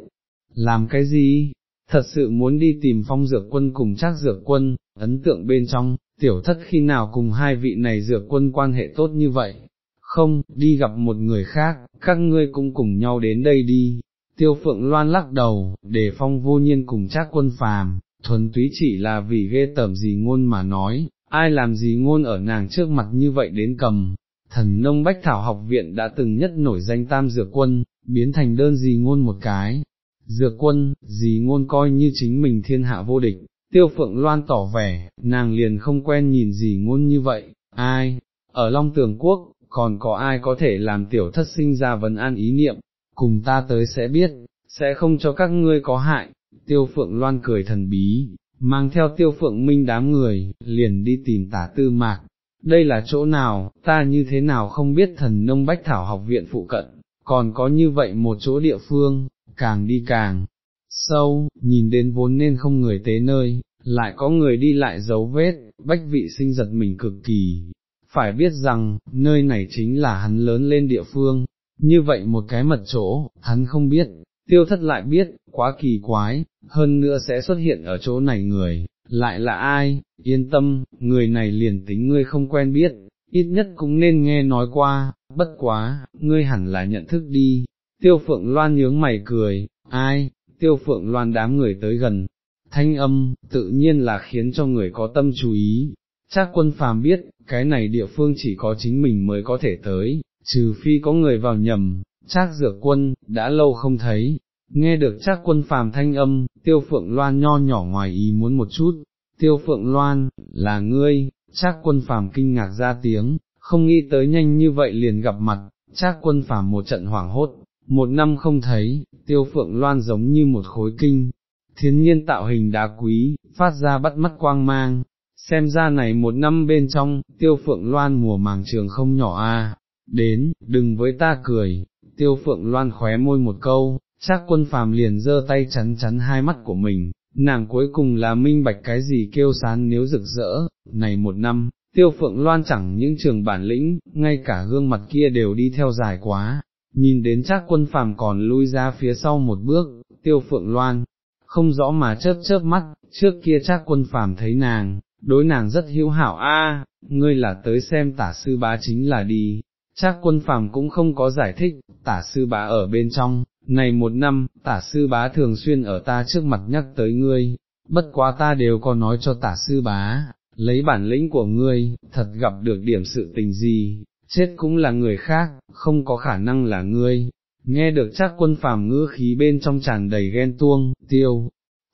làm cái gì, thật sự muốn đi tìm phong dược quân cùng chắc dược quân, ấn tượng bên trong, tiểu thất khi nào cùng hai vị này dược quân quan hệ tốt như vậy, không, đi gặp một người khác, các ngươi cũng cùng nhau đến đây đi. Tiêu phượng loan lắc đầu, để phong vô nhiên cùng chắc quân phàm, thuần túy chỉ là vì ghê tởm gì ngôn mà nói, ai làm gì ngôn ở nàng trước mặt như vậy đến cầm. Thần nông bách thảo học viện đã từng nhất nổi danh tam dược quân, biến thành đơn gì ngôn một cái, Dược quân, dì ngôn coi như chính mình thiên hạ vô địch, tiêu phượng loan tỏ vẻ, nàng liền không quen nhìn dì ngôn như vậy, ai, ở Long Tường Quốc, còn có ai có thể làm tiểu thất sinh ra vấn an ý niệm, cùng ta tới sẽ biết, sẽ không cho các ngươi có hại, tiêu phượng loan cười thần bí, mang theo tiêu phượng minh đám người, liền đi tìm tả tư mạc. Đây là chỗ nào, ta như thế nào không biết thần nông bách thảo học viện phụ cận, còn có như vậy một chỗ địa phương, càng đi càng sâu, nhìn đến vốn nên không người tế nơi, lại có người đi lại dấu vết, bách vị sinh giật mình cực kỳ. Phải biết rằng, nơi này chính là hắn lớn lên địa phương, như vậy một cái mật chỗ, hắn không biết, tiêu thất lại biết, quá kỳ quái, hơn nữa sẽ xuất hiện ở chỗ này người, lại là ai, yên tâm, người này liền tính ngươi không quen biết, ít nhất cũng nên nghe nói qua, bất quá, ngươi hẳn là nhận thức đi, tiêu phượng loan nhướng mày cười, ai, tiêu phượng loan đám người tới gần, thanh âm, tự nhiên là khiến cho người có tâm chú ý. Chắc quân phàm biết, cái này địa phương chỉ có chính mình mới có thể tới, trừ phi có người vào nhầm, chắc dược quân, đã lâu không thấy, nghe được chắc quân phàm thanh âm, tiêu phượng loan nho nhỏ ngoài ý muốn một chút, tiêu phượng loan, là ngươi, chắc quân phàm kinh ngạc ra tiếng, không nghĩ tới nhanh như vậy liền gặp mặt, chắc quân phàm một trận hoảng hốt, một năm không thấy, tiêu phượng loan giống như một khối kinh, thiên nhiên tạo hình đá quý, phát ra bắt mắt quang mang, xem ra này một năm bên trong, tiêu phượng loan mùa màng trường không nhỏ a. đến, đừng với ta cười, tiêu phượng loan khóe môi một câu, chắc quân phàm liền giơ tay chắn chắn hai mắt của mình, nàng cuối cùng là minh bạch cái gì kêu sán nếu rực rỡ, này một năm, tiêu phượng loan chẳng những trường bản lĩnh, ngay cả gương mặt kia đều đi theo dài quá, nhìn đến chắc quân phàm còn lui ra phía sau một bước, tiêu phượng loan, không rõ mà chớp chớp mắt, trước kia chắc quân phàm thấy nàng, đối nàng rất hiếu hảo a, ngươi là tới xem tả sư bá chính là đi, chắc quân phàm cũng không có giải thích, tả sư bá ở bên trong, này một năm, tả sư bá thường xuyên ở ta trước mặt nhắc tới ngươi, bất quá ta đều có nói cho tả sư bá, lấy bản lĩnh của ngươi, thật gặp được điểm sự tình gì, chết cũng là người khác, không có khả năng là ngươi. Nghe được chắc quân phàm ngữ khí bên trong tràn đầy ghen tuông, tiêu,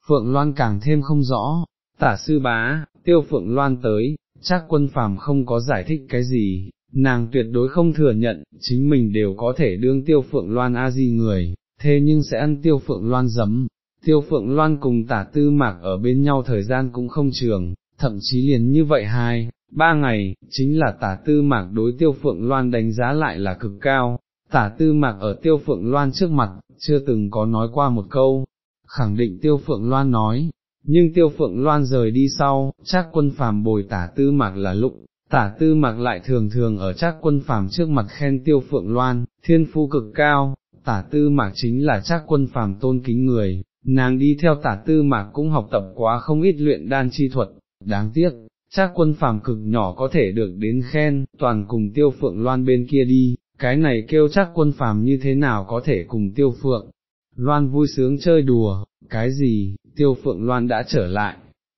Phượng Loan càng thêm không rõ, tả sư bá, tiêu Phượng Loan tới, chắc quân phàm không có giải thích cái gì, nàng tuyệt đối không thừa nhận, chính mình đều có thể đương tiêu Phượng Loan A-di người, thế nhưng sẽ ăn tiêu Phượng Loan giấm. Tiêu Phượng Loan cùng tả tư mạc ở bên nhau thời gian cũng không trường, thậm chí liền như vậy hai, ba ngày, chính là tả tư mạc đối tiêu phượng loan đánh giá lại là cực cao, tả tư mạc ở tiêu phượng loan trước mặt, chưa từng có nói qua một câu, khẳng định tiêu phượng loan nói, nhưng tiêu phượng loan rời đi sau, chắc quân phàm bồi tả tư mạc là lụng, tả tư mạc lại thường thường ở chắc quân phàm trước mặt khen tiêu phượng loan, thiên phu cực cao, tả tư mạc chính là chắc quân phàm tôn kính người, nàng đi theo tả tư mạc cũng học tập quá không ít luyện đan chi thuật, đáng tiếc, chắc quân phàm cực nhỏ có thể được đến khen, toàn cùng tiêu phượng loan bên kia đi, cái này kêu chắc quân phàm như thế nào có thể cùng tiêu phượng. Loan vui sướng chơi đùa, cái gì, tiêu phượng loan đã trở lại,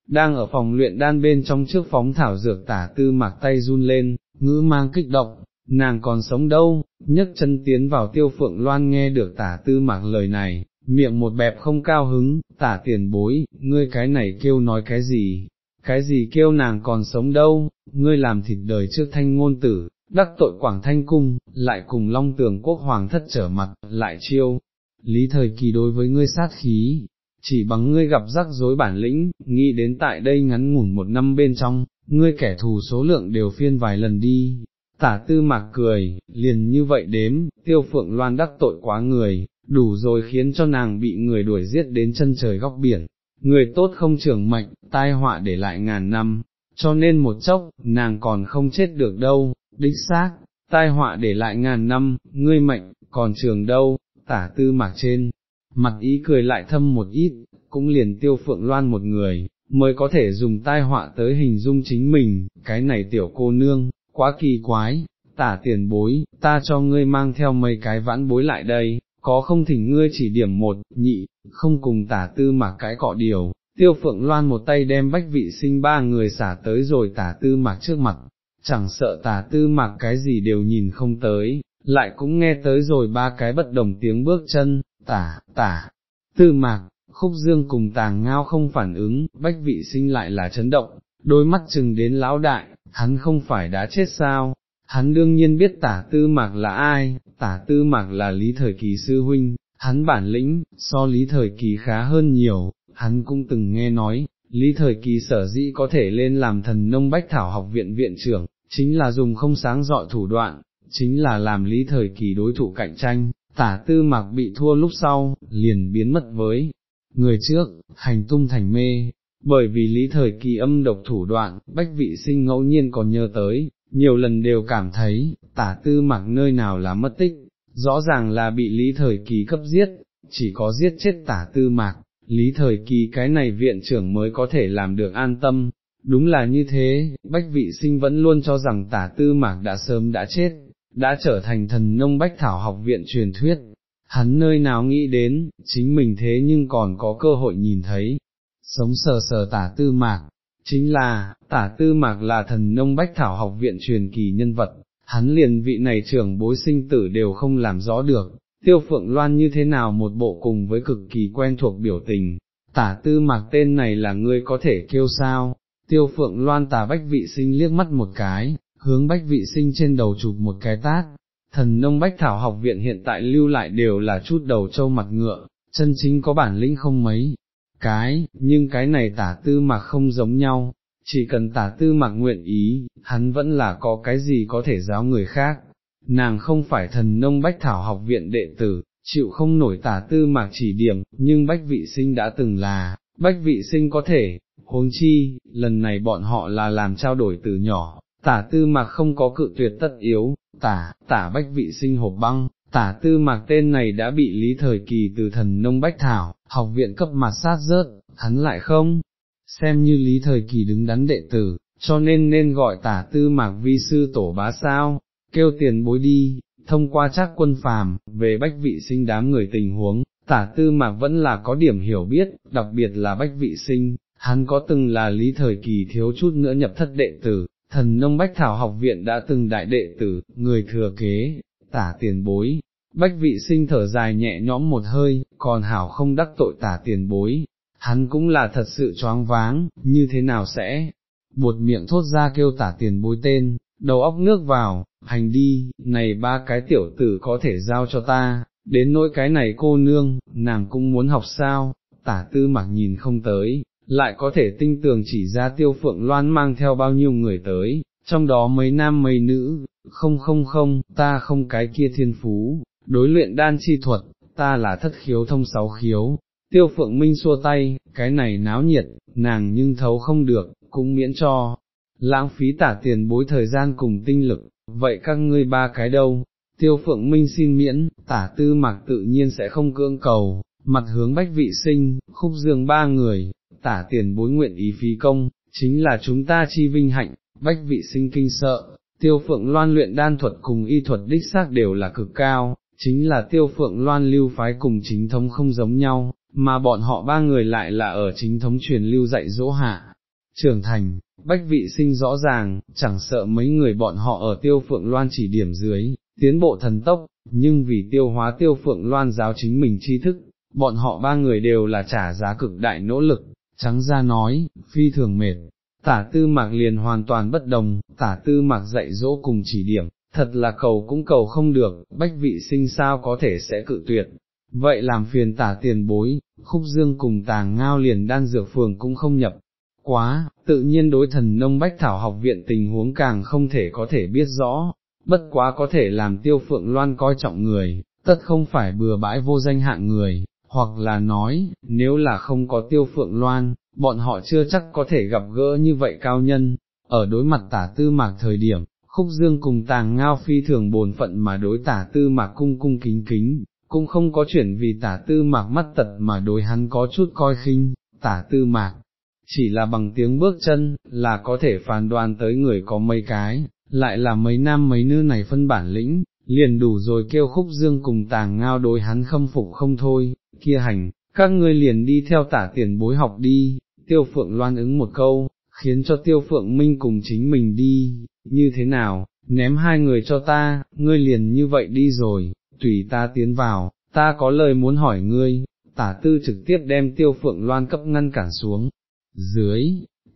đang ở phòng luyện đan bên trong trước phóng thảo dược tả tư mặc tay run lên, ngữ mang kích động, nàng còn sống đâu, nhấc chân tiến vào tiêu phượng loan nghe được tả tư mặc lời này, miệng một bẹp không cao hứng, tả tiền bối, ngươi cái này kêu nói cái gì, cái gì kêu nàng còn sống đâu, ngươi làm thịt đời trước thanh ngôn tử, đắc tội quảng thanh cung, lại cùng long tường quốc hoàng thất trở mặt, lại chiêu, lý thời kỳ đối với ngươi sát khí, chỉ bằng ngươi gặp rắc rối bản lĩnh, nghĩ đến tại đây ngắn ngủn một năm bên trong, ngươi kẻ thù số lượng đều phiên vài lần đi. Tả tư mạc cười, liền như vậy đếm, tiêu phượng loan đắc tội quá người, đủ rồi khiến cho nàng bị người đuổi giết đến chân trời góc biển, người tốt không trưởng mệnh, tai họa để lại ngàn năm, cho nên một chốc, nàng còn không chết được đâu, đích xác, tai họa để lại ngàn năm, ngươi mệnh, còn trường đâu, tả tư mạc trên, mặt ý cười lại thâm một ít, cũng liền tiêu phượng loan một người, mới có thể dùng tai họa tới hình dung chính mình, cái này tiểu cô nương, quá kỳ quái, tả tiền bối, ta cho ngươi mang theo mấy cái vãn bối lại đây, có không thỉnh ngươi chỉ điểm một, nhị, không cùng tả tư mạc cái cọ điều, tiêu phượng loan một tay đem bách vị sinh ba người xả tới rồi tả tư mạc trước mặt, chẳng sợ tả tư mạc cái gì đều nhìn không tới, lại cũng nghe tới rồi ba cái bất đồng tiếng bước chân, tả, tả, tư mạc, khúc dương cùng tàng ngao không phản ứng, bách vị sinh lại là chấn động, đôi mắt chừng đến lão đại, hắn không phải đã chết sao, hắn đương nhiên biết tả tư mạc là ai, tả tư mạc là lý thời kỳ sư huynh, hắn bản lĩnh, so lý thời kỳ khá hơn nhiều, hắn cũng từng nghe nói, lý thời kỳ sở dĩ có thể lên làm thần nông bách thảo học viện viện trưởng, chính là dùng không sáng dọi thủ đoạn, chính là làm lý thời kỳ đối thủ cạnh tranh, tả tư mạc bị thua lúc sau, liền biến mất với người trước, hành tung thành mê. Bởi vì lý thời kỳ âm độc thủ đoạn, bách vị sinh ngẫu nhiên còn nhớ tới, nhiều lần đều cảm thấy, tả tư mặc nơi nào là mất tích, rõ ràng là bị lý thời kỳ cấp giết, chỉ có giết chết tả tư mạc, lý thời kỳ cái này viện trưởng mới có thể làm được an tâm. Đúng là như thế, bách vị sinh vẫn luôn cho rằng tả tư mạc đã sớm đã chết, đã trở thành thần nông bách thảo học viện truyền thuyết. Hắn nơi nào nghĩ đến, chính mình thế nhưng còn có cơ hội nhìn thấy, sống sờ sờ tả tư mạc, chính là, tả tư mạc là thần nông bách thảo học viện truyền kỳ nhân vật, hắn liền vị này trưởng bối sinh tử đều không làm rõ được, tiêu phượng loan như thế nào một bộ cùng với cực kỳ quen thuộc biểu tình, tả tư mạc tên này là ngươi có thể kêu sao, tiêu phượng loan tả bách vị sinh liếc mắt một cái, hướng bách vị sinh trên đầu chụp một cái tát, thần nông bách thảo học viện hiện tại lưu lại đều là chút đầu trâu mặt ngựa, chân chính có bản lĩnh không mấy, cái, nhưng cái này tả tư mạc không giống nhau, chỉ cần tả tư mạc nguyện ý, hắn vẫn là có cái gì có thể giáo người khác. Nàng không phải thần nông bách thảo học viện đệ tử, chịu không nổi tả tư mạc chỉ điểm, nhưng bách vị sinh đã từng là, bách vị sinh có thể, huống chi, lần này bọn họ là làm trao đổi từ nhỏ, tả tư mạc không có cự tuyệt tất yếu, tả, tả bách vị sinh hộp băng, tả tư mạc tên này đã bị lý thời kỳ từ thần nông bách thảo, học viện cấp mặt sát rớt, hắn lại không, xem như lý thời kỳ đứng đắn đệ tử, cho nên nên gọi tả tư mạc vi sư tổ bá sao, kêu tiền bối đi, thông qua chắc quân phàm, về bách vị sinh đám người tình huống, tả tư mạc vẫn là có điểm hiểu biết, đặc biệt là bách vị sinh, hắn có từng là lý thời kỳ thiếu chút nữa nhập thất đệ tử, thần nông bách thảo học viện đã từng đại đệ tử, người thừa kế, tả tiền bối. Bách vị sinh thở dài nhẹ nhõm một hơi, còn hảo không đắc tội tả tiền bối, hắn cũng là thật sự choáng váng, như thế nào sẽ, buột miệng thốt ra kêu tả tiền bối tên, đầu óc nước vào, hành đi, này ba cái tiểu tử có thể giao cho ta, đến nỗi cái này cô nương, nàng cũng muốn học sao, tả tư mặc nhìn không tới, lại có thể tinh tường chỉ ra tiêu phượng loan mang theo bao nhiêu người tới, trong đó mấy nam mấy nữ, không không không, ta không cái kia thiên phú, đối luyện đan chi thuật, ta là thất khiếu thông sáu khiếu. Tiêu phượng minh xua tay, cái này náo nhiệt, nàng nhưng thấu không được, cũng miễn cho, lãng phí tả tiền bối thời gian cùng tinh lực, vậy các ngươi ba cái đâu, tiêu phượng minh xin miễn, tả tư mạc tự nhiên sẽ không cưỡng cầu, mặt hướng bách vị sinh, khúc dương ba người, tả tiền bối nguyện ý phí công, chính là chúng ta chi vinh hạnh, bách vị sinh kinh sợ, tiêu phượng loan luyện đan thuật cùng y thuật đích xác đều là cực cao, chính là tiêu phượng loan lưu phái cùng chính thống không giống nhau, mà bọn họ ba người lại là ở chính thống truyền lưu dạy dỗ hạ. Trưởng thành, bách vị sinh rõ ràng, chẳng sợ mấy người bọn họ ở tiêu phượng loan chỉ điểm dưới, tiến bộ thần tốc, nhưng vì tiêu hóa tiêu phượng loan giáo chính mình tri thức, bọn họ ba người đều là trả giá cực đại nỗ lực, trắng ra nói, phi thường mệt. Tả tư mạc liền hoàn toàn bất đồng, tả tư mạc dạy dỗ cùng chỉ điểm, thật là cầu cũng cầu không được, bách vị sinh sao có thể sẽ cự tuyệt. Vậy làm phiền tả tiền bối, khúc dương cùng tàng ngao liền đan dược phường cũng không nhập, quá, tự nhiên đối thần nông bách thảo học viện tình huống càng không thể có thể biết rõ, bất quá có thể làm tiêu phượng loan coi trọng người, tất không phải bừa bãi vô danh hạng người, hoặc là nói, nếu là không có tiêu phượng loan, bọn họ chưa chắc có thể gặp gỡ như vậy cao nhân, ở đối mặt tả tư mạc thời điểm, khúc dương cùng tàng ngao phi thường bồn phận mà đối tả tư mạc cung cung kính kính, cũng không có chuyển vì tả tư mạc mắt tật mà đối hắn có chút coi khinh, tả tư mạc, chỉ là bằng tiếng bước chân, là có thể phán đoán tới người có mấy cái, lại là mấy nam mấy nữ này phân bản lĩnh, liền đủ rồi kêu khúc dương cùng tàng ngao đối hắn khâm phục không thôi, kia hành, các ngươi liền đi theo tả tiền bối học đi, tiêu phượng loan ứng một câu, khiến cho tiêu phượng minh cùng chính mình đi, như thế nào, ném hai người cho ta, ngươi liền như vậy đi rồi, tùy ta tiến vào, ta có lời muốn hỏi ngươi, tả tư trực tiếp đem tiêu phượng loan cấp ngăn cản xuống, dưới,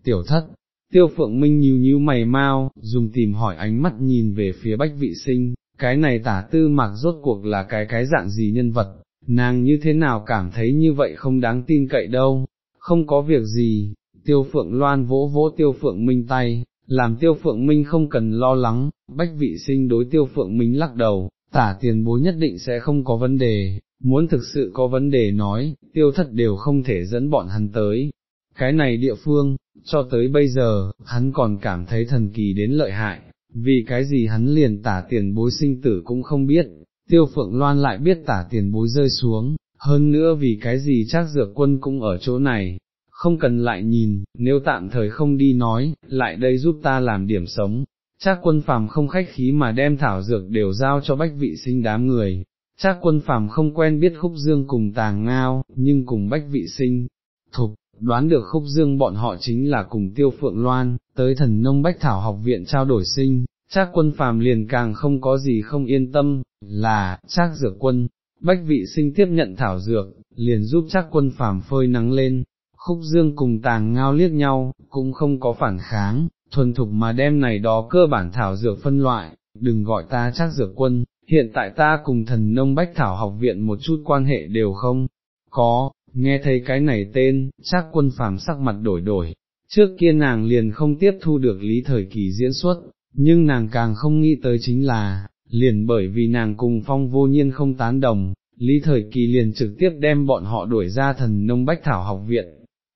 tiểu thất, tiêu phượng minh nhíu nhíu mày mau, dùng tìm hỏi ánh mắt nhìn về phía bách vị sinh, cái này tả tư mặc rốt cuộc là cái cái dạng gì nhân vật, nàng như thế nào cảm thấy như vậy không đáng tin cậy đâu, không có việc gì, tiêu phượng loan vỗ vỗ tiêu phượng minh tay, làm tiêu phượng minh không cần lo lắng, bách vị sinh đối tiêu phượng minh lắc đầu, tả tiền bối nhất định sẽ không có vấn đề, muốn thực sự có vấn đề nói, tiêu thất đều không thể dẫn bọn hắn tới. Cái này địa phương, cho tới bây giờ, hắn còn cảm thấy thần kỳ đến lợi hại, vì cái gì hắn liền tả tiền bối sinh tử cũng không biết, tiêu phượng loan lại biết tả tiền bối rơi xuống, hơn nữa vì cái gì chắc dược quân cũng ở chỗ này, không cần lại nhìn, nếu tạm thời không đi nói, lại đây giúp ta làm điểm sống. Chắc quân phàm không khách khí mà đem thảo dược đều giao cho bách vị sinh đám người, chắc quân phàm không quen biết khúc dương cùng tàng ngao, nhưng cùng bách vị sinh, thục, đoán được khúc dương bọn họ chính là cùng tiêu phượng loan, tới thần nông bách thảo học viện trao đổi sinh, Trác quân phàm liền càng không có gì không yên tâm, là, Trác dược quân, bách vị sinh tiếp nhận thảo dược, liền giúp Trác quân phàm phơi nắng lên, khúc dương cùng tàng ngao liếc nhau, cũng không có phản kháng, thuần thục mà đem này đó cơ bản thảo dược phân loại, đừng gọi ta Trác dược quân, hiện tại ta cùng thần nông bách thảo học viện một chút quan hệ đều không, có, nghe thấy cái này tên, Trác quân phàm sắc mặt đổi đổi, trước kia nàng liền không tiếp thu được lý thời kỳ diễn xuất, nhưng nàng càng không nghĩ tới chính là, liền bởi vì nàng cùng phong vô nhiên không tán đồng, lý thời kỳ liền trực tiếp đem bọn họ đuổi ra thần nông bách thảo học viện,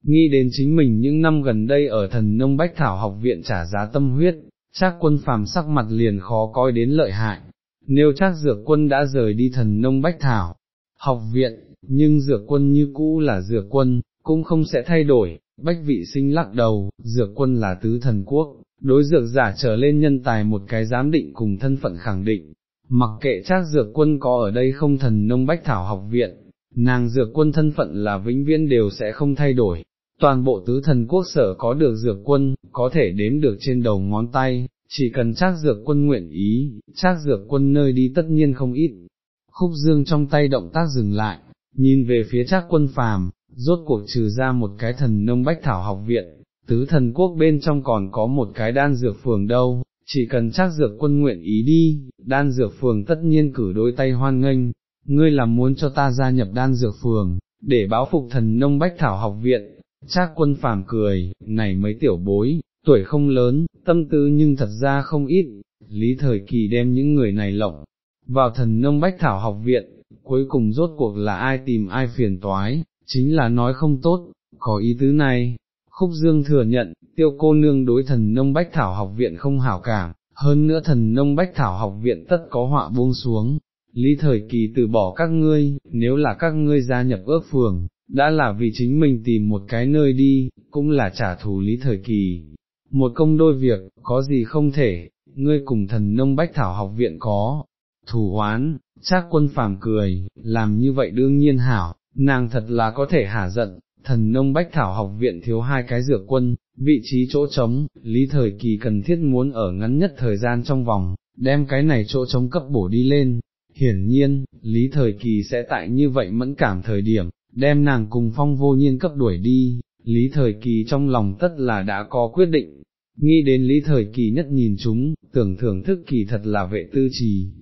nghĩ đến chính mình những năm gần đây ở thần nông bách thảo học viện trả giá tâm huyết, chắc quân phàm sắc mặt liền khó coi đến lợi hại, nếu chắc dược quân đã rời đi thần nông bách thảo, học viện, nhưng dược quân như cũ là dược quân, cũng không sẽ thay đổi, bách vị sinh lắc đầu, dược quân là tứ thần quốc, đối dược giả trở lên nhân tài một cái giám định cùng thân phận khẳng định, mặc kệ trác dược quân có ở đây không thần nông bách thảo học viện, nàng dược quân thân phận là vĩnh viễn đều sẽ không thay đổi. Toàn bộ tứ thần quốc sở có được dược quân, có thể đếm được trên đầu ngón tay, chỉ cần trác dược quân nguyện ý, trác dược quân nơi đi tất nhiên không ít. Khúc dương trong tay động tác dừng lại, nhìn về phía trác quân phàm, rốt cuộc trừ ra một cái thần nông bách thảo học viện, tứ thần quốc bên trong còn có một cái đan dược phường đâu, chỉ cần chắc dược quân nguyện ý đi, đan dược phường tất nhiên cử đôi tay hoan nghênh, ngươi làm muốn cho ta gia nhập đan dược phường, để báo phục thần nông bách thảo học viện, chắc quân phàm cười, này mấy tiểu bối, tuổi không lớn, tâm tư nhưng thật ra không ít, lý thời kỳ đem những người này lộng, vào thần nông bách thảo học viện, cuối cùng rốt cuộc là ai tìm ai phiền toái, chính là nói không tốt, có ý tứ này. Khúc Dương thừa nhận, tiêu cô nương đối thần nông bách thảo học viện không hảo cảm, hơn nữa thần nông bách thảo học viện tất có họa buông xuống, lý thời kỳ từ bỏ các ngươi, nếu là các ngươi gia nhập ước phường, đã là vì chính mình tìm một cái nơi đi, cũng là trả thù lý thời kỳ. Một công đôi việc, có gì không thể, ngươi cùng thần nông bách thảo học viện có, thủ hoán, chắc quân phàm cười, làm như vậy đương nhiên hảo, nàng thật là có thể hả giận, thần nông bách thảo học viện thiếu hai cái dược quân, vị trí chỗ trống, lý thời kỳ cần thiết muốn ở ngắn nhất thời gian trong vòng, đem cái này chỗ trống cấp bổ đi lên. Hiển nhiên, lý thời kỳ sẽ tại như vậy mẫn cảm thời điểm, đem nàng cùng phong vô nhiên cấp đuổi đi, lý thời kỳ trong lòng tất là đã có quyết định, nghĩ đến lý thời kỳ nhất nhìn chúng, tưởng thưởng thức kỳ thật là vệ tư trì.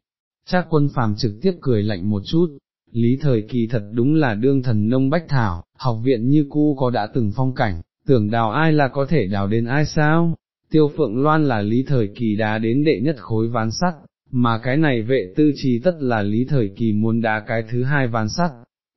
Trác quân phàm trực tiếp cười lạnh một chút, lý thời kỳ thật đúng là đương thần nông bách thảo, học viện như cu có đã từng phong cảnh, tưởng đào ai là có thể đào đến ai sao, tiêu phượng loan là lý thời kỳ đá đến đệ nhất khối ván sắt, mà cái này vệ tư trí tất là lý thời kỳ muốn đá cái thứ hai ván sắt,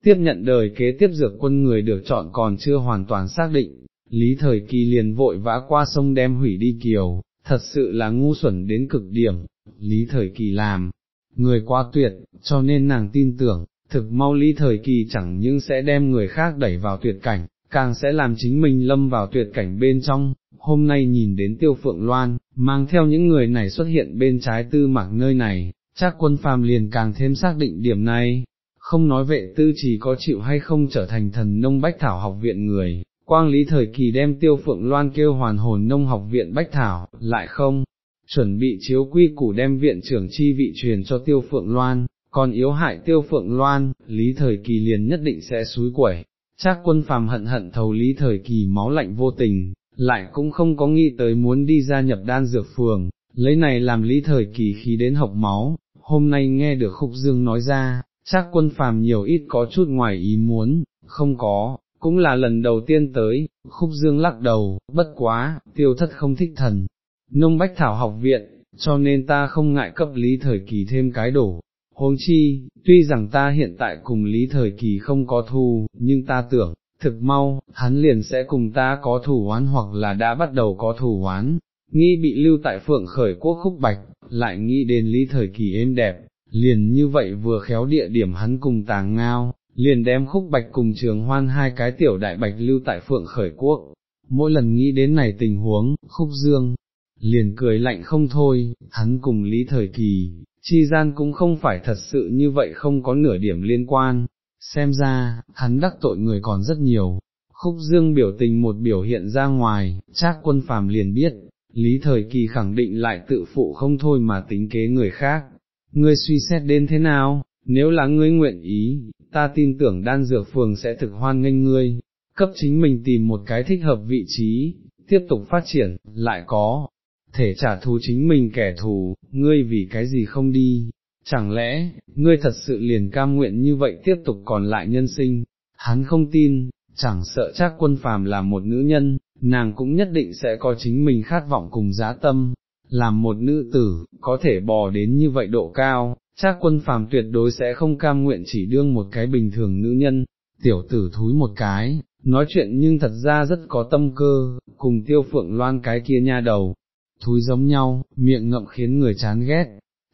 tiếp nhận đời kế tiếp dược quân người được chọn còn chưa hoàn toàn xác định, lý thời kỳ liền vội vã qua sông đem hủy đi kiều, thật sự là ngu xuẩn đến cực điểm, lý thời kỳ làm, người quá tuyệt, cho nên nàng tin tưởng, thực mau ly thời kỳ chẳng những sẽ đem người khác đẩy vào tuyệt cảnh, càng sẽ làm chính mình lâm vào tuyệt cảnh bên trong, hôm nay nhìn đến tiêu phượng loan, mang theo những người này xuất hiện bên trái tư mạc nơi này, chắc quân phàm liền càng thêm xác định điểm này, không nói vệ tư chỉ có chịu hay không trở thành thần nông bách thảo học viện người, quang lý thời kỳ đem tiêu phượng loan kêu hoàn hồn nông học viện bách thảo, lại không, chuẩn bị chiếu quy củ đem viện trưởng chi vị truyền cho tiêu phượng loan, còn yếu hại tiêu phượng loan, lý thời kỳ liền nhất định sẽ suối quẩy, chắc quân phàm hận hận thầu lý thời kỳ máu lạnh vô tình, lại cũng không có nghĩ tới muốn đi gia nhập đan dược phường, lấy này làm lý thời kỳ khí đến học máu, hôm nay nghe được khúc dương nói ra, chắc quân phàm nhiều ít có chút ngoài ý muốn, không có, cũng là lần đầu tiên tới, khúc dương lắc đầu, bất quá, tiêu thất không thích thần, nông bách thảo học viện, cho nên ta không ngại cấp lý thời kỳ thêm cái đổ. Huống chi, tuy rằng ta hiện tại cùng lý thời kỳ không có thù, nhưng ta tưởng, thực mau, hắn liền sẽ cùng ta có thủ oán hoặc là đã bắt đầu có thủ oán, nghĩ bị lưu tại phượng khởi quốc khúc bạch, lại nghĩ đến lý thời kỳ êm đẹp, liền như vậy vừa khéo địa điểm hắn cùng tàng ngao, liền đem khúc bạch cùng trường hoan hai cái tiểu đại bạch lưu tại phượng khởi quốc. Mỗi lần nghĩ đến này tình huống, khúc dương, liền cười lạnh không thôi, hắn cùng lý thời kỳ, chi gian cũng không phải thật sự như vậy không có nửa điểm liên quan, xem ra, hắn đắc tội người còn rất nhiều. khúc dương biểu tình một biểu hiện ra ngoài, Trác quân phàm liền biết, lý thời kỳ khẳng định lại tự phụ không thôi mà tính kế người khác, ngươi suy xét đến thế nào, nếu là ngươi nguyện ý, ta tin tưởng đan dược phường sẽ thực hoan nghênh ngươi, cấp chính mình tìm một cái thích hợp vị trí, tiếp tục phát triển, lại có, thể trả thù chính mình kẻ thù, ngươi vì cái gì không đi, chẳng lẽ, ngươi thật sự liền cam nguyện như vậy tiếp tục còn lại nhân sinh, hắn không tin, chẳng sợ chắc quân phàm là một nữ nhân, nàng cũng nhất định sẽ có chính mình khát vọng cùng giá tâm, làm một nữ tử, có thể bò đến như vậy độ cao, chắc quân phàm tuyệt đối sẽ không cam nguyện chỉ đương một cái bình thường nữ nhân, tiểu tử thúi một cái, nói chuyện nhưng thật ra rất có tâm cơ, cùng tiêu phượng loan cái kia nha đầu, thúi giống nhau, miệng ngậm khiến người chán ghét.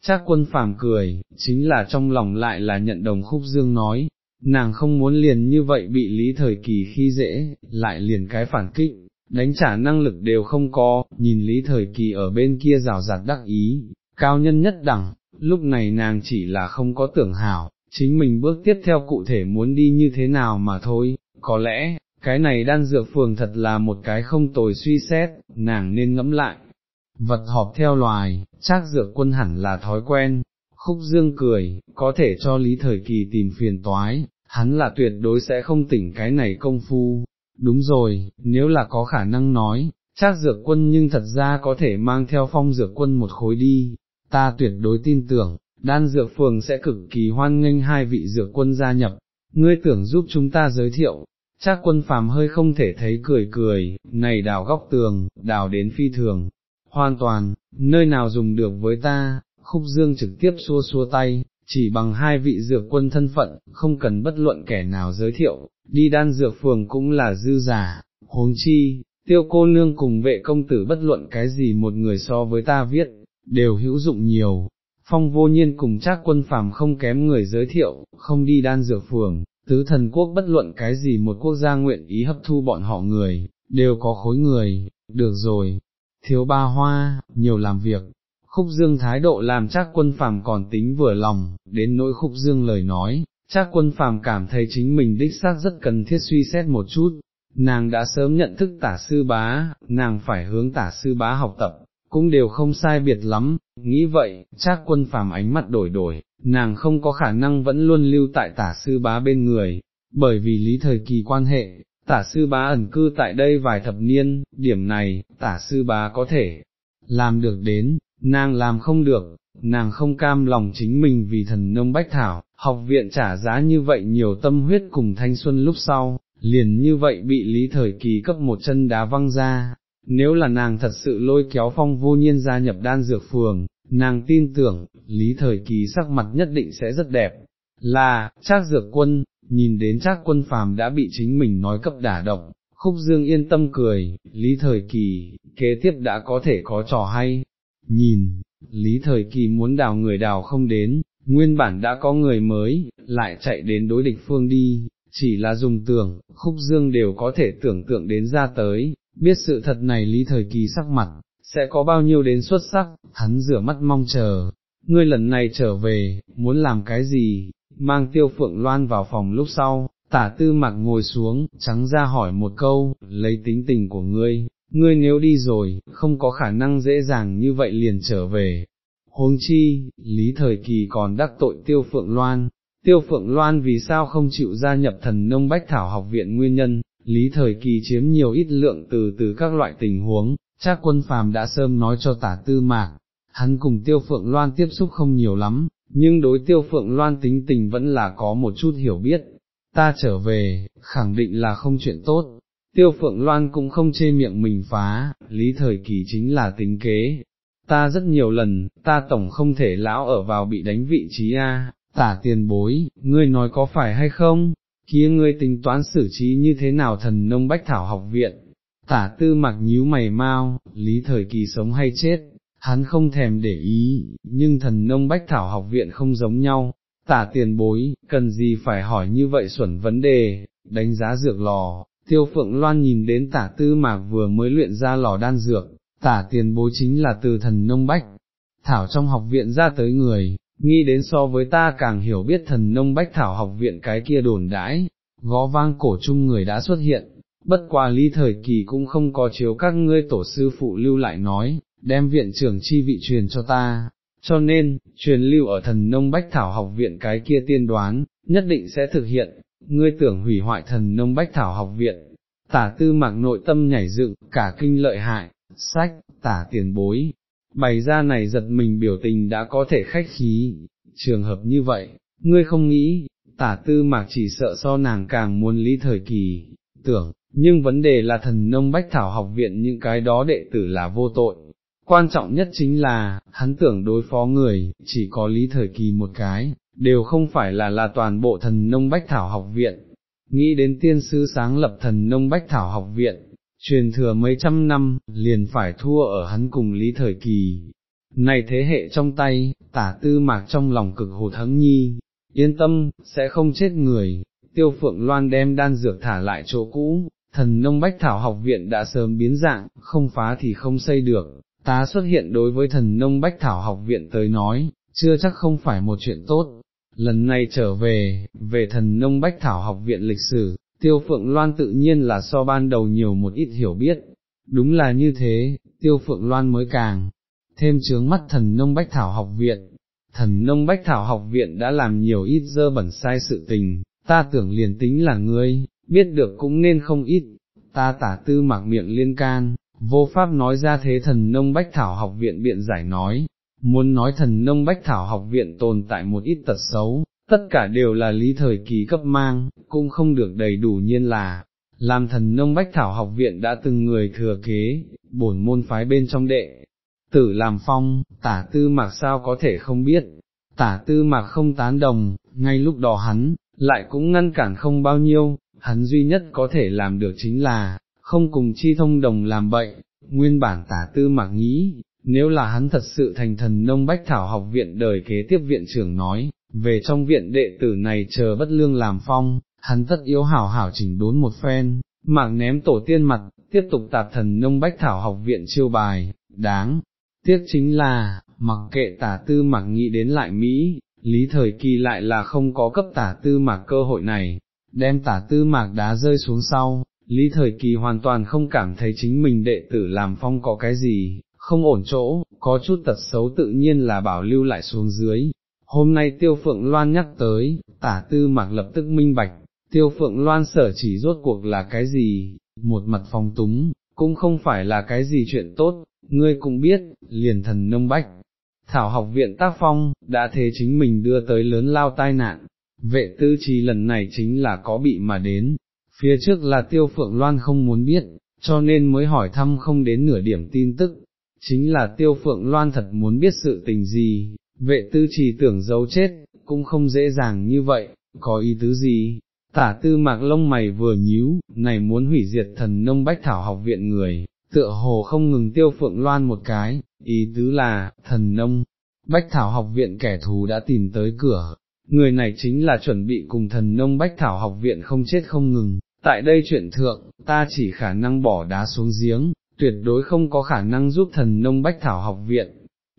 Chắc quân phàm cười, chính là trong lòng lại là nhận đồng khúc dương nói, nàng không muốn liền như vậy bị lý thời kỳ khi dễ, lại liền cái phản kích, đánh trả năng lực đều không có, nhìn lý thời kỳ ở bên kia rào rạt đắc ý, cao nhân nhất đẳng, lúc này nàng chỉ là không có tưởng hảo, chính mình bước tiếp theo cụ thể muốn đi như thế nào mà thôi, có lẽ, cái này đan dược phường thật là một cái không tồi suy xét, nàng nên ngẫm lại. Vật họp theo loài, chắc dược quân hẳn là thói quen, khúc dương cười, có thể cho lý thời kỳ tìm phiền toái, hắn là tuyệt đối sẽ không tỉnh cái này công phu. Đúng rồi, nếu là có khả năng nói, chắc dược quân nhưng thật ra có thể mang theo phong dược quân một khối đi, ta tuyệt đối tin tưởng, đan dược phường sẽ cực kỳ hoan nghênh hai vị dược quân gia nhập, ngươi tưởng giúp chúng ta giới thiệu, chắc quân phàm hơi không thể thấy cười cười, này đào góc tường, đào đến phi thường, hoàn toàn, nơi nào dùng được với ta, khúc dương trực tiếp xua xua tay, chỉ bằng hai vị dược quân thân phận, không cần bất luận kẻ nào giới thiệu, đi đan dược phường cũng là dư giả, huống chi, tiêu cô nương cùng vệ công tử bất luận cái gì một người so với ta viết, đều hữu dụng nhiều. Phong vô nhiên cùng trác quân phàm không kém người giới thiệu, không đi đan dược phường, tứ thần quốc bất luận cái gì một quốc gia nguyện ý hấp thu bọn họ người, đều có khối người, được rồi, thiếu ba hoa, nhiều làm việc, khúc dương thái độ làm chắc quân phàm còn tính vừa lòng, đến nỗi khúc dương lời nói, chắc quân phàm cảm thấy chính mình đích xác rất cần thiết suy xét một chút, nàng đã sớm nhận thức tả sư bá, nàng phải hướng tả sư bá học tập, cũng đều không sai biệt lắm, nghĩ vậy, chắc quân phàm ánh mắt đổi đổi, nàng không có khả năng vẫn luôn lưu tại tả sư bá bên người, bởi vì lý thời kỳ quan hệ, tả sư bá ẩn cư tại đây vài thập niên, điểm này, tả sư bá có thể làm được đến, nàng làm không được, nàng không cam lòng chính mình vì thần nông bách thảo, học viện trả giá như vậy nhiều tâm huyết cùng thanh xuân lúc sau, liền như vậy bị lý thời kỳ cấp một chân đá văng ra, nếu là nàng thật sự lôi kéo phong vô nhiên gia nhập đan dược phường, nàng tin tưởng, lý thời kỳ sắc mặt nhất định sẽ rất đẹp, là, trác dược quân, nhìn đến trác quân phàm đã bị chính mình nói cấp đả động, khúc dương yên tâm cười, lý thời kỳ, kế tiếp đã có thể có trò hay, nhìn, lý thời kỳ muốn đào người đào không đến, nguyên bản đã có người mới, lại chạy đến đối địch phương đi, chỉ là dùng tưởng, khúc dương đều có thể tưởng tượng đến ra tới, biết sự thật này lý thời kỳ sắc mặt, sẽ có bao nhiêu đến xuất sắc, hắn rửa mắt mong chờ, ngươi lần này trở về, muốn làm cái gì, mang tiêu phượng loan vào phòng lúc sau, tả tư mặc ngồi xuống, trắng ra hỏi một câu, lấy tính tình của ngươi, ngươi nếu đi rồi, không có khả năng dễ dàng như vậy liền trở về. Huống chi, lý thời kỳ còn đắc tội tiêu phượng loan, tiêu phượng loan vì sao không chịu gia nhập thần nông bách thảo học viện nguyên nhân, lý thời kỳ chiếm nhiều ít lượng từ từ các loại tình huống, chắc quân phàm đã sớm nói cho tả tư mạc, hắn cùng tiêu phượng loan tiếp xúc không nhiều lắm, nhưng đối tiêu phượng loan tính tình vẫn là có một chút hiểu biết, ta trở về, khẳng định là không chuyện tốt, tiêu phượng loan cũng không chê miệng mình phá, lý thời kỳ chính là tính kế. Ta rất nhiều lần, ta tổng không thể lão ở vào bị đánh vị trí A, tả tiền bối, ngươi nói có phải hay không, kia ngươi tính toán xử trí như thế nào thần nông bách thảo học viện, tả tư mặc nhíu mày mau, lý thời kỳ sống hay chết, hắn không thèm để ý, nhưng thần nông bách thảo học viện không giống nhau, tả tiền bối, cần gì phải hỏi như vậy xuẩn vấn đề, đánh giá dược lò, tiêu phượng loan nhìn đến tả tư mạc vừa mới luyện ra lò đan dược, tả tiền bối chính là từ thần nông bách, thảo trong học viện ra tới người, nghĩ đến so với ta càng hiểu biết thần nông bách thảo học viện cái kia đồn đãi, gó vang cổ chung người đã xuất hiện, bất qua ly thời kỳ cũng không có chiếu các ngươi tổ sư phụ lưu lại nói, đem viện trưởng chi vị truyền cho ta, cho nên, truyền lưu ở thần nông bách thảo học viện cái kia tiên đoán, nhất định sẽ thực hiện, ngươi tưởng hủy hoại thần nông bách thảo học viện, tả tư mạc nội tâm nhảy dựng, cả kinh lợi hại, sách, tả tiền bối, bày ra này giật mình biểu tình đã có thể khách khí, trường hợp như vậy, ngươi không nghĩ, tả tư mạc chỉ sợ so nàng càng muốn lý thời kỳ, tưởng, nhưng vấn đề là thần nông bách thảo học viện những cái đó đệ tử là vô tội. Quan trọng nhất chính là, hắn tưởng đối phó người, chỉ có lý thời kỳ một cái, đều không phải là là toàn bộ thần nông bách thảo học viện. Nghĩ đến tiên sư sáng lập thần nông bách thảo học viện, truyền thừa mấy trăm năm, liền phải thua ở hắn cùng lý thời kỳ. Này thế hệ trong tay, tả tư mạc trong lòng cực hồ thắng nhi, yên tâm, sẽ không chết người, tiêu phượng loan đem đan dược thả lại chỗ cũ, thần nông bách thảo học viện đã sớm biến dạng, không phá thì không xây được, tá xuất hiện đối với thần nông bách thảo học viện tới nói, chưa chắc không phải một chuyện tốt. Lần này trở về, về thần nông bách thảo học viện lịch sử, tiêu phượng loan tự nhiên là so ban đầu nhiều một ít hiểu biết, đúng là như thế, tiêu phượng loan mới càng, thêm chướng mắt thần nông bách thảo học viện, thần nông bách thảo học viện đã làm nhiều ít dơ bẩn sai sự tình, ta tưởng liền tính là ngươi, biết được cũng nên không ít, ta tả tư mặc miệng liên can, vô pháp nói ra thế thần nông bách thảo học viện biện giải nói, muốn nói thần nông bách thảo học viện tồn tại một ít tật xấu, tất cả đều là lý thời kỳ cấp mang, cũng không được đầy đủ nhiên là, làm thần nông bách thảo học viện đã từng người thừa kế, bổn môn phái bên trong đệ, tử làm phong, tả tư mạc sao có thể không biết, tả tư mạc không tán đồng, ngay lúc đó hắn, lại cũng ngăn cản không bao nhiêu, hắn duy nhất có thể làm được chính là, không cùng chi thông đồng làm bậy, nguyên bản tả tư mạc nghĩ, nếu là hắn thật sự thành thần nông bách thảo học viện đời kế tiếp viện trưởng nói, về trong viện đệ tử này chờ bất lương làm phong, hắn tất yếu hảo hảo chỉnh đốn một phen, mạc ném tổ tiên mặt, tiếp tục tạp thần nông bách thảo học viện chiêu bài, đáng, tiếc chính là, mặc kệ tả tư mặc nghĩ đến lại Mỹ, lý thời kỳ lại là không có cấp tả tư mạc cơ hội này, đem tả tư mạc đá rơi xuống sau, lý thời kỳ hoàn toàn không cảm thấy chính mình đệ tử làm phong có cái gì, không ổn chỗ, có chút tật xấu tự nhiên là bảo lưu lại xuống dưới. Hôm nay tiêu phượng loan nhắc tới, tả tư mạc lập tức minh bạch, tiêu phượng loan sở chỉ rốt cuộc là cái gì, một mặt phong túng, cũng không phải là cái gì chuyện tốt, ngươi cũng biết, liền thần nông bách, Thảo học viện tác phong, đã thế chính mình đưa tới lớn lao tai nạn, vệ tư trí lần này chính là có bị mà đến, phía trước là tiêu phượng loan không muốn biết, cho nên mới hỏi thăm không đến nửa điểm tin tức, chính là tiêu phượng loan thật muốn biết sự tình gì, vệ tư trì tưởng giấu chết, cũng không dễ dàng như vậy, có ý tứ gì, tả tư mạc lông mày vừa nhíu, này muốn hủy diệt thần nông bách thảo học viện người, tựa hồ không ngừng tiêu phượng loan một cái, ý tứ là, thần nông, bách thảo học viện kẻ thù đã tìm tới cửa, người này chính là chuẩn bị cùng thần nông bách thảo học viện không chết không ngừng, tại đây chuyện thượng, ta chỉ khả năng bỏ đá xuống giếng, tuyệt đối không có khả năng giúp thần nông bách thảo học viện.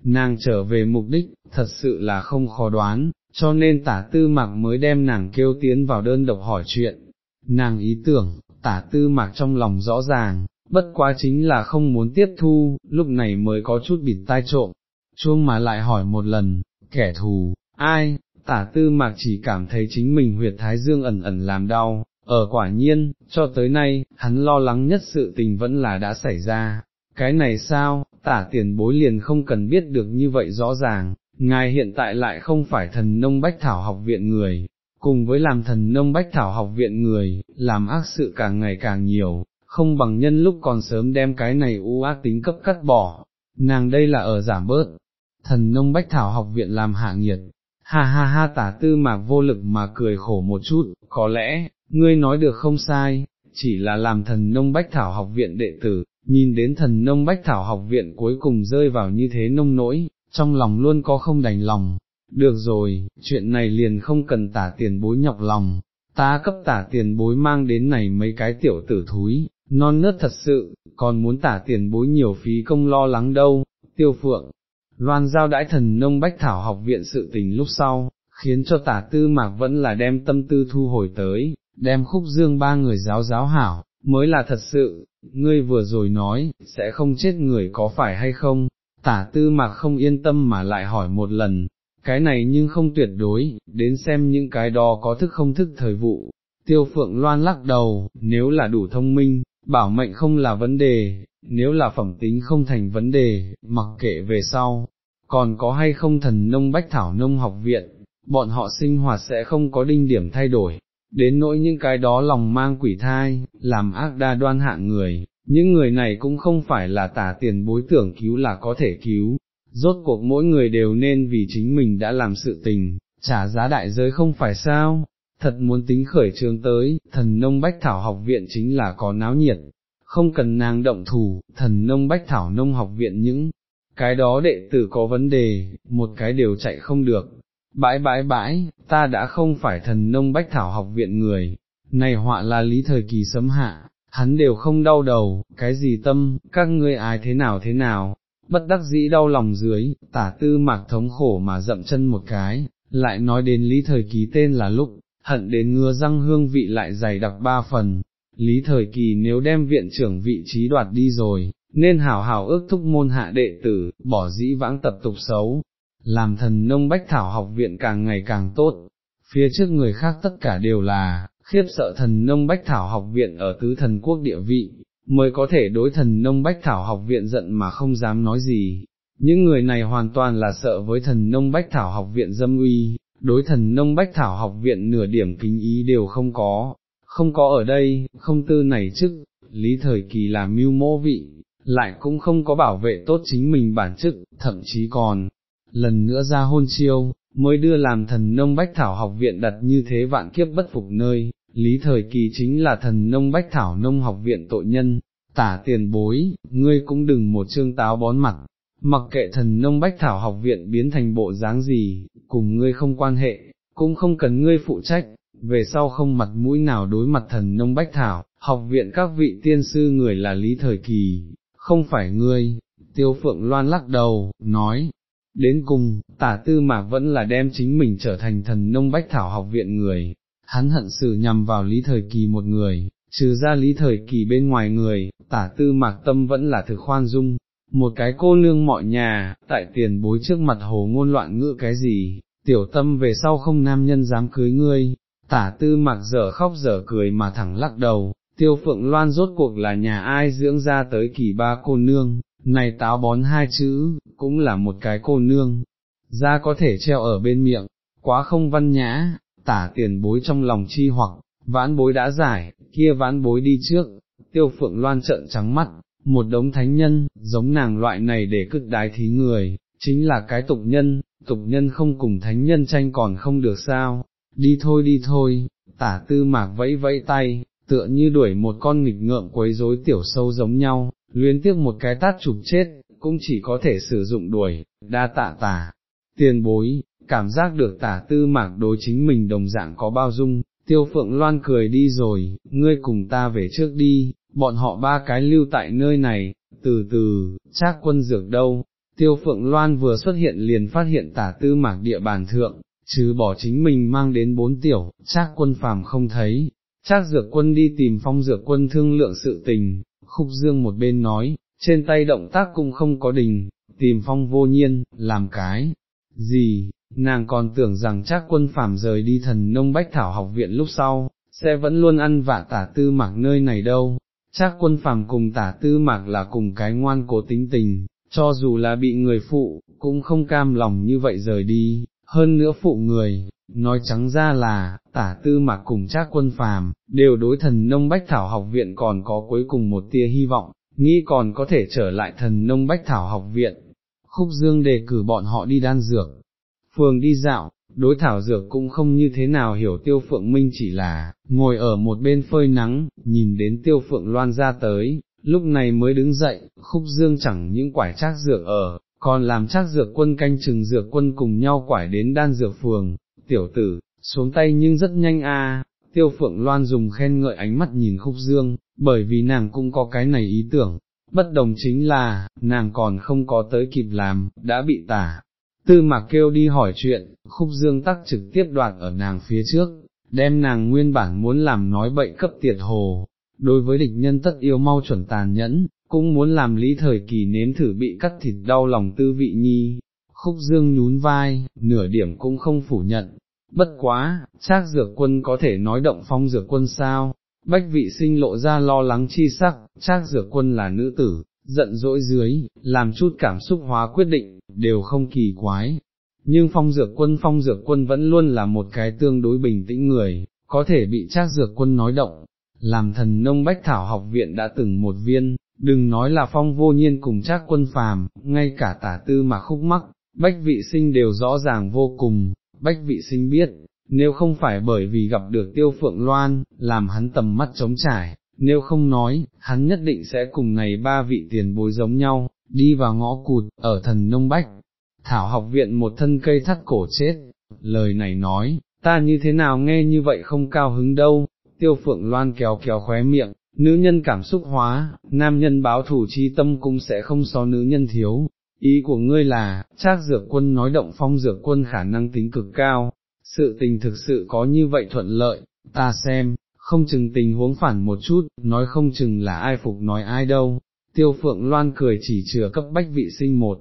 Nàng trở về mục đích, thật sự là không khó đoán, cho nên tả tư mạc mới đem nàng kêu tiến vào đơn độc hỏi chuyện. Nàng ý tưởng, tả tư mạc trong lòng rõ ràng, bất quá chính là không muốn tiếp thu, lúc này mới có chút bịt tai trộm, chuông mà lại hỏi một lần, kẻ thù, ai, tả tư mạc chỉ cảm thấy chính mình huyệt thái dương ẩn ẩn làm đau, ở quả nhiên, cho tới nay, hắn lo lắng nhất sự tình vẫn là đã xảy ra, cái này sao, tả tiền bối liền không cần biết được như vậy rõ ràng, ngài hiện tại lại không phải thần nông bách thảo học viện người, cùng với làm thần nông bách thảo học viện người, làm ác sự càng ngày càng nhiều, không bằng nhân lúc còn sớm đem cái này u ác tính cấp cắt bỏ, nàng đây là ở giảm bớt, thần nông bách thảo học viện làm hạ nghiệt, ha ha ha tả tư mạc vô lực mà cười khổ một chút, có lẽ, ngươi nói được không sai, chỉ là làm thần nông bách thảo học viện đệ tử, nhìn đến thần nông bách thảo học viện cuối cùng rơi vào như thế nông nỗi, trong lòng luôn có không đành lòng. Được rồi, chuyện này liền không cần tả tiền bối nhọc lòng, ta cấp tả tiền bối mang đến này mấy cái tiểu tử thúi, non nớt thật sự, còn muốn tả tiền bối nhiều phí công lo lắng đâu, tiêu phượng. Loan giao đãi thần nông bách thảo học viện sự tình lúc sau, khiến cho tả tư mạc vẫn là đem tâm tư thu hồi tới, đem khúc dương ba người giáo giáo hảo, mới là thật sự, ngươi vừa rồi nói, sẽ không chết người có phải hay không, tả tư mạc không yên tâm mà lại hỏi một lần, cái này nhưng không tuyệt đối, đến xem những cái đó có thức không thức thời vụ. Tiêu phượng loan lắc đầu, nếu là đủ thông minh, bảo mệnh không là vấn đề, nếu là phẩm tính không thành vấn đề, mặc kệ về sau, còn có hay không thần nông bách thảo nông học viện, bọn họ sinh hoạt sẽ không có đinh điểm thay đổi, đến nỗi những cái đó lòng mang quỷ thai, làm ác đa đoan hạng người, những người này cũng không phải là tả tiền bối tưởng cứu là có thể cứu, rốt cuộc mỗi người đều nên vì chính mình đã làm sự tình, trả giá đại giới không phải sao, thật muốn tính khởi trường tới, thần nông bách thảo học viện chính là có náo nhiệt, không cần nàng động thủ, thần nông bách thảo nông học viện những cái đó đệ tử có vấn đề, một cái đều chạy không được. Bãi bãi bãi, ta đã không phải thần nông bách thảo học viện người, này họa là lý thời kỳ sấm hạ, hắn đều không đau đầu, cái gì tâm, các ngươi ai thế nào thế nào, bất đắc dĩ đau lòng dưới, tả tư mạc thống khổ mà dậm chân một cái, lại nói đến lý thời kỳ tên là lúc, hận đến ngứa răng hương vị lại dày đặc ba phần, lý thời kỳ nếu đem viện trưởng vị trí đoạt đi rồi, nên hảo hảo ước thúc môn hạ đệ tử, bỏ dĩ vãng tập tục xấu, làm thần nông bách thảo học viện càng ngày càng tốt, phía trước người khác tất cả đều là, khiếp sợ thần nông bách thảo học viện ở tứ thần quốc địa vị, mới có thể đối thần nông bách thảo học viện giận mà không dám nói gì. Những người này hoàn toàn là sợ với thần nông bách thảo học viện dâm uy, đối thần nông bách thảo học viện nửa điểm kính ý đều không có, không có ở đây, không tư này chức, lý thời kỳ là mưu mô vị, lại cũng không có bảo vệ tốt chính mình bản chức, thậm chí còn, lần nữa ra hôn chiêu, mới đưa làm thần nông bách thảo học viện đặt như thế vạn kiếp bất phục nơi, lý thời kỳ chính là thần nông bách thảo nông học viện tội nhân, tả tiền bối, ngươi cũng đừng một chương táo bón mặt, mặc kệ thần nông bách thảo học viện biến thành bộ dáng gì, cùng ngươi không quan hệ, cũng không cần ngươi phụ trách, về sau không mặt mũi nào đối mặt thần nông bách thảo, học viện các vị tiên sư người là lý thời kỳ, không phải ngươi, tiêu phượng loan lắc đầu, nói, đến cùng, tả tư mạc vẫn là đem chính mình trở thành thần nông bách thảo học viện người, hắn hận sự nhằm vào lý thời kỳ một người, trừ ra lý thời kỳ bên ngoài người, tả tư mạc tâm vẫn là thực khoan dung, một cái cô nương mọi nhà, tại tiền bối trước mặt hồ ngôn loạn ngữ cái gì, tiểu tâm về sau không nam nhân dám cưới ngươi, tả tư mạc dở khóc dở cười mà thẳng lắc đầu, tiêu phượng loan rốt cuộc là nhà ai dưỡng ra tới kỳ ba cô nương, này táo bón hai chữ, cũng là một cái cô nương, ra có thể treo ở bên miệng, quá không văn nhã, tả tiền bối trong lòng chi hoặc, vãn bối đã giải, kia vãn bối đi trước, tiêu phượng loan trợn trắng mắt, một đống thánh nhân, giống nàng loại này để cực đái thí người, chính là cái tục nhân, tục nhân không cùng thánh nhân tranh còn không được sao, đi thôi đi thôi, tả tư mạc vẫy vẫy tay, tựa như đuổi một con nghịch ngợm quấy rối tiểu sâu giống nhau, luyến tiếc một cái tát chụp chết, cũng chỉ có thể sử dụng đuổi, đa tạ tả, tiền bối, cảm giác được tả tư mạc đối chính mình đồng dạng có bao dung, tiêu phượng loan cười đi rồi, ngươi cùng ta về trước đi, bọn họ ba cái lưu tại nơi này, từ từ, trác quân dược đâu, tiêu phượng loan vừa xuất hiện liền phát hiện tả tư mạc địa bàn thượng, chứ bỏ chính mình mang đến bốn tiểu, trác quân phàm không thấy, trác dược quân đi tìm phong dược quân thương lượng sự tình, khúc dương một bên nói, trên tay động tác cũng không có đình, tìm phong vô nhiên, làm cái, gì, nàng còn tưởng rằng chắc quân phàm rời đi thần nông bách thảo học viện lúc sau, sẽ vẫn luôn ăn vạ tả tư mạc nơi này đâu, chắc quân phàm cùng tả tư mạc là cùng cái ngoan cố tính tình, cho dù là bị người phụ, cũng không cam lòng như vậy rời đi, hơn nữa phụ người, nói trắng ra là, tả tư mạc cùng trác quân phàm, đều đối thần nông bách thảo học viện còn có cuối cùng một tia hy vọng, nghĩ còn có thể trở lại thần nông bách thảo học viện. Khúc Dương đề cử bọn họ đi đan dược, phường đi dạo, đối thảo dược cũng không như thế nào hiểu tiêu phượng minh chỉ là, ngồi ở một bên phơi nắng, nhìn đến tiêu phượng loan ra tới, lúc này mới đứng dậy, khúc dương chẳng những quải trác dược ở, còn làm trác dược quân canh chừng dược quân cùng nhau quải đến đan dược phường, tiểu tử, xuống tay nhưng rất nhanh a. tiêu phượng loan dùng khen ngợi ánh mắt nhìn khúc dương, bởi vì nàng cũng có cái này ý tưởng, bất đồng chính là, nàng còn không có tới kịp làm, đã bị tả, tư mạc kêu đi hỏi chuyện, khúc dương tắc trực tiếp đoạt ở nàng phía trước, đem nàng nguyên bản muốn làm nói bậy cấp tiệt hồ, đối với địch nhân tất yêu mau chuẩn tàn nhẫn, cũng muốn làm lý thời kỳ nếm thử bị cắt thịt đau lòng tư vị nhi. Khúc dương nhún vai, nửa điểm cũng không phủ nhận, bất quá, chắc dược quân có thể nói động phong dược quân sao, bách vị sinh lộ ra lo lắng chi sắc, chắc dược quân là nữ tử, giận dỗi dưới, làm chút cảm xúc hóa quyết định, đều không kỳ quái. Nhưng phong dược quân phong dược quân vẫn luôn là một cái tương đối bình tĩnh người, có thể bị trác dược quân nói động, làm thần nông bách thảo học viện đã từng một viên, đừng nói là phong vô nhiên cùng trác quân phàm, ngay cả tả tư mà khúc mắc, bách vị sinh đều rõ ràng vô cùng, bách vị sinh biết, nếu không phải bởi vì gặp được tiêu phượng loan, làm hắn tầm mắt trống trải, nếu không nói, hắn nhất định sẽ cùng này ba vị tiền bối giống nhau, đi vào ngõ cụt, ở thần nông bách. Thảo học viện một thân cây thắt cổ chết, lời này nói, ta như thế nào nghe như vậy không cao hứng đâu, tiêu phượng loan kéo kéo khóe miệng, nữ nhân cảm xúc hóa, nam nhân báo thủ chi tâm cũng sẽ không so nữ nhân thiếu. Ý của ngươi là, trác dược quân nói động phong dược quân khả năng tính cực cao, sự tình thực sự có như vậy thuận lợi, ta xem, không chừng tình huống phản một chút, nói không chừng là ai phục nói ai đâu. Tiêu phượng loan cười chỉ chừa cấp bách vị sinh một,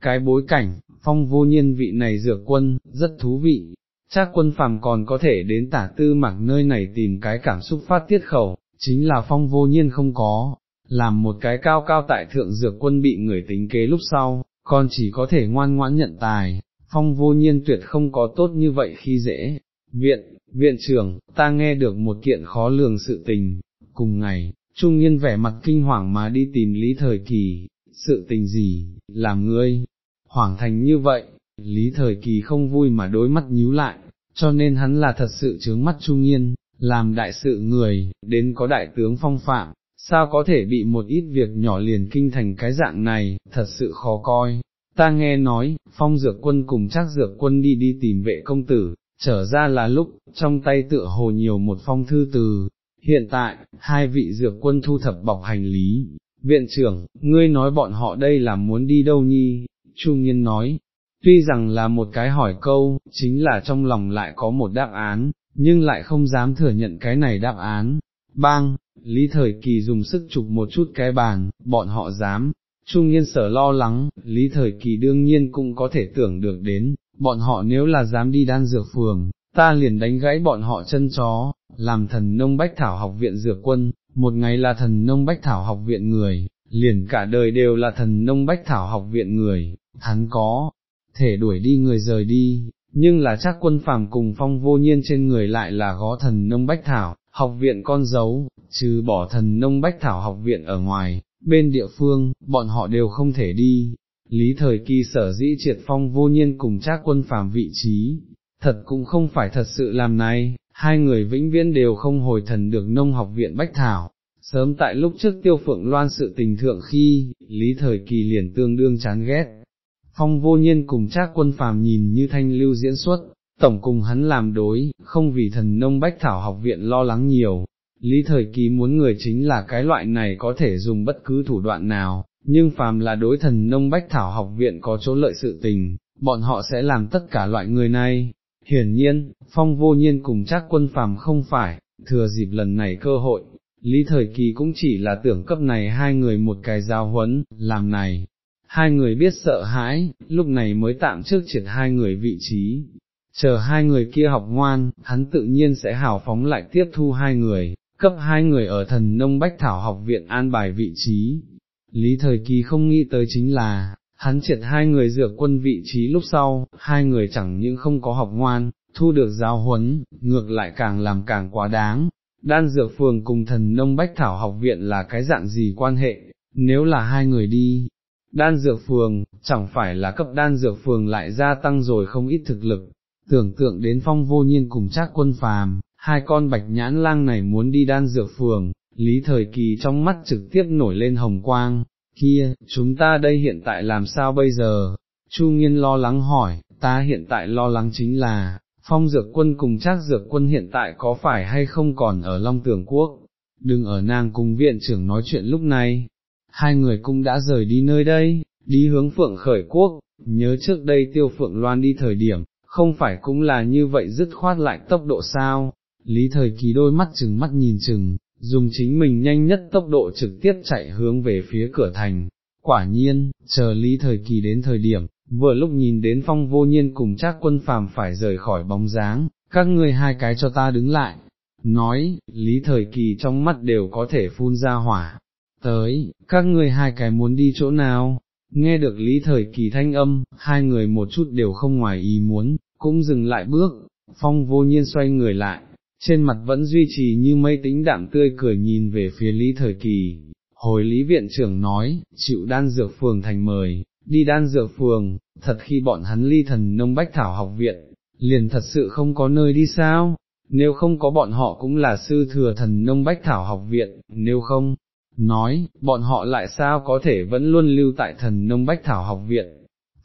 cái bối cảnh, phong vô nhiên vị này dược quân, rất thú vị, chắc quân phàm còn có thể đến tả tư mạc nơi này tìm cái cảm xúc phát tiết khẩu, chính là phong vô nhiên không có, làm một cái cao cao tại thượng dược quân bị người tính kế lúc sau, còn chỉ có thể ngoan ngoãn nhận tài, phong vô nhiên tuyệt không có tốt như vậy khi dễ. Viện, viện trưởng, ta nghe được một kiện khó lường sự tình, cùng ngày, trung nhiên vẻ mặt kinh hoàng mà đi tìm lý thời kỳ, sự tình gì, làm ngươi, hoảng thành như vậy, lý thời kỳ không vui mà đối mắt nhíu lại, cho nên hắn là thật sự chướng mắt trung nhiên, làm đại sự người, đến có đại tướng phong phạm, sao có thể bị một ít việc nhỏ liền kinh thành cái dạng này, thật sự khó coi. Ta nghe nói, phong dược quân cùng chắc dược quân đi đi tìm vệ công tử, trở ra là lúc, trong tay tựa hồ nhiều một phong thư từ. Hiện tại, hai vị dược quân thu thập bọc hành lý, viện trưởng, ngươi nói bọn họ đây là muốn đi đâu nhi, Trung Nhiên nói, tuy rằng là một cái hỏi câu, chính là trong lòng lại có một đáp án, nhưng lại không dám thừa nhận cái này đáp án. Bang, Lý Thời Kỳ dùng sức chụp một chút cái bàn, bọn họ dám, trung nhiên sở lo lắng, Lý Thời Kỳ đương nhiên cũng có thể tưởng được đến, bọn họ nếu là dám đi đan dược phường, ta liền đánh gãy bọn họ chân chó, làm thần nông bách thảo học viện dược quân, một ngày là thần nông bách thảo học viện người, liền cả đời đều là thần nông bách thảo học viện người, hắn có, thể đuổi đi người rời đi, nhưng là chắc quân phàm cùng phong vô nhiên trên người lại là gó thần nông bách thảo, học viện con dấu, trừ bỏ thần nông bách thảo học viện ở ngoài, bên địa phương, bọn họ đều không thể đi. Lý thời kỳ sở dĩ triệt phong vô nhiên cùng trác quân phàm vị trí, thật cũng không phải thật sự làm này, hai người vĩnh viễn đều không hồi thần được nông học viện Bách Thảo. Sớm tại lúc trước tiêu phượng loan sự tình thượng khi, lý thời kỳ liền tương đương chán ghét, phong vô nhiên cùng trác quân phàm nhìn như thanh lưu diễn xuất, tổng cùng hắn làm đối, không vì thần nông bách thảo học viện lo lắng nhiều. Lý thời kỳ muốn người chính là cái loại này có thể dùng bất cứ thủ đoạn nào, nhưng phàm là đối thần nông bách thảo học viện có chỗ lợi sự tình, bọn họ sẽ làm tất cả loại người này. Hiển nhiên, phong vô nhiên cùng chắc quân phàm không phải, thừa dịp lần này cơ hội, lý thời kỳ cũng chỉ là tưởng cấp này hai người một cái giao huấn, làm này, hai người biết sợ hãi, lúc này mới tạm trước triệt hai người vị trí, chờ hai người kia học ngoan, hắn tự nhiên sẽ hào phóng lại tiếp thu hai người, cấp hai người ở thần nông bách thảo học viện an bài vị trí. Lý thời kỳ không nghĩ tới chính là, hắn triệt hai người dựa quân vị trí lúc sau, hai người chẳng những không có học ngoan, thu được giáo huấn, ngược lại càng làm càng quá đáng. Đan dược phường cùng thần nông bách thảo học viện là cái dạng gì quan hệ, nếu là hai người đi, đan dược phường, chẳng phải là cấp đan dược phường lại gia tăng rồi không ít thực lực, tưởng tượng đến phong vô nhiên cùng trác quân phàm, hai con bạch nhãn lang này muốn đi đan dược phường, lý thời kỳ trong mắt trực tiếp nổi lên hồng quang, kia, chúng ta đây hiện tại làm sao bây giờ? Chu Nghiên lo lắng hỏi, ta hiện tại lo lắng chính là, phong dược quân cùng trác dược quân hiện tại có phải hay không còn ở Long Tường Quốc, đừng ở nàng cùng viện trưởng nói chuyện lúc này, hai người cũng đã rời đi nơi đây, đi hướng phượng khởi quốc, nhớ trước đây tiêu phượng loan đi thời điểm, không phải cũng là như vậy dứt khoát lại tốc độ sao, lý thời kỳ đôi mắt chừng mắt nhìn chừng, dùng chính mình nhanh nhất tốc độ trực tiếp chạy hướng về phía cửa thành. Quả nhiên, chờ lý thời kỳ đến thời điểm, vừa lúc nhìn đến phong vô nhiên cùng chắc quân phàm phải rời khỏi bóng dáng, các ngươi hai cái cho ta đứng lại. Nói, lý thời kỳ trong mắt đều có thể phun ra hỏa. Tới, các ngươi hai cái muốn đi chỗ nào? Nghe được lý thời kỳ thanh âm, hai người một chút đều không ngoài ý muốn, cũng dừng lại bước, phong vô nhiên xoay người lại, trên mặt vẫn duy trì như mây tính đạm tươi cười nhìn về phía lý thời kỳ. Hồi lý viện trưởng nói, chịu đan dược phường thành mời, đi đan dược phường, thật khi bọn hắn ly thần nông bách thảo học viện, liền thật sự không có nơi đi sao, nếu không có bọn họ cũng là sư thừa thần nông bách thảo học viện, nếu không, nói, bọn họ lại sao có thể vẫn luôn lưu tại thần nông bách thảo học viện.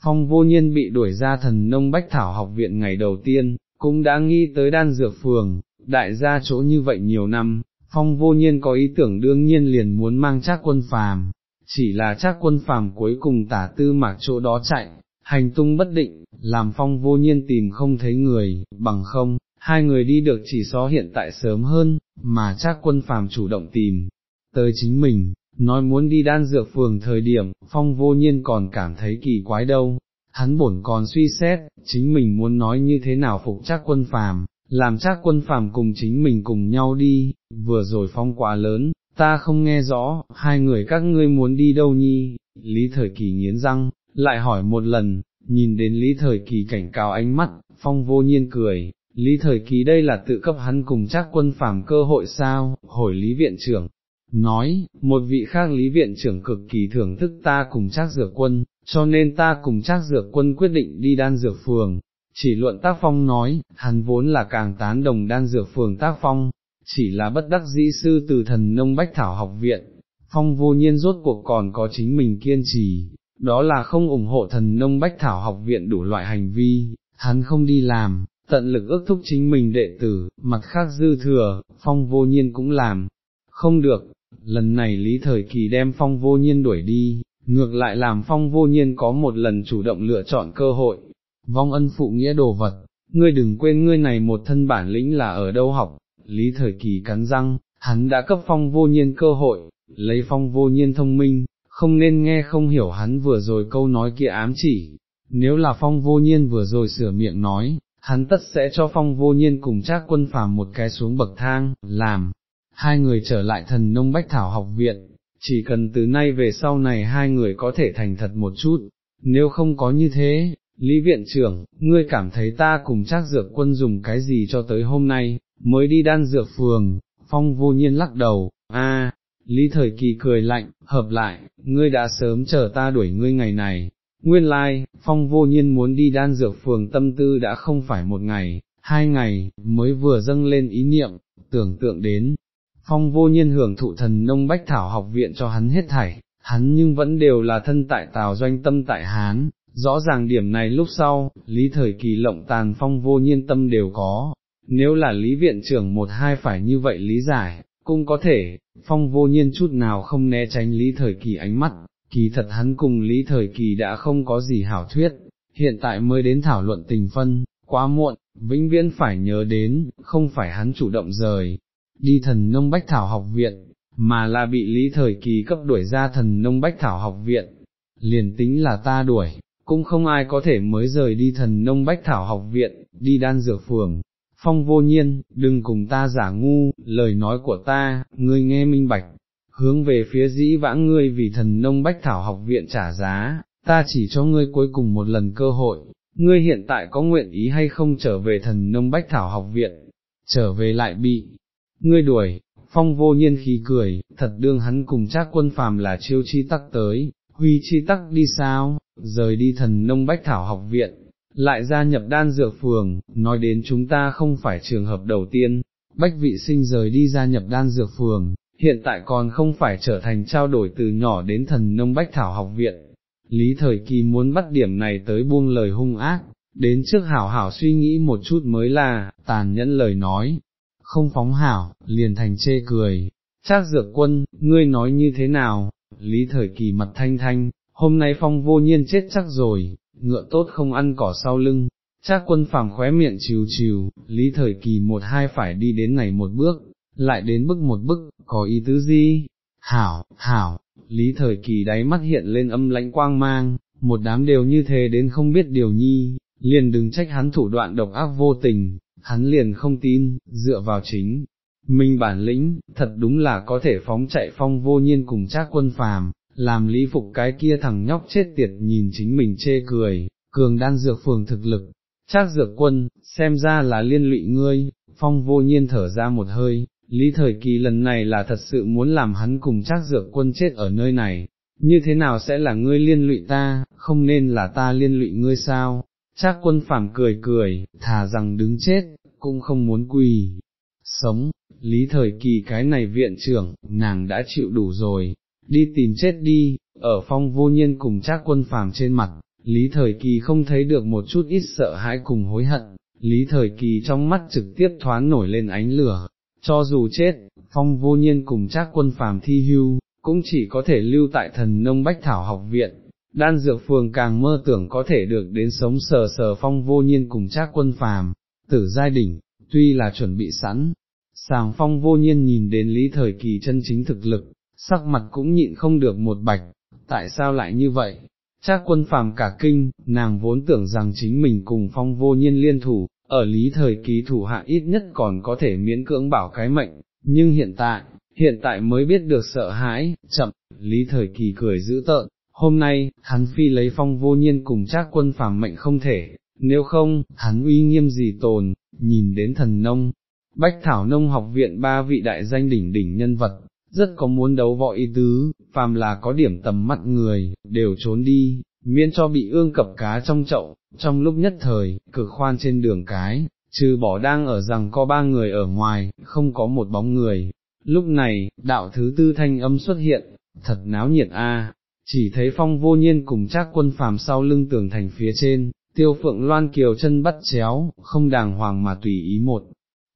Phong vô nhiên bị đuổi ra thần nông bách thảo học viện ngày đầu tiên, cũng đã nghĩ tới đan dược phường, đại gia chỗ như vậy nhiều năm, phong vô nhiên có ý tưởng đương nhiên liền muốn mang chắc quân phàm, chỉ là chắc quân phàm cuối cùng tả tư mạc chỗ đó chạy, hành tung bất định, làm phong vô nhiên tìm không thấy người, bằng không, hai người đi được chỉ so hiện tại sớm hơn, mà chắc quân phàm chủ động tìm, tới chính mình, nói muốn đi đan dược phường thời điểm, phong vô nhiên còn cảm thấy kỳ quái đâu, hắn bổn còn suy xét, chính mình muốn nói như thế nào phục chắc quân phàm, làm chắc quân phàm cùng chính mình cùng nhau đi, vừa rồi phong quá lớn, ta không nghe rõ, hai người các ngươi muốn đi đâu nhi, lý thời kỳ nghiến răng, lại hỏi một lần, nhìn đến lý thời kỳ cảnh cáo ánh mắt, phong vô nhiên cười, lý thời kỳ đây là tự cấp hắn cùng chắc quân phàm cơ hội sao, hỏi lý viện trưởng, nói, một vị khác lý viện trưởng cực kỳ thưởng thức ta cùng trác dược quân, cho nên ta cùng trác dược quân quyết định đi đan dược phường. Chỉ luận tác phong nói, hắn vốn là càng tán đồng đan dược phường tác phong, chỉ là bất đắc dĩ sư từ thần nông bách thảo học viện, phong vô nhiên rốt cuộc còn có chính mình kiên trì, đó là không ủng hộ thần nông bách thảo học viện đủ loại hành vi, hắn không đi làm, tận lực ước thúc chính mình đệ tử, mặt khác dư thừa, phong vô nhiên cũng làm, không được, lần này lý thời kỳ đem phong vô nhiên đuổi đi, ngược lại làm phong vô nhiên có một lần chủ động lựa chọn cơ hội, vong ân phụ nghĩa đồ vật, ngươi đừng quên ngươi này một thân bản lĩnh là ở đâu học, lý thời kỳ cắn răng, hắn đã cấp phong vô nhiên cơ hội, lấy phong vô nhiên thông minh, không nên nghe không hiểu hắn vừa rồi câu nói kia ám chỉ, nếu là phong vô nhiên vừa rồi sửa miệng nói, hắn tất sẽ cho phong vô nhiên cùng trác quân phàm một cái xuống bậc thang, làm, hai người trở lại thần nông bách thảo học viện, chỉ cần từ nay về sau này hai người có thể thành thật một chút, nếu không có như thế, Lý viện trưởng, ngươi cảm thấy ta cùng trác dược quân dùng cái gì cho tới hôm nay, mới đi đan dược phường, phong vô nhiên lắc đầu, a, Lý thời kỳ cười lạnh, hợp lại, ngươi đã sớm chờ ta đuổi ngươi ngày này, nguyên lai, like, phong vô nhiên muốn đi đan dược phường tâm tư đã không phải một ngày, hai ngày, mới vừa dâng lên ý niệm, tưởng tượng đến, phong vô nhiên hưởng thụ thần nông bách thảo học viện cho hắn hết thảy, hắn nhưng vẫn đều là thân tại tào doanh tâm tại Hán, rõ ràng điểm này lúc sau, lý thời kỳ lộng tàn phong vô nhiên tâm đều có, nếu là lý viện trưởng một hai phải như vậy lý giải, cũng có thể, phong vô nhiên chút nào không né tránh lý thời kỳ ánh mắt, kỳ thật hắn cùng lý thời kỳ đã không có gì hảo thuyết, hiện tại mới đến thảo luận tình phân, quá muộn, vĩnh viễn phải nhớ đến, không phải hắn chủ động rời, đi thần nông bách thảo học viện, mà là bị lý thời kỳ cấp đuổi ra thần nông bách thảo học viện, liền tính là ta đuổi, cũng không ai có thể mới rời đi thần nông bách thảo học viện, đi đan dược phường. Phong vô nhiên, đừng cùng ta giả ngu, lời nói của ta, ngươi nghe minh bạch, hướng về phía dĩ vãng ngươi vì thần nông bách thảo học viện trả giá, ta chỉ cho ngươi cuối cùng một lần cơ hội, ngươi hiện tại có nguyện ý hay không trở về thần nông bách thảo học viện, trở về lại bị, ngươi đuổi, phong vô nhiên khí cười, thật đương hắn cùng trác quân phàm là chiêu chi tắc tới, huy chi tắc đi sao, rời đi thần nông bách thảo học viện, lại gia nhập đan dược phường, nói đến chúng ta không phải trường hợp đầu tiên, bách vị sinh rời đi gia nhập đan dược phường, hiện tại còn không phải trở thành trao đổi từ nhỏ đến thần nông bách thảo học viện. Lý thời kỳ muốn bắt điểm này tới buông lời hung ác, đến trước hảo hảo suy nghĩ một chút mới là, tàn nhẫn lời nói, không phóng hảo, liền thành chê cười, Trác dược quân, ngươi nói như thế nào, lý thời kỳ mặt thanh thanh, hôm nay phong vô nhiên chết chắc rồi, ngựa tốt không ăn cỏ sau lưng, Trác quân phàm khóe miệng chiều chiều, lý thời kỳ một hai phải đi đến này một bước, lại đến bước một bước, có ý tứ gì? Hảo, hảo, lý thời kỳ đáy mắt hiện lên âm lãnh quang mang, một đám đều như thế đến không biết điều nhi, liền đừng trách hắn thủ đoạn độc ác vô tình, hắn liền không tin, dựa vào chính. Mình bản lĩnh, thật đúng là có thể phóng chạy phong vô nhiên cùng trác quân phàm, làm lý phục cái kia thằng nhóc chết tiệt nhìn chính mình chê cười, cường đan dược phường thực lực, trác dược quân, xem ra là liên lụy ngươi, phong vô nhiên thở ra một hơi, lý thời kỳ lần này là thật sự muốn làm hắn cùng trác dược quân chết ở nơi này, như thế nào sẽ là ngươi liên lụy ta, không nên là ta liên lụy ngươi sao, trác quân phàm cười cười, thà rằng đứng chết, cũng không muốn quỳ, sống, lý thời kỳ cái này viện trưởng, nàng đã chịu đủ rồi, đi tìm chết đi, ở phong vô nhiên cùng trác quân phàm trên mặt, lý thời kỳ không thấy được một chút ít sợ hãi cùng hối hận, lý thời kỳ trong mắt trực tiếp thoáng nổi lên ánh lửa, cho dù chết, phong vô nhiên cùng trác quân phàm thi hưu, cũng chỉ có thể lưu tại thần nông bách thảo học viện. Đan dược phường càng mơ tưởng có thể được đến sống sờ sờ phong vô nhiên cùng trác quân phàm, tử giai đỉnh, tuy là chuẩn bị sẵn, sàng phong vô nhiên nhìn đến lý thời kỳ chân chính thực lực, sắc mặt cũng nhịn không được một bạch, tại sao lại như vậy? Trác quân phàm cả kinh, nàng vốn tưởng rằng chính mình cùng phong vô nhiên liên thủ, ở lý thời kỳ thủ hạ ít nhất còn có thể miễn cưỡng bảo cái mệnh, nhưng hiện tại, hiện tại mới biết được sợ hãi, chậm, lý thời kỳ cười dữ tợn, hôm nay, hắn phi lấy phong vô nhiên cùng trác quân phàm mệnh không thể, nếu không, hắn uy nghiêm gì tồn, nhìn đến thần nông, bách thảo nông học viện ba vị đại danh đỉnh đỉnh nhân vật, rất có muốn đấu võ ý tứ, phàm là có điểm tầm mắt người, đều trốn đi, miễn cho bị ương cập cá trong chậu, trong lúc nhất thời, cực khoan trên đường cái, trừ bỏ đang ở rằng có ba người ở ngoài, không có một bóng người. Lúc này, đạo thứ tư thanh âm xuất hiện, thật náo nhiệt a chỉ thấy phong vô nhiên cùng trác quân phàm sau lưng tường thành phía trên, tiêu phượng loan kiều chân bắt chéo, không đàng hoàng mà tùy ý một.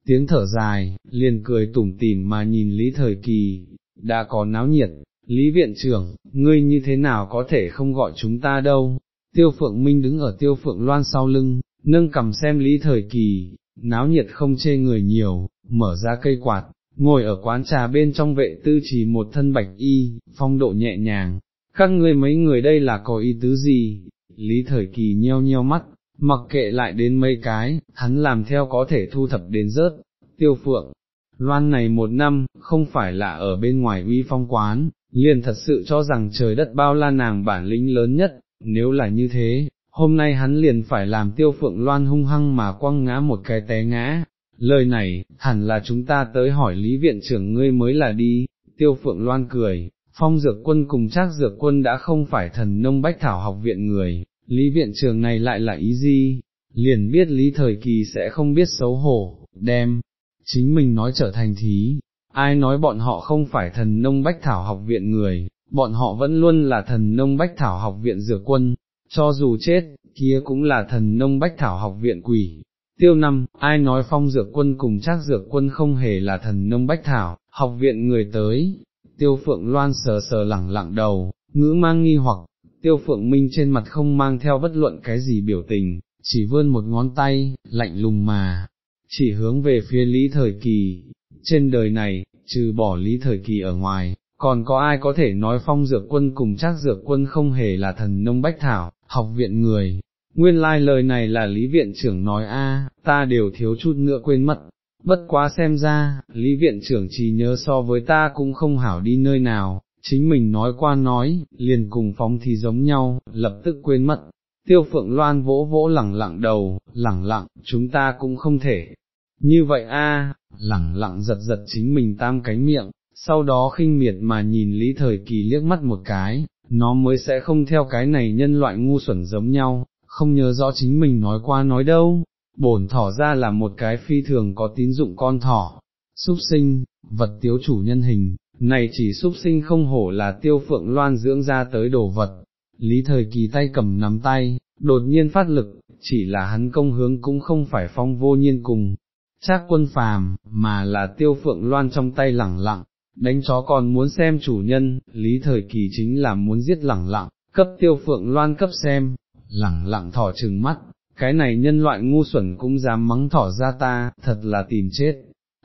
Tiếng thở dài, liền cười tủm tỉm mà nhìn Lý Thời Kỳ, đã có náo nhiệt, Lý Viện trưởng, ngươi như thế nào có thể không gọi chúng ta đâu, Tiêu Phượng Minh đứng ở Tiêu Phượng Loan sau lưng, nâng cầm xem Lý Thời Kỳ, náo nhiệt không chê người nhiều, mở ra cây quạt, ngồi ở quán trà bên trong vệ tư chỉ một thân bạch y, phong độ nhẹ nhàng, các ngươi mấy người đây là có ý tứ gì, Lý Thời Kỳ nheo nheo mắt, mặc kệ lại đến mấy cái, hắn làm theo có thể thu thập đến rớt, tiêu phượng. Loan này một năm, không phải là ở bên ngoài uy phong quán, liền thật sự cho rằng trời đất bao la nàng bản lĩnh lớn nhất, nếu là như thế, hôm nay hắn liền phải làm tiêu phượng loan hung hăng mà quăng ngã một cái té ngã. Lời này, hẳn là chúng ta tới hỏi lý viện trưởng ngươi mới là đi, tiêu phượng loan cười, phong dược quân cùng trác dược quân đã không phải thần nông bách thảo học viện người, lý viện trường này lại là ý gì, liền biết lý thời kỳ sẽ không biết xấu hổ, đem, chính mình nói trở thành thí, ai nói bọn họ không phải thần nông bách thảo học viện người, bọn họ vẫn luôn là thần nông bách thảo học viện dược quân, cho dù chết, kia cũng là thần nông bách thảo học viện quỷ. Tiêu năm, ai nói phong dược quân cùng trác dược quân không hề là thần nông bách thảo, học viện người tới, tiêu phượng loan sờ sờ lẳng lặng đầu, ngữ mang nghi hoặc, tiêu phượng minh trên mặt không mang theo bất luận cái gì biểu tình, chỉ vươn một ngón tay, lạnh lùng mà, chỉ hướng về phía lý thời kỳ, trên đời này, trừ bỏ lý thời kỳ ở ngoài, còn có ai có thể nói phong dược quân cùng chắc dược quân không hề là thần nông bách thảo, học viện người. Nguyên lai like lời này là lý viện trưởng nói a, ta đều thiếu chút nữa quên mất, bất quá xem ra, lý viện trưởng chỉ nhớ so với ta cũng không hảo đi nơi nào, chính mình nói qua nói, liền cùng phóng thì giống nhau, lập tức quên mất. Tiêu phượng loan vỗ vỗ lẳng lặng đầu, lẳng lặng, chúng ta cũng không thể. Như vậy a, lẳng lặng giật giật chính mình tam cánh miệng, sau đó khinh miệt mà nhìn Lý Thời Kỳ liếc mắt một cái, nó mới sẽ không theo cái này nhân loại ngu xuẩn giống nhau, không nhớ rõ chính mình nói qua nói đâu, bổn thỏ ra là một cái phi thường có tín dụng con thỏ, súc sinh, vật tiếu chủ nhân hình, này chỉ súc sinh không hổ là tiêu phượng loan dưỡng ra tới đồ vật, Lý Thời Kỳ tay cầm nắm tay, đột nhiên phát lực, chỉ là hắn công hướng cũng không phải phong vô nhiên cùng, chắc quân phàm, mà là tiêu phượng loan trong tay lẳng lặng, đánh chó còn muốn xem chủ nhân, lý thời kỳ chính là muốn giết lẳng lặng, cấp tiêu phượng loan cấp xem, lẳng lặng thỏ trừng mắt, cái này nhân loại ngu xuẩn cũng dám mắng thỏ ra ta, thật là tìm chết.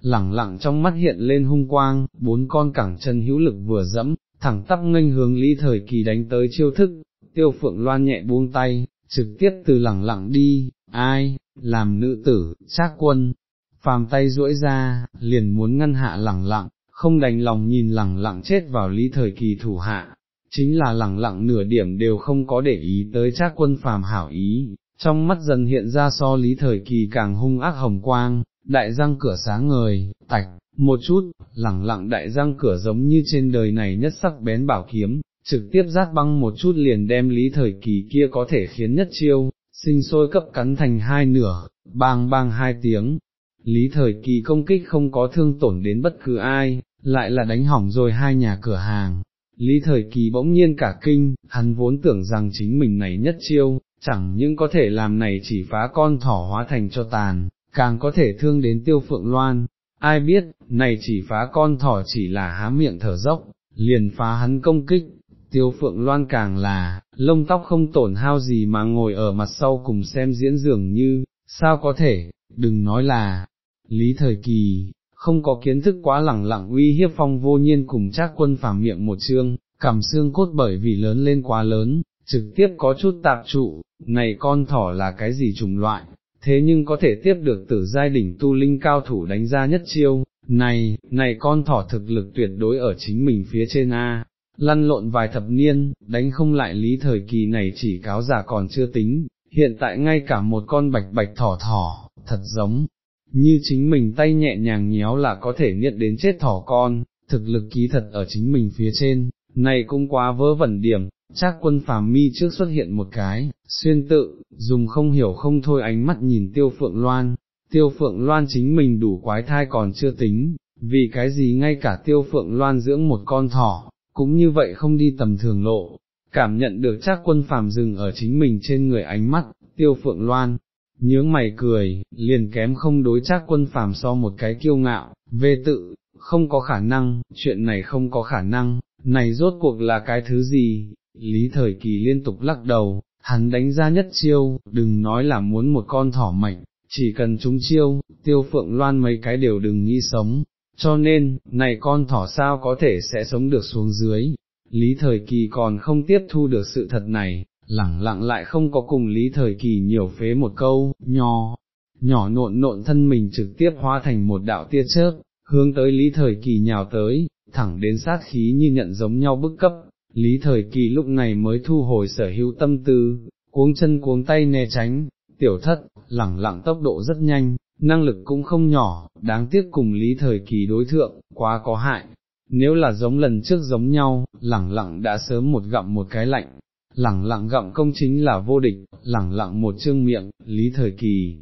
lẳng lặng trong mắt hiện lên hung quang, bốn con cẳng chân hữu lực vừa dẫm, thẳng tắp nghênh hướng lý thời kỳ đánh tới chiêu thức, tiêu phượng loan nhẹ buông tay, trực tiếp từ lẳng lặng đi, ai, làm nữ tử, trác quân, phàm tay duỗi ra, liền muốn ngăn hạ lẳng lặng, không đành lòng nhìn lẳng lặng chết vào lý thời kỳ thủ hạ, chính là lẳng lặng nửa điểm đều không có để ý tới trác quân phàm hảo ý, trong mắt dần hiện ra so lý thời kỳ càng hung ác hồng quang, đại răng cửa sáng ngời, tạch, một chút, lẳng lặng đại răng cửa giống như trên đời này nhất sắc bén bảo kiếm, trực tiếp rát băng một chút liền đem lý thời kỳ kia có thể khiến nhất chiêu, sinh sôi cấp cắn thành hai nửa, bang bang hai tiếng. Lý thời kỳ công kích không có thương tổn đến bất cứ ai, lại là đánh hỏng rồi hai nhà cửa hàng. Lý thời kỳ bỗng nhiên cả kinh, hắn vốn tưởng rằng chính mình này nhất chiêu, chẳng những có thể làm này chỉ phá con thỏ hóa thành cho tàn, càng có thể thương đến tiêu phượng loan, ai biết, này chỉ phá con thỏ chỉ là há miệng thở dốc, liền phá hắn công kích, tiêu phượng loan càng là, lông tóc không tổn hao gì mà ngồi ở mặt sau cùng xem diễn dường như, sao có thể, đừng nói là, lý thời kỳ, không có kiến thức quá lẳng lặng uy hiếp phong vô nhiên cùng chắc quân phàm miệng một chương, cầm xương cốt bởi vì lớn lên quá lớn, trực tiếp có chút tạp trụ, này con thỏ là cái gì trùng loại, thế nhưng có thể tiếp được tử giai đỉnh tu linh cao thủ đánh ra nhất chiêu, này, này con thỏ thực lực tuyệt đối ở chính mình phía trên A, lăn lộn vài thập niên, đánh không lại lý thời kỳ này chỉ cáo giả còn chưa tính, hiện tại ngay cả một con bạch bạch thỏ thỏ, thật giống, như chính mình tay nhẹ nhàng nhéo là có thể nghiện đến chết thỏ con, thực lực ký thật ở chính mình phía trên, này cũng quá vớ vẩn điểm, chắc quân phàm mi trước xuất hiện một cái, xuyên tự, dùng không hiểu không thôi ánh mắt nhìn tiêu phượng loan, tiêu phượng loan chính mình đủ quái thai còn chưa tính, vì cái gì ngay cả tiêu phượng loan dưỡng một con thỏ, cũng như vậy không đi tầm thường lộ, cảm nhận được chắc quân phàm dừng ở chính mình trên người ánh mắt, tiêu phượng loan, nhướng mày cười, liền kém không đối chắc quân phàm so một cái kiêu ngạo, về tự, không có khả năng, chuyện này không có khả năng, này rốt cuộc là cái thứ gì, lý thời kỳ liên tục lắc đầu, hắn đánh ra nhất chiêu, đừng nói là muốn một con thỏ mạnh, chỉ cần chúng chiêu, tiêu phượng loan mấy cái đều đừng nghĩ sống, cho nên, này con thỏ sao có thể sẽ sống được xuống dưới, lý thời kỳ còn không tiếp thu được sự thật này, lẳng lặng lại không có cùng lý thời kỳ nhiều phế một câu, nho nhỏ nộn nộn thân mình trực tiếp hóa thành một đạo tia chớp, hướng tới lý thời kỳ nhào tới, thẳng đến sát khí như nhận giống nhau bức cấp, lý thời kỳ lúc này mới thu hồi sở hữu tâm tư, cuống chân cuống tay né tránh, tiểu thất, lẳng lặng tốc độ rất nhanh, năng lực cũng không nhỏ, đáng tiếc cùng lý thời kỳ đối thượng, quá có hại. Nếu là giống lần trước giống nhau, lẳng lặng đã sớm một gặm một cái lạnh, lẳng lặng gặm công chính là vô địch, lẳng lặng một chương miệng, lý thời kỳ,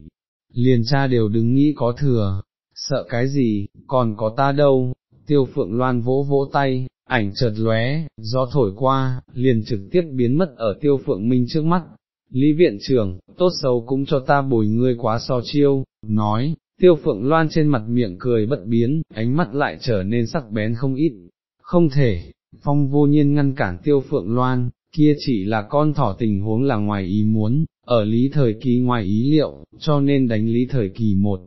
liền cha đều đứng nghĩ có thừa, sợ cái gì, còn có ta đâu, tiêu phượng loan vỗ vỗ tay, ảnh chợt lóe, gió thổi qua, liền trực tiếp biến mất ở tiêu phượng minh trước mắt. Lý viện trưởng, tốt xấu cũng cho ta bồi ngươi quá so chiêu, nói, tiêu phượng loan trên mặt miệng cười bất biến, ánh mắt lại trở nên sắc bén không ít, không thể, phong vô nhiên ngăn cản tiêu phượng loan, kia chỉ là con thỏ tình huống là ngoài ý muốn, ở lý thời kỳ ngoài ý liệu, cho nên đánh lý thời kỳ một,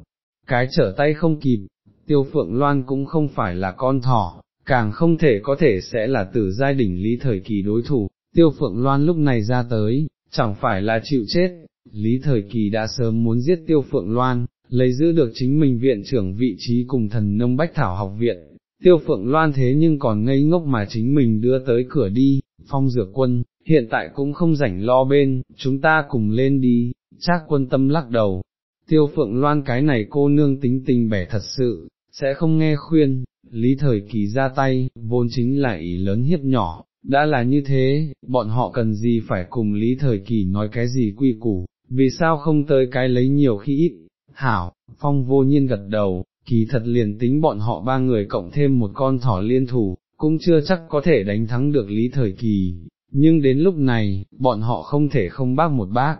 cái trở tay không kịp, tiêu phượng loan cũng không phải là con thỏ, càng không thể có thể sẽ là tử giai đỉnh lý thời kỳ đối thủ, tiêu phượng loan lúc này ra tới, chẳng phải là chịu chết, lý thời kỳ đã sớm muốn giết tiêu phượng loan, lấy giữ được chính mình viện trưởng vị trí cùng thần nông bách thảo học viện, tiêu phượng loan thế nhưng còn ngây ngốc mà chính mình đưa tới cửa đi, phong dược quân, hiện tại cũng không rảnh lo bên, chúng ta cùng lên đi, chắc quân tâm lắc đầu, tiêu phượng loan cái này cô nương tính tình bẻ thật sự, sẽ không nghe khuyên, lý thời kỳ ra tay, vốn chính là ý lớn hiếp nhỏ, đã là như thế, bọn họ cần gì phải cùng lý thời kỳ nói cái gì quy củ, vì sao không tới cái lấy nhiều khi ít, hảo, phong vô nhiên gật đầu, kỳ thật liền tính bọn họ ba người cộng thêm một con thỏ liên thủ, cũng chưa chắc có thể đánh thắng được lý thời kỳ, nhưng đến lúc này, bọn họ không thể không bác một bác,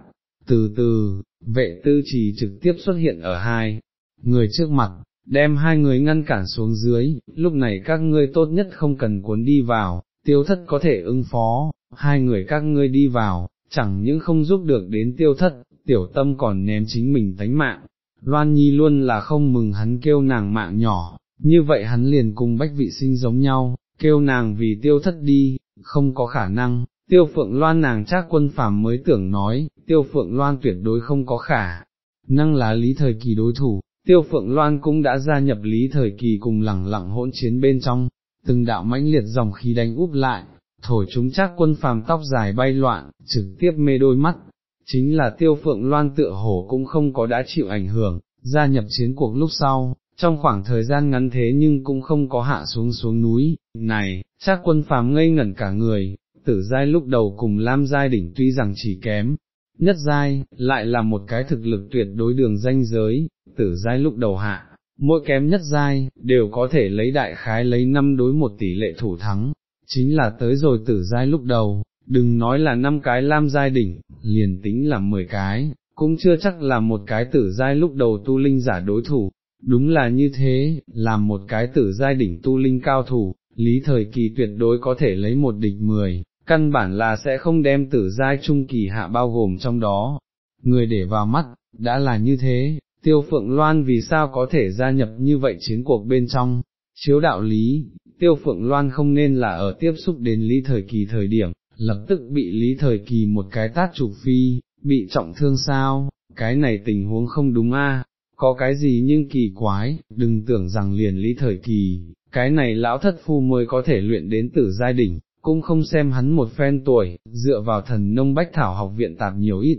từ từ, vệ tư trì trực tiếp xuất hiện ở hai, người trước mặt, đem hai người ngăn cản xuống dưới, lúc này các ngươi tốt nhất không cần cuốn đi vào, tiêu thất có thể ứng phó, hai người các ngươi đi vào, chẳng những không giúp được đến tiêu thất, tiểu tâm còn ném chính mình tánh mạng, Loan Nhi luôn là không mừng hắn kêu nàng mạng nhỏ, như vậy hắn liền cùng bách vị sinh giống nhau, kêu nàng vì tiêu thất đi, không có khả năng, tiêu phượng loan nàng trác quân phàm mới tưởng nói, tiêu phượng loan tuyệt đối không có khả năng là lý thời kỳ đối thủ, tiêu phượng loan cũng đã gia nhập lý thời kỳ cùng lẳng lặng hỗn chiến bên trong, từng đạo mãnh liệt dòng khí đánh úp lại, thổi chúng chắc quân phàm tóc dài bay loạn, trực tiếp mê đôi mắt, chính là tiêu phượng loan tựa hổ cũng không có đã chịu ảnh hưởng, gia nhập chiến cuộc lúc sau, trong khoảng thời gian ngắn thế nhưng cũng không có hạ xuống xuống núi, này, chắc quân phàm ngây ngẩn cả người, tử giai lúc đầu cùng lam giai đỉnh tuy rằng chỉ kém, nhất giai, lại là một cái thực lực tuyệt đối đường danh giới, tử giai lúc đầu hạ, mỗi kém nhất giai, đều có thể lấy đại khái lấy năm đối một tỷ lệ thủ thắng, chính là tới rồi tử giai lúc đầu, đừng nói là năm cái lam giai đỉnh, liền tính là mười cái, cũng chưa chắc là một cái tử giai lúc đầu tu linh giả đối thủ, đúng là như thế, làm một cái tử giai đỉnh tu linh cao thủ, lý thời kỳ tuyệt đối có thể lấy một địch mười, căn bản là sẽ không đem tử giai trung kỳ hạ bao gồm trong đó, người để vào mắt, đã là như thế, tiêu phượng loan vì sao có thể gia nhập như vậy chiến cuộc bên trong, chiếu đạo lý, tiêu phượng loan không nên là ở tiếp xúc đến lý thời kỳ thời điểm, lập tức bị lý thời kỳ một cái tát trục phi, bị trọng thương sao, cái này tình huống không đúng a. có cái gì nhưng kỳ quái, đừng tưởng rằng liền lý thời kỳ, cái này lão thất phu mới có thể luyện đến tử giai đỉnh, cũng không xem hắn một phen tuổi, dựa vào thần nông bách thảo học viện tạp nhiều ít,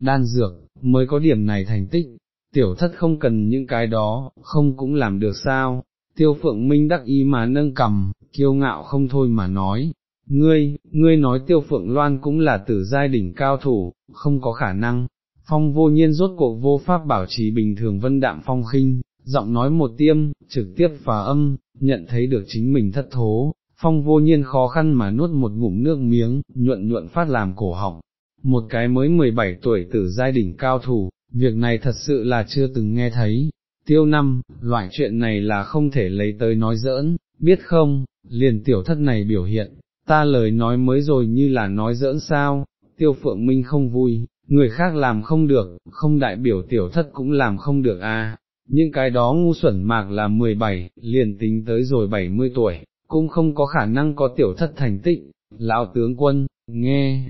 đan dược, mới có điểm này thành tích, tiểu thất không cần những cái đó, không cũng làm được sao, tiêu phượng minh đắc ý mà nâng cầm, kiêu ngạo không thôi mà nói, ngươi, ngươi nói tiêu phượng loan cũng là tử giai đỉnh cao thủ, không có khả năng, phong vô nhiên rốt cuộc vô pháp bảo trì bình thường vân đạm phong khinh, giọng nói một tiêm, trực tiếp phá âm, nhận thấy được chính mình thất thố, phong vô nhiên khó khăn mà nuốt một ngụm nước miếng, nhuận nhuận phát làm cổ họng, một cái mới 17 tuổi tử giai đỉnh cao thủ, việc này thật sự là chưa từng nghe thấy, tiêu năm, loại chuyện này là không thể lấy tới nói giỡn, biết không, liền tiểu thất này biểu hiện, ta lời nói mới rồi như là nói giỡn sao, tiêu phượng minh không vui, người khác làm không được, không đại biểu tiểu thất cũng làm không được a. À. những cái đó ngu xuẩn mạc là 17, liền tính tới rồi 70 tuổi, cũng không có khả năng có tiểu thất thành tích, lão tướng quân, nghe,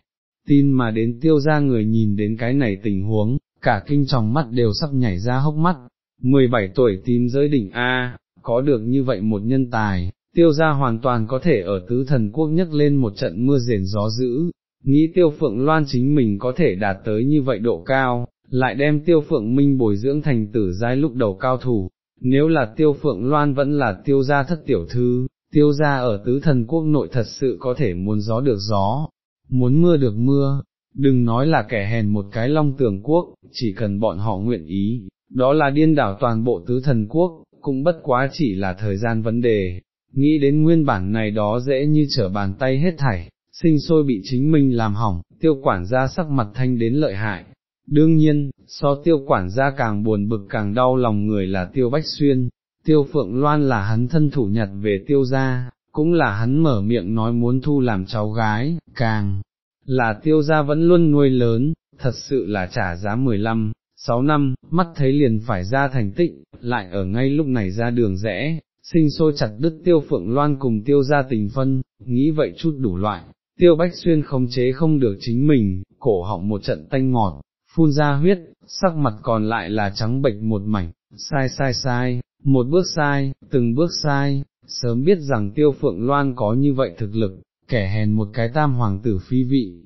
tin mà đến tiêu ra người nhìn đến cái này tình huống, cả kinh tròng mắt đều sắp nhảy ra hốc mắt, 17 tuổi tím giới đỉnh A, có được như vậy một nhân tài, tiêu ra hoàn toàn có thể ở tứ thần quốc nhấc lên một trận mưa rền gió dữ, nghĩ tiêu phượng loan chính mình có thể đạt tới như vậy độ cao, lại đem tiêu phượng minh bồi dưỡng thành tử giai lúc đầu cao thủ, nếu là tiêu phượng loan vẫn là tiêu gia thất tiểu thư, tiêu gia ở tứ thần quốc nội thật sự có thể muốn gió được gió, muốn mưa được mưa, đừng nói là kẻ hèn một cái long tường quốc, chỉ cần bọn họ nguyện ý, đó là điên đảo toàn bộ tứ thần quốc, cũng bất quá chỉ là thời gian vấn đề, nghĩ đến nguyên bản này đó dễ như trở bàn tay hết thảy, sinh sôi bị chính mình làm hỏng, tiêu quản gia sắc mặt thanh đến lợi hại. Đương nhiên, so tiêu quản gia càng buồn bực càng đau lòng người là tiêu bách xuyên, tiêu phượng loan là hắn thân thủ nhặt về tiêu gia, cũng là hắn mở miệng nói muốn thu làm cháu gái, càng là tiêu gia vẫn luôn nuôi lớn, thật sự là trả giá 15, 6 năm, mắt thấy liền phải ra thành tích, lại ở ngay lúc này ra đường rẽ, sinh sôi chặt đứt tiêu phượng loan cùng tiêu gia tình phân, nghĩ vậy chút đủ loại, tiêu bách xuyên không chế không được chính mình, cổ họng một trận tanh ngọt, phun ra huyết, sắc mặt còn lại là trắng bệch một mảnh, sai sai sai, một bước sai, từng bước sai, sớm biết rằng tiêu phượng loan có như vậy thực lực, kẻ hèn một cái tam hoàng tử phi vị.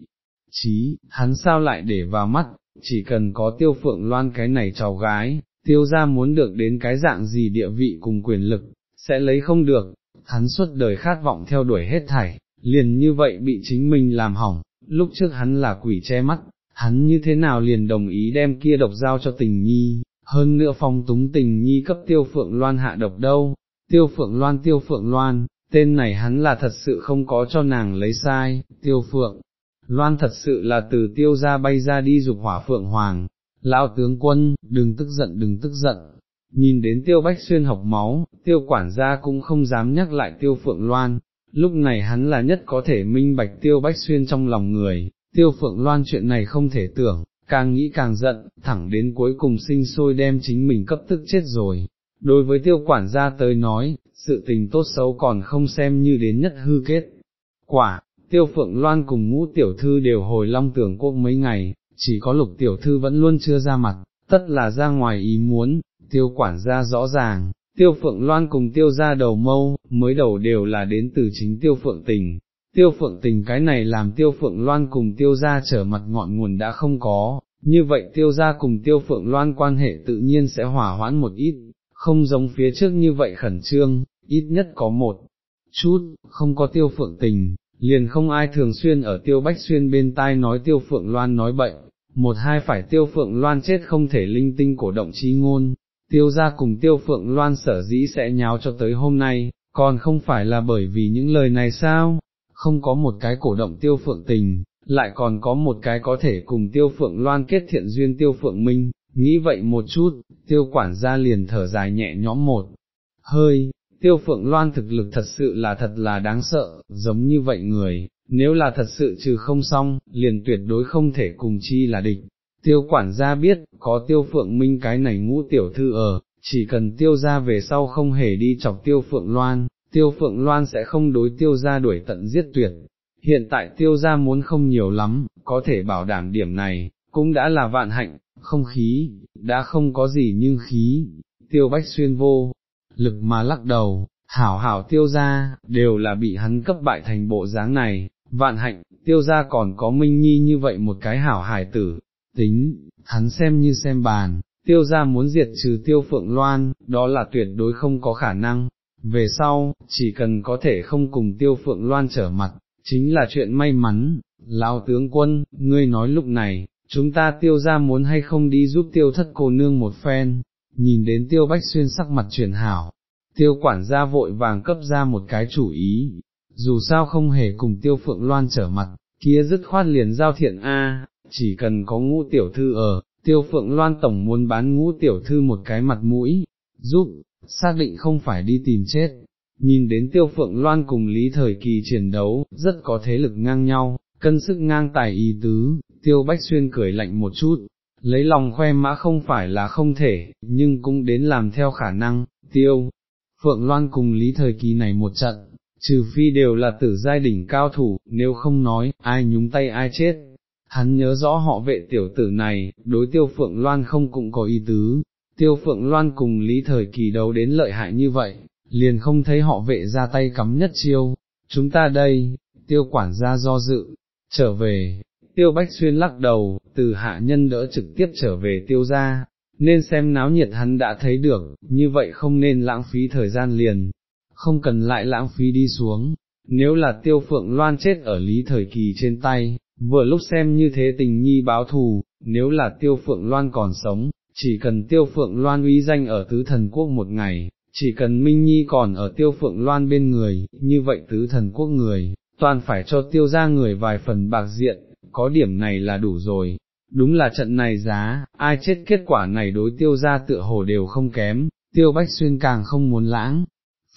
Chí, hắn sao lại để vào mắt, chỉ cần có tiêu phượng loan cái này cháu gái, tiêu ra muốn được đến cái dạng gì địa vị cùng quyền lực, sẽ lấy không được, hắn suốt đời khát vọng theo đuổi hết thảy, liền như vậy bị chính mình làm hỏng, lúc trước hắn là quỷ che mắt, hắn như thế nào liền đồng ý đem kia độc giao cho tình nhi, hơn nữa phong túng tình nhi cấp tiêu phượng loan hạ độc đâu, tiêu phượng loan tiêu phượng loan, tên này hắn là thật sự không có cho nàng lấy sai, tiêu phượng. Loan thật sự là từ tiêu ra bay ra đi dục hỏa phượng hoàng, lão tướng quân, đừng tức giận đừng tức giận, nhìn đến tiêu bách xuyên học máu, tiêu quản gia cũng không dám nhắc lại tiêu phượng loan, lúc này hắn là nhất có thể minh bạch tiêu bách xuyên trong lòng người, tiêu phượng loan chuyện này không thể tưởng, càng nghĩ càng giận, thẳng đến cuối cùng sinh sôi đem chính mình cấp tức chết rồi. Đối với tiêu quản gia tới nói, sự tình tốt xấu còn không xem như đến nhất hư kết. Quả, tiêu phượng loan cùng ngũ tiểu thư đều hồi long tưởng quốc mấy ngày, chỉ có lục tiểu thư vẫn luôn chưa ra mặt, tất là ra ngoài ý muốn, tiêu quản gia rõ ràng, tiêu phượng loan cùng tiêu ra đầu mâu, mới đầu đều là đến từ chính tiêu phượng tình. Tiêu phượng tình cái này làm tiêu phượng loan cùng tiêu ra trở mặt ngọn nguồn đã không có, như vậy tiêu ra cùng tiêu phượng loan quan hệ tự nhiên sẽ hỏa hoãn một ít, không giống phía trước như vậy khẩn trương, ít nhất có một chút, không có tiêu phượng tình, liền không ai thường xuyên ở tiêu bách xuyên bên tai nói tiêu phượng loan nói bệnh, một hai phải tiêu phượng loan chết không thể linh tinh cổ động trí ngôn, tiêu ra cùng tiêu phượng loan sở dĩ sẽ nháo cho tới hôm nay, còn không phải là bởi vì những lời này sao, không có một cái cổ động tiêu phượng tình, lại còn có một cái có thể cùng tiêu phượng loan kết thiện duyên tiêu phượng minh, nghĩ vậy một chút, tiêu quản gia liền thở dài nhẹ nhõm một hơi, tiêu phượng loan thực lực thật sự là thật là đáng sợ, giống như vậy người, nếu là thật sự trừ không xong, liền tuyệt đối không thể cùng chi là địch. Tiêu quản gia biết, có tiêu phượng minh cái này ngũ tiểu thư ở, chỉ cần tiêu ra về sau không hề đi chọc tiêu phượng loan, tiêu phượng loan sẽ không đối tiêu ra đuổi tận giết tuyệt. Hiện tại tiêu ra muốn không nhiều lắm, có thể bảo đảm điểm này, cũng đã là vạn hạnh, không khí, đã không có gì nhưng khí, tiêu bách xuyên vô, lực mà lắc đầu, hảo hảo tiêu ra, đều là bị hắn cấp bại thành bộ dáng này, vạn hạnh, tiêu ra còn có minh nhi như vậy một cái hảo hải tử, tính, hắn xem như xem bàn, tiêu ra muốn diệt trừ tiêu phượng loan, đó là tuyệt đối không có khả năng, về sau, chỉ cần có thể không cùng tiêu phượng loan trở mặt, chính là chuyện may mắn, lão tướng quân, ngươi nói lúc này, chúng ta tiêu ra muốn hay không đi giúp tiêu thất cô nương một phen, nhìn đến tiêu bách xuyên sắc mặt chuyển hảo, tiêu quản gia vội vàng cấp ra một cái chủ ý, dù sao không hề cùng tiêu phượng loan trở mặt, kia dứt khoát liền giao thiện A, chỉ cần có ngũ tiểu thư ở, tiêu phượng loan tổng muốn bán ngũ tiểu thư một cái mặt mũi, giúp, xác định không phải đi tìm chết. Nhìn đến tiêu phượng loan cùng lý thời kỳ chiến đấu, rất có thế lực ngang nhau, cân sức ngang tài ý tứ, tiêu bách xuyên cười lạnh một chút, lấy lòng khoe mã không phải là không thể, nhưng cũng đến làm theo khả năng, tiêu. Phượng Loan cùng lý thời kỳ này một trận, trừ phi đều là tử giai đỉnh cao thủ, nếu không nói, ai nhúng tay ai chết. Hắn nhớ rõ họ vệ tiểu tử này, đối tiêu Phượng Loan không cũng có ý tứ, tiêu Phượng Loan cùng lý thời kỳ đấu đến lợi hại như vậy, liền không thấy họ vệ ra tay cắm nhất chiêu, chúng ta đây, tiêu quản gia do dự, trở về, tiêu bách xuyên lắc đầu, từ hạ nhân đỡ trực tiếp trở về tiêu gia, nên xem náo nhiệt hắn đã thấy được, như vậy không nên lãng phí thời gian liền, không cần lại lãng phí đi xuống, nếu là tiêu phượng loan chết ở lý thời kỳ trên tay, vừa lúc xem như thế tình nhi báo thù, nếu là tiêu phượng loan còn sống, chỉ cần tiêu phượng loan uy danh ở tứ thần quốc một ngày, chỉ cần Minh Nhi còn ở tiêu phượng loan bên người, như vậy tứ thần quốc người, toàn phải cho tiêu ra người vài phần bạc diện, có điểm này là đủ rồi. Đúng là trận này giá, ai chết kết quả này đối tiêu ra tựa hồ đều không kém, tiêu bách xuyên càng không muốn lãng,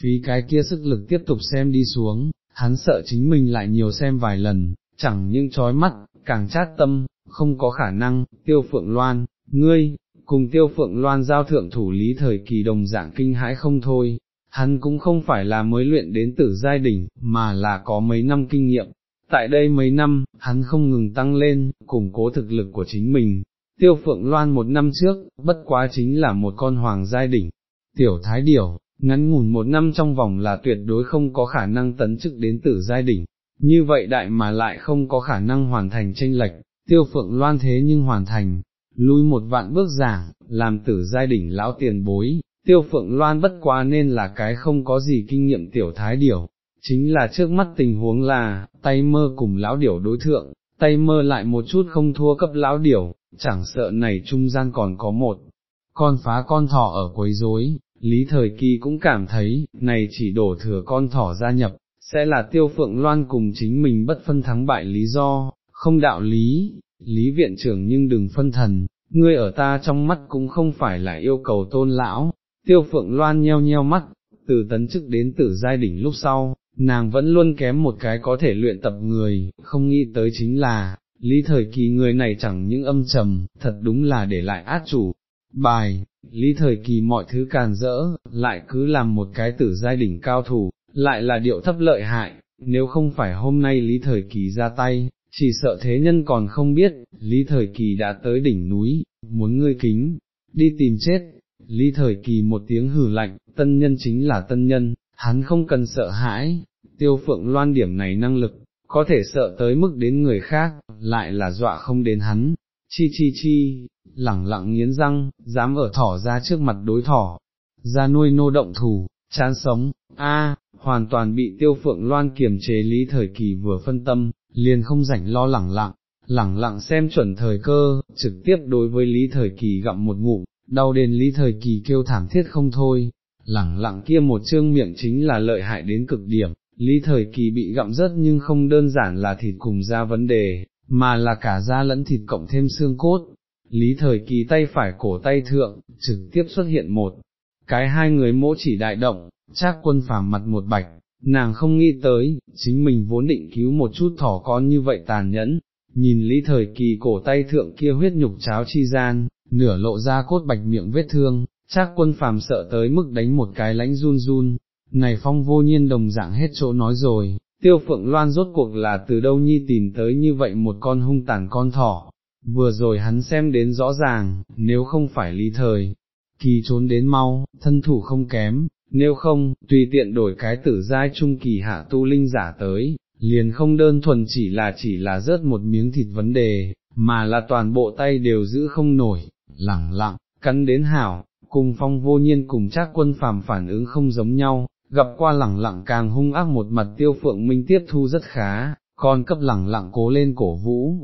phí cái kia sức lực tiếp tục xem đi xuống, hắn sợ chính mình lại nhiều xem vài lần, chẳng những trói mắt, càng chát tâm, không có khả năng, tiêu phượng loan, ngươi, cùng tiêu phượng loan giao thượng thủ lý thời kỳ đồng dạng kinh hãi không thôi, hắn cũng không phải là mới luyện đến tử giai đỉnh, mà là có mấy năm kinh nghiệm. Tại đây mấy năm, hắn không ngừng tăng lên, củng cố thực lực của chính mình. Tiêu Phượng Loan một năm trước, bất quá chính là một con hoàng giai đỉnh. Tiểu Thái Điểu, ngắn ngủn một năm trong vòng là tuyệt đối không có khả năng tấn chức đến tử giai đỉnh. Như vậy đại mà lại không có khả năng hoàn thành tranh lệch, tiêu phượng loan thế nhưng hoàn thành, lui một vạn bước giảng, làm tử giai đỉnh lão tiền bối, tiêu phượng loan bất quá nên là cái không có gì kinh nghiệm tiểu thái điểu, chính là trước mắt tình huống là, tay mơ cùng lão điểu đối thượng, tay mơ lại một chút không thua cấp lão điểu, chẳng sợ này trung gian còn có một, con phá con thỏ ở quấy rối. Lý Thời Kỳ cũng cảm thấy, này chỉ đổ thừa con thỏ gia nhập, sẽ là tiêu phượng loan cùng chính mình bất phân thắng bại lý do, không đạo lý, Lý viện trưởng nhưng đừng phân thần, ngươi ở ta trong mắt cũng không phải là yêu cầu tôn lão, tiêu phượng loan nheo nheo mắt, từ tấn chức đến tử giai đỉnh lúc sau, nàng vẫn luôn kém một cái có thể luyện tập người, không nghĩ tới chính là, lý thời kỳ người này chẳng những âm trầm, thật đúng là để lại át chủ. Bài, lý thời kỳ mọi thứ càn rỡ, lại cứ làm một cái tử giai đỉnh cao thủ, lại là điệu thấp lợi hại, nếu không phải hôm nay lý thời kỳ ra tay, chỉ sợ thế nhân còn không biết, lý thời kỳ đã tới đỉnh núi, muốn ngươi kính, đi tìm chết, lý thời kỳ một tiếng hử lạnh, tân nhân chính là tân nhân, hắn không cần sợ hãi, tiêu phượng loan điểm này năng lực, có thể sợ tới mức đến người khác, lại là dọa không đến hắn, chi chi chi, lẳng lặng nghiến răng, dám ở thỏ ra trước mặt đối thỏ, ra nuôi nô động thủ, chán sống, a, hoàn toàn bị tiêu phượng loan kiềm chế lý thời kỳ vừa phân tâm, liền không rảnh lo lẳng lặng, lẳng lặng xem chuẩn thời cơ, trực tiếp đối với lý thời kỳ gặm một ngụm, đau đến lý thời kỳ kêu thảm thiết không thôi, lẳng lặng kia một chương miệng chính là lợi hại đến cực điểm, lý thời kỳ bị gặm rớt nhưng không đơn giản là thịt cùng ra vấn đề, mà là cả da lẫn thịt cộng thêm xương cốt. Lý thời kỳ tay phải cổ tay thượng, trực tiếp xuất hiện một, cái hai người mỗ chỉ đại động, trác quân phàm mặt một bạch, nàng không nghĩ tới, chính mình vốn định cứu một chút thỏ con như vậy tàn nhẫn, nhìn lý thời kỳ cổ tay thượng kia huyết nhục cháo chi gian, nửa lộ ra cốt bạch miệng vết thương, chắc quân phàm sợ tới mức đánh một cái lãnh run run, này phong vô nhiên đồng dạng hết chỗ nói rồi, tiêu phượng loan rốt cuộc là từ đâu nhi tìm tới như vậy một con hung tàn con thỏ, vừa rồi hắn xem đến rõ ràng, nếu không phải lý thời, kỳ trốn đến mau, thân thủ không kém, nếu không, tùy tiện đổi cái tử giai trung kỳ hạ tu linh giả tới, liền không đơn thuần chỉ là chỉ là rớt một miếng thịt vấn đề, mà là toàn bộ tay đều giữ không nổi, lẳng lặng, cắn đến hảo, cùng phong vô nhiên cùng chắc quân phàm phản ứng không giống nhau, gặp qua lẳng lặng càng hung ác một mặt tiêu phượng minh tiếp thu rất khá, còn cấp lẳng lặng cố lên cổ vũ,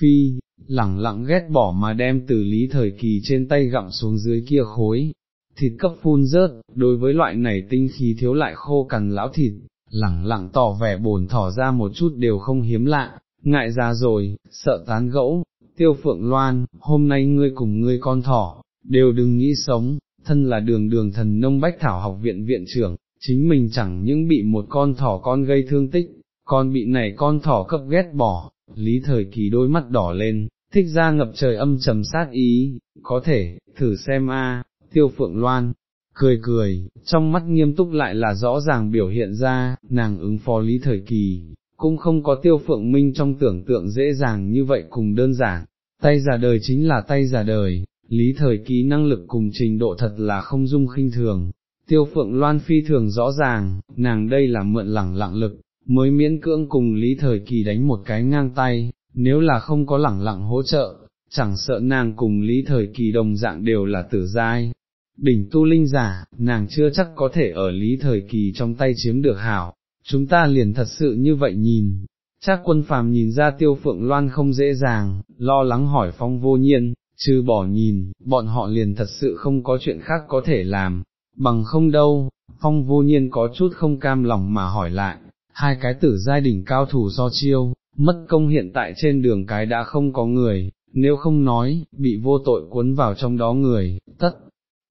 phi, lẳng lặng ghét bỏ mà đem từ lý thời kỳ trên tay gặm xuống dưới kia khối, thịt cấp phun rớt, đối với loại này tinh khí thiếu lại khô cằn lão thịt, lẳng lặng tỏ vẻ bồn thỏ ra một chút đều không hiếm lạ, ngại ra rồi, sợ tán gẫu, tiêu phượng loan, hôm nay ngươi cùng ngươi con thỏ, đều đừng nghĩ sống, thân là đường đường thần nông bách thảo học viện viện trưởng, chính mình chẳng những bị một con thỏ con gây thương tích, còn bị này con thỏ cấp ghét bỏ, lý thời kỳ đôi mắt đỏ lên, thích ra ngập trời âm trầm sát ý, có thể, thử xem a tiêu phượng loan, cười cười, trong mắt nghiêm túc lại là rõ ràng biểu hiện ra, nàng ứng phó lý thời kỳ, cũng không có tiêu phượng minh trong tưởng tượng dễ dàng như vậy cùng đơn giản, tay giả đời chính là tay giả đời, lý thời kỳ năng lực cùng trình độ thật là không dung khinh thường. Tiêu phượng loan phi thường rõ ràng, nàng đây là mượn lẳng lặng lực, mới miễn cưỡng cùng lý thời kỳ đánh một cái ngang tay, nếu là không có lẳng lặng hỗ trợ, chẳng sợ nàng cùng lý thời kỳ đồng dạng đều là tử giai. Đỉnh tu linh giả, nàng chưa chắc có thể ở lý thời kỳ trong tay chiếm được hảo, chúng ta liền thật sự như vậy nhìn, chắc quân phàm nhìn ra tiêu phượng loan không dễ dàng, lo lắng hỏi phong vô nhiên, trừ bỏ nhìn, bọn họ liền thật sự không có chuyện khác có thể làm, bằng không đâu, phong vô nhiên có chút không cam lòng mà hỏi lại, hai cái tử giai đỉnh cao thủ so chiêu, mất công hiện tại trên đường cái đã không có người, nếu không nói, bị vô tội cuốn vào trong đó người, tất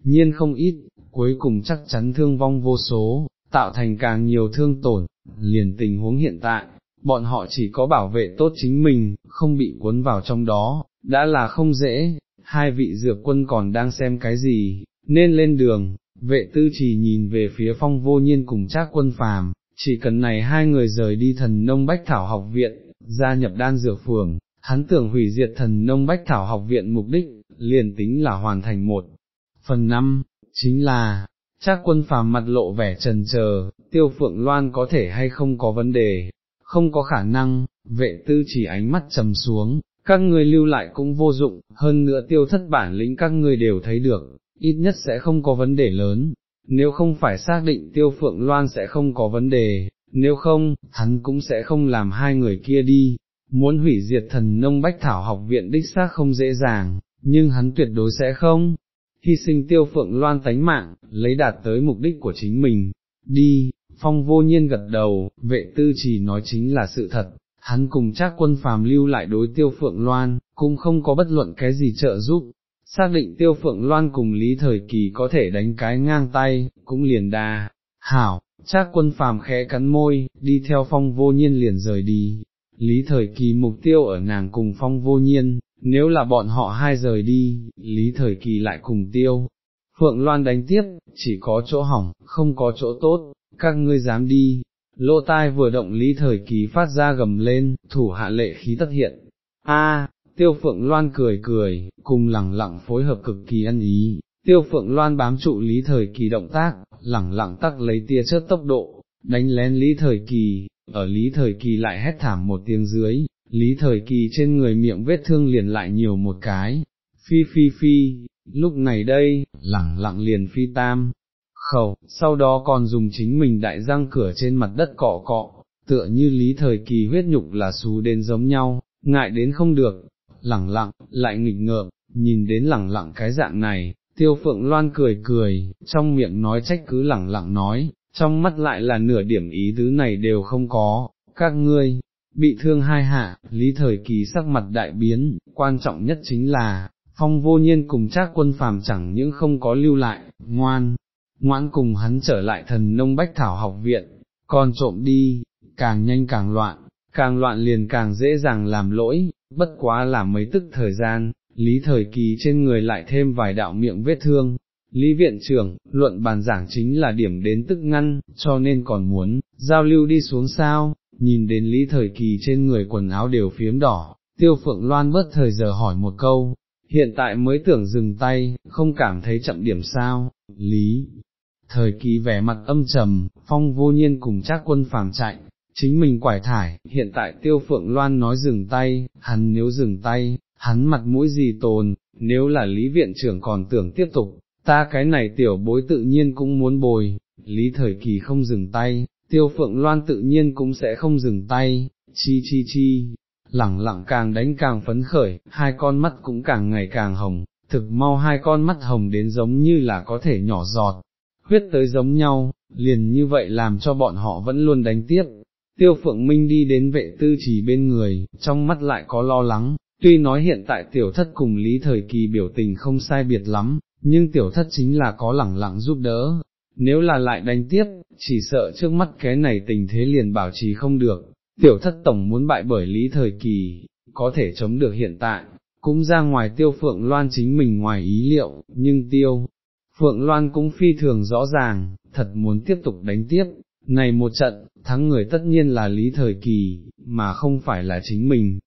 nhiên không ít, cuối cùng chắc chắn thương vong vô số, tạo thành càng nhiều thương tổn, liền tình huống hiện tại, bọn họ chỉ có bảo vệ tốt chính mình, không bị cuốn vào trong đó, đã là không dễ, hai vị dược quân còn đang xem cái gì, nên lên đường, vệ tư chỉ nhìn về phía phong vô nhiên cùng trác quân phàm, chỉ cần này hai người rời đi thần nông bách thảo học viện, gia nhập đan dược phường, hắn tưởng hủy diệt thần nông bách thảo học viện mục đích, liền tính là hoàn thành một. Phần năm, chính là, chắc quân phàm mặt lộ vẻ trần chờ, tiêu phượng loan có thể hay không có vấn đề, không có khả năng, vệ tư chỉ ánh mắt trầm xuống, các người lưu lại cũng vô dụng, hơn nữa tiêu thất bản lĩnh các người đều thấy được, ít nhất sẽ không có vấn đề lớn, nếu không phải xác định tiêu phượng loan sẽ không có vấn đề, nếu không, hắn cũng sẽ không làm hai người kia đi, muốn hủy diệt thần nông bách thảo học viện đích xác không dễ dàng, nhưng hắn tuyệt đối sẽ không, hy sinh tiêu phượng loan tánh mạng, lấy đạt tới mục đích của chính mình, đi, phong vô nhiên gật đầu, vệ tư chỉ nói chính là sự thật, hắn cùng chắc quân phàm lưu lại đối tiêu phượng loan, cũng không có bất luận cái gì trợ giúp, xác định tiêu phượng loan cùng lý thời kỳ có thể đánh cái ngang tay, cũng liền đa, hảo, chắc quân phàm khẽ cắn môi, đi theo phong vô nhiên liền rời đi, lý thời kỳ mục tiêu ở nàng cùng phong vô nhiên, nếu là bọn họ hai rời đi, lý thời kỳ lại cùng tiêu. Phượng Loan đánh tiếp, chỉ có chỗ hỏng, không có chỗ tốt, các ngươi dám đi, lô tai vừa động lý thời kỳ phát ra gầm lên, thủ hạ lệ khí tất hiện. A, tiêu phượng loan cười cười, cùng lẳng lặng phối hợp cực kỳ ăn ý, tiêu phượng loan bám trụ lý thời kỳ động tác, lẳng lặng tắc lấy tia chớp tốc độ, đánh lén lý thời kỳ, ở lý thời kỳ lại hét thảm một tiếng dưới, lý thời kỳ trên người miệng vết thương liền lại nhiều một cái, phi phi phi, lúc này đây, lẳng lặng liền phi tam, khẩu, sau đó còn dùng chính mình đại răng cửa trên mặt đất cọ cọ, tựa như lý thời kỳ huyết nhục là xú đến giống nhau, ngại đến không được, lẳng lặng, lại nghịch ngợm, nhìn đến lẳng lặng cái dạng này, tiêu phượng loan cười cười, trong miệng nói trách cứ lẳng lặng nói, trong mắt lại là nửa điểm ý thứ này đều không có, các ngươi, bị thương hai hạ, lý thời kỳ sắc mặt đại biến, quan trọng nhất chính là, phong vô nhiên cùng trác quân phàm chẳng những không có lưu lại, ngoan, ngoãn cùng hắn trở lại thần nông bách thảo học viện, còn trộm đi, càng nhanh càng loạn, càng loạn liền càng dễ dàng làm lỗi, bất quá là mấy tức thời gian, lý thời kỳ trên người lại thêm vài đạo miệng vết thương. Lý viện trưởng, luận bàn giảng chính là điểm đến tức ngăn, cho nên còn muốn, giao lưu đi xuống sao, nhìn đến lý thời kỳ trên người quần áo đều phiếm đỏ, tiêu phượng loan bất thời giờ hỏi một câu, hiện tại mới tưởng dừng tay, không cảm thấy chậm điểm sao, lý, thời kỳ vẻ mặt âm trầm, phong vô nhiên cùng Trác quân phàm chạy, chính mình quải thải, hiện tại tiêu phượng loan nói dừng tay, hắn nếu dừng tay, hắn mặt mũi gì tồn, nếu là lý viện trưởng còn tưởng tiếp tục, ta cái này tiểu bối tự nhiên cũng muốn bồi, lý thời kỳ không dừng tay, tiêu phượng loan tự nhiên cũng sẽ không dừng tay, chi chi chi, lẳng lặng càng đánh càng phấn khởi, hai con mắt cũng càng ngày càng hồng, thực mau hai con mắt hồng đến giống như là có thể nhỏ giọt, huyết tới giống nhau, liền như vậy làm cho bọn họ vẫn luôn đánh tiếp. Tiêu Phượng Minh đi đến vệ tư chỉ bên người, trong mắt lại có lo lắng, tuy nói hiện tại tiểu thất cùng lý thời kỳ biểu tình không sai biệt lắm, nhưng tiểu thất chính là có lẳng lặng giúp đỡ, nếu là lại đánh tiếp, chỉ sợ trước mắt cái này tình thế liền bảo trì không được, tiểu thất tổng muốn bại bởi lý thời kỳ, có thể chống được hiện tại, cũng ra ngoài tiêu phượng loan chính mình ngoài ý liệu, nhưng tiêu, Phượng Loan cũng phi thường rõ ràng, thật muốn tiếp tục đánh tiếp, này một trận, thắng người tất nhiên là lý thời kỳ, mà không phải là chính mình,